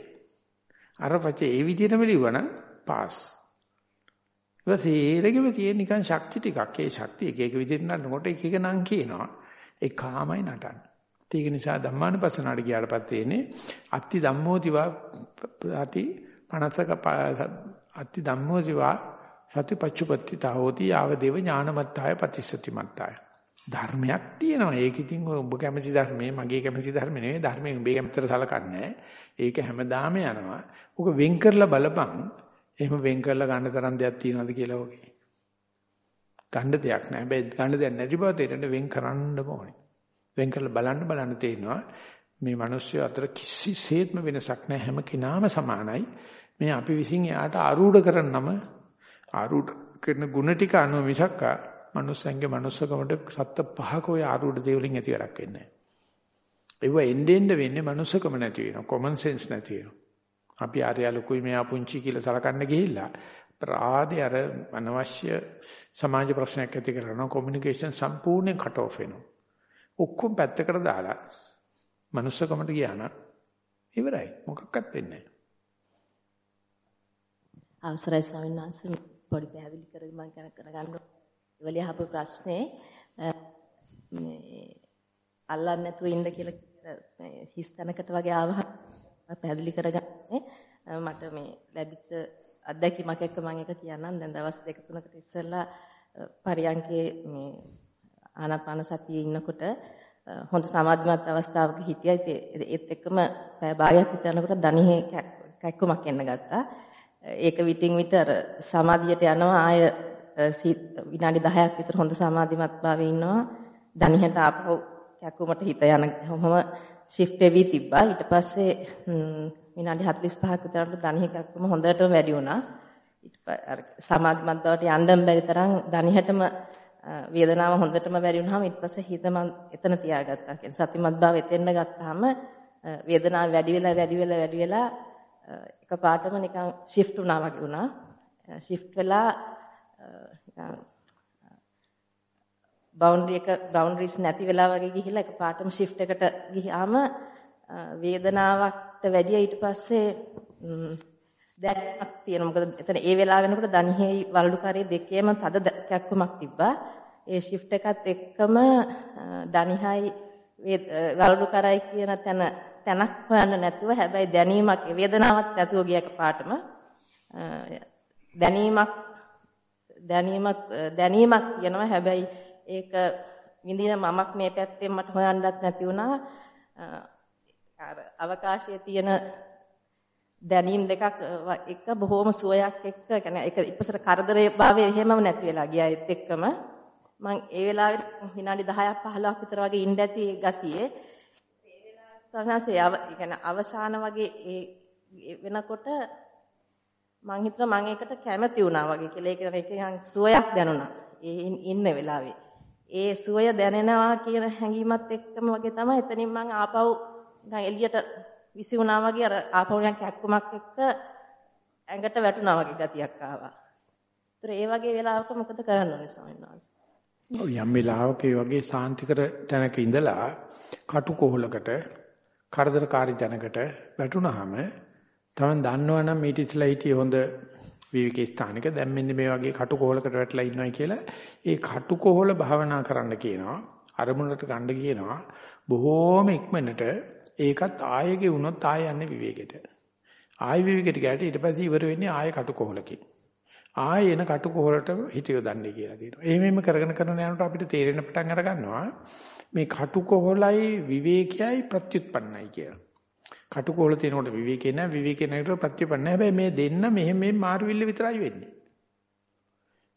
අර පස්සේ ඒ විදිහටම ලිව්වනම් පාස්. ඒක සේරගෙම තියෙන නිකන් ශක්ති ටිකක්. ඒ ශක්තිය එක එක විදිහට නටනකොට එක එක නම් කියනවා. ඒ කාමයි නටන්නේ. ඒක නිසා ධම්මානුපස්සනාට ගියාට පස්සේ එන්නේ අත්ති ධම්මෝතිවා අති 50ක අත්ති ධම්මෝතිවා සතිපච්චුපත්ති තාවෝති ආව දේව ඥානමත්තාය ප්‍රතිසති මත්තාය ධර්මයක් තියෙනවා. ඒක ඉතින් ඔබ කැමති ධර්මයේ මගේ කැමති ධර්ම නෙවෙයි. ධර්මයේ උඹේ කැමතට සලකන්නේ ඒක හැමදාම යනවා. ඔක වෙන් කරලා බලපන්. එහෙම වෙන් කරලා ගන්න තරම් දෙයක් තියනවද කියලා ඔගේ. ගන්න දෙයක් නැහැ. හැබැයි ගන්න දෙයක් නැති බව තේරෙන්න වෙන් කරන්න ඕනේ. වෙන් කරලා බලන්න බලන්න තේරෙනවා මේ මිනිස්සු අතර කිසිසේත්ම වෙනසක් නැහැ. හැම කෙනාම සමානයි. මේ අපි විසින් එයාට ආරූඪ කරන්නම ආරූඪ කරන ಗುಣ ටික අනුව මිසක්කා මනුස්සයන්ගේ මනුස්සකමට සත්ත පහක ඔය ආරූඪ දේවලින් ඇති වැඩක් වෙන්නේ නැහැ. ඒව එන්නේ එන්න වෙන්නේ මනුස්සකම නැති වෙනවා. common sense නැති වෙනවා. අපි ආර්ය ලොකුයි මෙයා පුංචි කියලා සලකන්න ගිහිල්ලා ප්‍රාදේ අර අනවශ්‍ය සමාජ ප්‍රශ්නයක් ඇති කරනවා. communication සම්පූර්ණයෙන් cut off වෙනවා. ඔක්කොම පැත්තකට දාලා මනුස්සකමට ගියා නම් ඉවරයි. මොකක්වත් වෙන්නේ නැහැ. අවසරයි ස්වාමීන් වහන්සේ පොඩි පැහැදිලි කරගන්න මම කරගන්න ඉවලිය අහපු ප්‍රශ්නේ මේ අල්ලන්නේ නැතුව ඉන්න කියලා හිස් තැනකට වගේ ආවහ පැහැදිලි කරගන්නේ. මට මේ ලැබිච්ච අත්දැකීමක් එක්ක මම එක කියන්නම්. දැන් දවස් දෙක තුනකට ඉස්සෙල්ලා පරියන්කේ මේ ආනාපාන සතියේ ඉන්නකොට හොඳ සමාධිමත් අවස්ථාවක හිටියා. ඒත් එක්කම පැය භාගයක් විතර යනකොට දණිහේ කැක්කමක් එන්න ගත්තා. ඒක විටින් විට අර සමාධියට යනවා. ආය විනාඩි 10ක් විතර හොඳ සමාධිමත් භාවයේ ඉන්නවා. දණිහට ආපහු කැක්කුමට හිත යන කොහොම shift වෙවි තිබ්බා. ඊට පස්සේ විනාඩි 45ක් විතරට දණිහ කැක්කුම හොඳටම වැඩි වුණා. ඊට අර සමාධිමත් බවට යන්න බැරි තරම් දණිහටම වේදනාව හොඳටම වැඩි වුණාම ඊට පස්සේ හිත මම එතන තියාගත්තා. කියන්නේ සතිමත් භාවය එතෙන්න ගත්තාම වේදනාව වැඩි වෙලා වැඩි වෙලා වැඩි වෙලා එකපාරටම නිකන් shift වුණා වගේ වුණා. shift වෙලා නිකන් බවුන්ඩරි එක බවුන්ඩරිස් නැති වෙලා වගේ ගිහිල්ලා එකපාරටම shift එකට ගියාම වේදනාවට වැඩිය ඊට පස්සේ දැක්මක් තියෙනවා. මොකද එතන ඒ වෙලාව වෙනකොට දණිහෙයි වලඩුකාරයේ දෙකේම තද කැක්කමක් තිබ්බා. ඒ shift එකත් එක්කම දණිහයි වලඩුකාරයි කියන තැන තැනක් හොයන්න නැතුව හැබැයි දැනීමක් වේදනාවක් නැතුව ගිය එකපාරටම දැනීමක් දැනීමක් දැනීමක් කියනවා හැබැයි ඒක විඳින මමක් මේ පැත්තෙන් මට හොයන්නත් නැති වුණා. අර අවකාශයේ තියෙන දැනීම් දෙකක් එක බොහොම සුවයක් එක්ක කියන්නේ ඒක ඉපසර කරදරේ භාවයේ එහෙමම නැති වෙලා ගියා ඒත් එක්කම. මම ඒ වෙලාවේ විනාඩි 10ක් 15ක් විතර වගේ ඉඳ ඇති ඒ ගතියේ ඒ වෙලාවට කියන්නේ අවසාන වගේ ඒ වෙනකොට මං හිතුවා මම ඒකට කැමති වුණා වගේ කියලා ඒක ඒක සුවයක් දැනුණා ඒ ඉන්න වෙලාවේ ඒ සුවය දැනෙනවා කියන හැඟීමත් එක්කම වගේ තමයි එතනින් මං ආපහු නිකන් එළියට විසි වුණා වගේ අර ආපහු නිකන් කැක්කුමක් එක්ක ඇඟට වැටුණා වගේ ගතියක් ආවා. ඒතර ඒ වගේ වෙලාවක මොකද කරන්න ඕනේ ස්වාමීන් වහන්සේ? ඔව් යම් වෙලාවක ඒ වගේ සාන්තිකර තැනක ඉඳලා කටුකොහලකට කරදරකාරී තැනකට වැටුනහම තමන් දන්නවනම් ඊට ඉස්සලා හිටියේ හොඳ විවික ස්ථානික. දැන් මෙන්න මේ වගේ කටුකොහලකට වැටලා ඉන්නවයි කියලා. ඒ කටුකොහල භාවනා කරන්න කියනවා. අරමුණට ගන්න කියනවා. බොහෝම ඉක්මනට ඒකත් ආයෙගේ වුණොත් ආයෙ යන්නේ විවේකෙට. ආයෙ විවේකෙට ගියට ඊට පස්සේ ඉවර වෙන්නේ ආයෙ කටුකොහලකින්. ආයෙ එන කටුකොහලට හිතියෝ දන්නේ කියලා තියෙනවා. එහෙමම කරගෙන කරන යනකොට අපිට තේරෙන පටන් අර ගන්නවා. මේ කටුකොහලයි විවේකයයි ප්‍රත්‍යুৎපන්නයි කියලා. කටුකොහල තියෙනකොට විවේකේ නැහැ විවේකේ නැකට ප්‍රතිපන්න නැහැ. හැබැයි මේ දෙන්න මෙහෙම මේ මාරුවිල්ල විතරයි වෙන්නේ.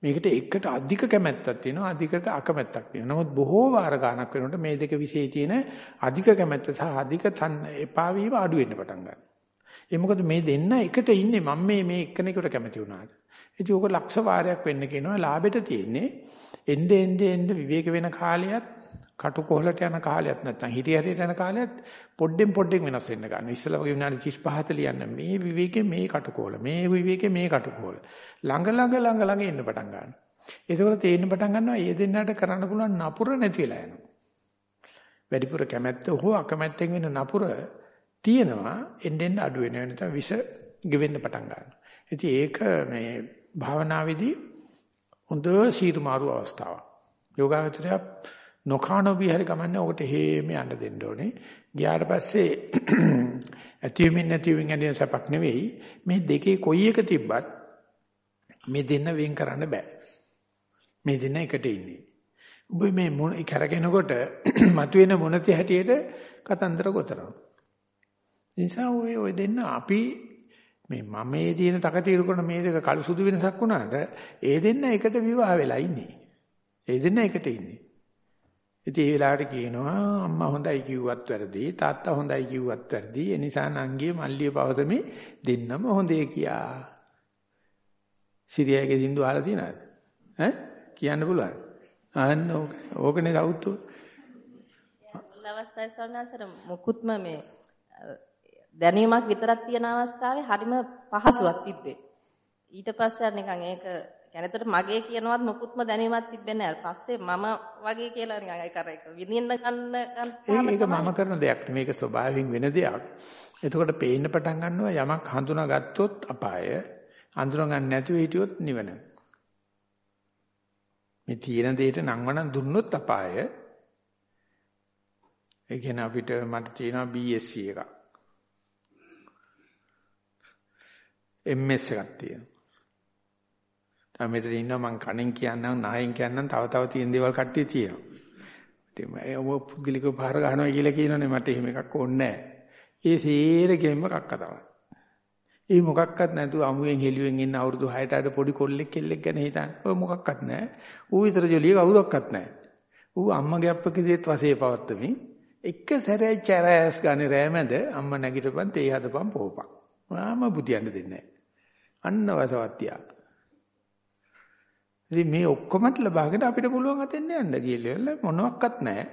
මේකට එකට අධික කැමැත්තක් තියෙනවා අධිකට අකමැත්තක් තියෙනවා. නමුත් බොහෝ වාර ගණක් වෙනකොට මේ දෙක વિશે තියෙන අධික කැමැත්ත සහ අධික එපා වීම අඩු වෙන්න පටන් ගන්නවා. ඒ මොකද මේ දෙන්න එකට ඉන්නේ මම මේ මේ එක්කෙනෙකුට කැමති වුණාට. ඉතින් ඕක ලක්ෂ වාරයක් වෙන්න කියනවා ලාභෙට තියෙන්නේ එnde ende ende විවේක වෙන කාලයත් කටුකොහලට යන කාලයක් නැත්නම් හිටි හැරියට යන කාලයක් පොඩ්ඩෙන් පොඩ්ඩෙන් වෙනස් වෙන්න ගන්න. ඉස්සෙල්ලා වගේ විනාඩි 35 40 මේ විවේකේ මේ කටුකොහල මේ විවේකේ මේ කටුකොහල. ළඟ ළඟ ළඟ ළඟ එන්න පටන් ගන්නවා. ඒකවල තේින්න පටන් ගන්නවා මේ දෙන්නට කරන්න පුළුවන් නපුර නැති වෙලා යනවා. වැඩිපුර කැමැත්ත හෝ අකමැත්තෙන් වෙන නපුර තියෙනවා එන්නෙන් අඩු වෙන වෙනත විස ගෙවෙන්න පටන් ගන්නවා. ඉතින් ඒක මේ භාවනාවේදී හොඳ සීරු මාරු අවස්ථාවක්. යෝගාවචරය නොකානෝබී හරි කමන්නේ ඔකට හේම යන්න දෙන්න ඕනේ. ගියාට පස්සේ ඇතිවෙමින් නැතිවෙමින් යන සපක් නෙවෙයි මේ දෙකේ කොයි එක තිබ්බත් මේ දෙන්න වෙන් කරන්න බෑ. මේ දෙන්න එකට ඉන්නේ. ඔබ මේ මොන කරගෙනකොට මතුවෙන මොනති හැටියට කතන්දර ගොතනවා. නිසා ඔය ඔය දෙන්න අපි මේ මමේ තියෙන තකතිරු කරන මේ දෙක කළු සුදු වෙනසක් වුණාට ඒ දෙන්න එකට විවාහ වෙලා ඉන්නේ. ඒ දෙන්න එකට ඉන්නේ. ඉතින් ඒ වෙලාවට කියනවා අම්මා හොඳයි කිව්වත් වැරදි තාත්තා හොඳයි කිව්වත් වැරදි ඒ නිසා නංගියේ මල්ලිය පවසමි දෙන්නම හොඳේ කියා. සිරියාගේ සින්දු අහලා තියෙනවද? ඈ කියන්න පුළුවන්. අහන්න ඕක. ඕකනේ සවුත්තු. මුල් අවස්ථාවේ සවනාසර මුකුත්ම මේ දැනීමක් විතරක් තියෙන අවස්ථාවේ හරිම පහසුවක් තිබ්බේ. ඊට පස්සේ නිකන් ඒක කියන්නේ මගේ කියනවත් මොකුත්ම දැනීමක් තිබෙන්නේ නැහැ. පස්සේ මම වගේ කියලා නිකන් ඒක අර ඒක විඳින්න ගන්න ඒක මම කරන දෙයක් මේක ස්වභාවයෙන් වෙන දෙයක්. එතකොට පේන්න පටන් ගන්නවා යමක් හඳුනාගත්තොත් අපාය, හඳුනා ගන්න නැතුව හිටියොත් නිවන. මේ තියෙන දෙයට නංවන දුන්නොත් අපාය. ඒ කියන්නේ අපිට මට තියෙනවා BSc එකක්. MS එකක් තියෙනවා. දැන් මෙතන ඉන්නවා මං කණෙන් කියන්නම් නායෙන් කියන්නම් තව තව තියෙන දේවල් කට්ටිය තියෙනවා. ඉතින් මම පුද්ගලිකව පාර ගන්නවා කියලා කියනෝනේ මට එහෙම එකක් ඕනේ නැහැ. ඒ සේරගෙම කක්ක තමයි. ඒ මොකක්වත් නැතුව අමුයෙන් හෙළුවෙන් ඉන්න අවුරුදු 6ට අඩ පොඩි කොල්ලෙක් කෙල්ලෙක් ගැන හිතන්න. ඔය මොකක්වත් නැහැ. ඌ විතර ජොලිය කවුරක්වත් නැහැ. ඌ අම්මගේ අප්පකදීත් වශයේ පවත්තමින් එක සැරේ චරෑස් ගානේ රෑමැද අම්මා නැගිටපන් තේ හදපන් පොහපන්. ආම බුදියන්න දෙන්නේ නැහැ. අන්න වසවත්තියා. ඉතින් මේ ඔක්කොමත් ලබාගෙන අපිට පුළුවන් අතෙන් යන්න කියලා මොනවත් නැහැ.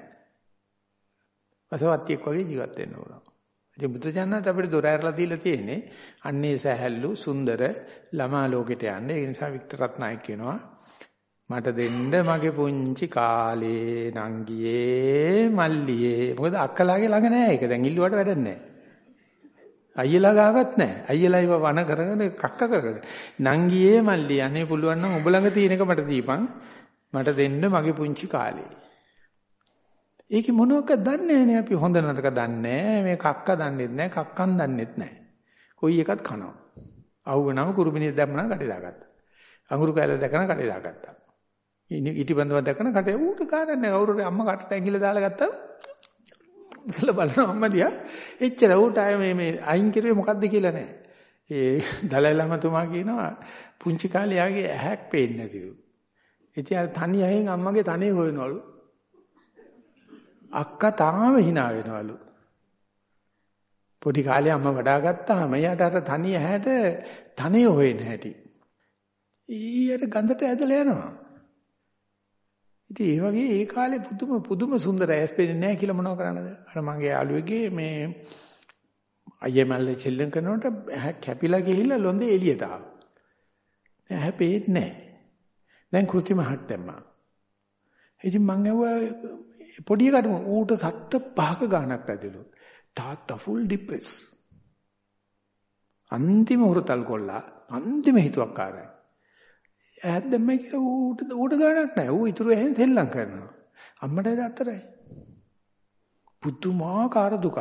වසවත්තියෙක් වගේ ජීවත් වෙන්න ඕන. ඉතින් බුදුජානනාත් අපිට දොර ඇරලා දීලා තියෙන්නේ අන්නේ සැහැල්ලු සුන්දර ළමා ලෝකෙට යන්න. ඒ නිසා වික්ටර් රත්නායක කියනවා මට දෙන්න මගේ පුංචි කාලේ නංගියේ මල්ලියේ මොකද අක්කලාගේ ළඟ නෑ ඒක දැන් ඉල්ලුවට වැඩක් නෑ අයියලා ගාවත් නෑ. අයියලා ඉව වන කරගෙන කක්ක කරගෙන. නංගියේ මල්ලිය අනේ පුළුවන් නම් ඔබ ළඟ තියෙන එක මට දීපන්. මට දෙන්න මගේ පුංචි කාලේ. ඒකේ මොනවක දන්නේ නැහැ අපි. හොඳ නරක දන්නේ මේ කක්ක දන්නෙත් නැහැ කක්කන් දන්නෙත් නැහැ කොයි එකත් කනවා. අවුවනම කුරුමිනිය දැම්මම කටේ දාගත්තා. අඟුරු කැල දැකන කටේ දාගත්තා. ඊටිබන්දව දැකන කටේ ඌට ගානක් නැහැ කවුරු අම්මා කටට ඇඟිල්ල දාලා ගත්තා කියලා බලන අම්මා දිහා එච්චර ඌට ආයේ මේ මේ අයින් කිරුවේ මොකද්ද කියලා නැහැ ඒ දලයි ළමතුමා කියනවා පුංචි කාලේ යාගේ ඇහැක් පේන්නේ නැතිලු ඉතින් අර තනි අයෙන් අම්මගේ තනේ හොයනවලු අක්කා තාම hina වෙනවලු. පොඩි කාලේ අම්මා වඩා ගත්තාම එයාට අර තනිය ඇහැට තනිය හොයන හැටි. ඊයට ගඳට ඇදලා යනවා. ඉතින් ඒ වගේ ඒ කාලේ පුදුම පුදුම සුන්දර ඇස් පෙන්නේ නැහැ කියලා මොනව කරන්නද? අර මගේ යාළුවෙගේ මේ අයියමල්ල චෙල්ලම් කරනකොට ඇහැ කැපිලා ගිහිල්ලා ලොඳේ එළියට ආවා. දැන් ඇහැ පේන්නේ නැහැ. දැන් කෘත්‍රිම හක් දැම්මා. ඉතින් මං ඇහුවා පොඩි එකට ඌට සත්ත පහක ගාණක් ඇදලු. තාත්තා ෆුල් ડિප්‍රෙස්. අන්තිම උරතල් කොල්ලා අන්තිම හිතුවක්කාරයි. ඈත් දැම්මයි කියලා ඌට ඌට ගාණක් නැහැ. ඌ ඉතුරු එහෙන් සෙල්ලම් කරනවා. අම්මට අතරයි. පුදුමාකාර දුකක්.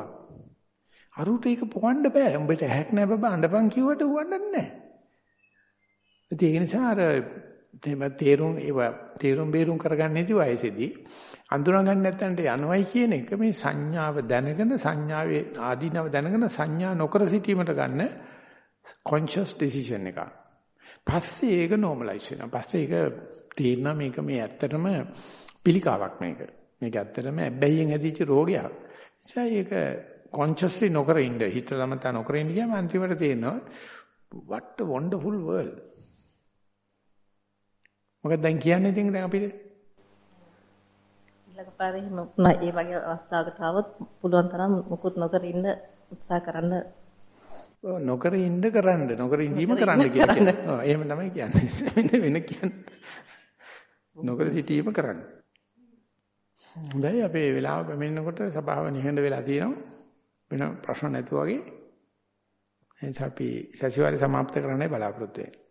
අරුට ඒක පොවන්න බෑ. උඹට ඇහැක් නැහැ බබා අඬපන් කිව්වට උවන්නන්නේ නැහැ. ඒ නිසා අර තේරුම් ඒව තේරුම් බේරුම් කරගන්න නැති වයසේදී අඳුනා ගන්න නැත්නම් යනවයි කියන එක මේ සංඥාව දැනගෙන සංඥාවේ ආදීනව දැනගෙන සංඥා නොකර සිටීමට ගන්න conscious decision එක. පස්සේ ඒක normalize වෙනවා. පස්සේ ඒක තේරෙනවා මේක මේ ඇත්තටම පිළිකාවක් මේක. මේක ඇත්තටම ඇබ්බැහියෙන් හැදිච්ච රෝගයක්. එනිසා ඒක consciously නොකර ඉන්න හිතලම තා නොකර ඉන්න ගියාම අන්තිමට තේරෙනවා what a wonderful world. මොකද දැන් කියන්නේ ඉතින් දැන් අපිට ඊළඟ පාරේ වුණා ඒ වගේ අවස්ථාවකට આવොත් පුළුවන් තරම් මුකුත් නොකර ඉන්න උත්සාහ කරන්න නොකර ඉන්න කරන්න නොකර ඉඳීම කරන්න කියලා කියනවා. එහෙම තමයි කියන්නේ. වෙන කියන්නේ නොකර සිටීම කරන්න. හොඳයි අපේ වෙලාව ගමනකොට සභාව නිහඬ වෙලා තියෙනවා. වෙන ප්‍රශ්න නැතුව වගේ. එහෙනම් අපි සතිವಾರි સમાપ્ત කරන්නයි බලාපොරොත්තු වෙන්නේ.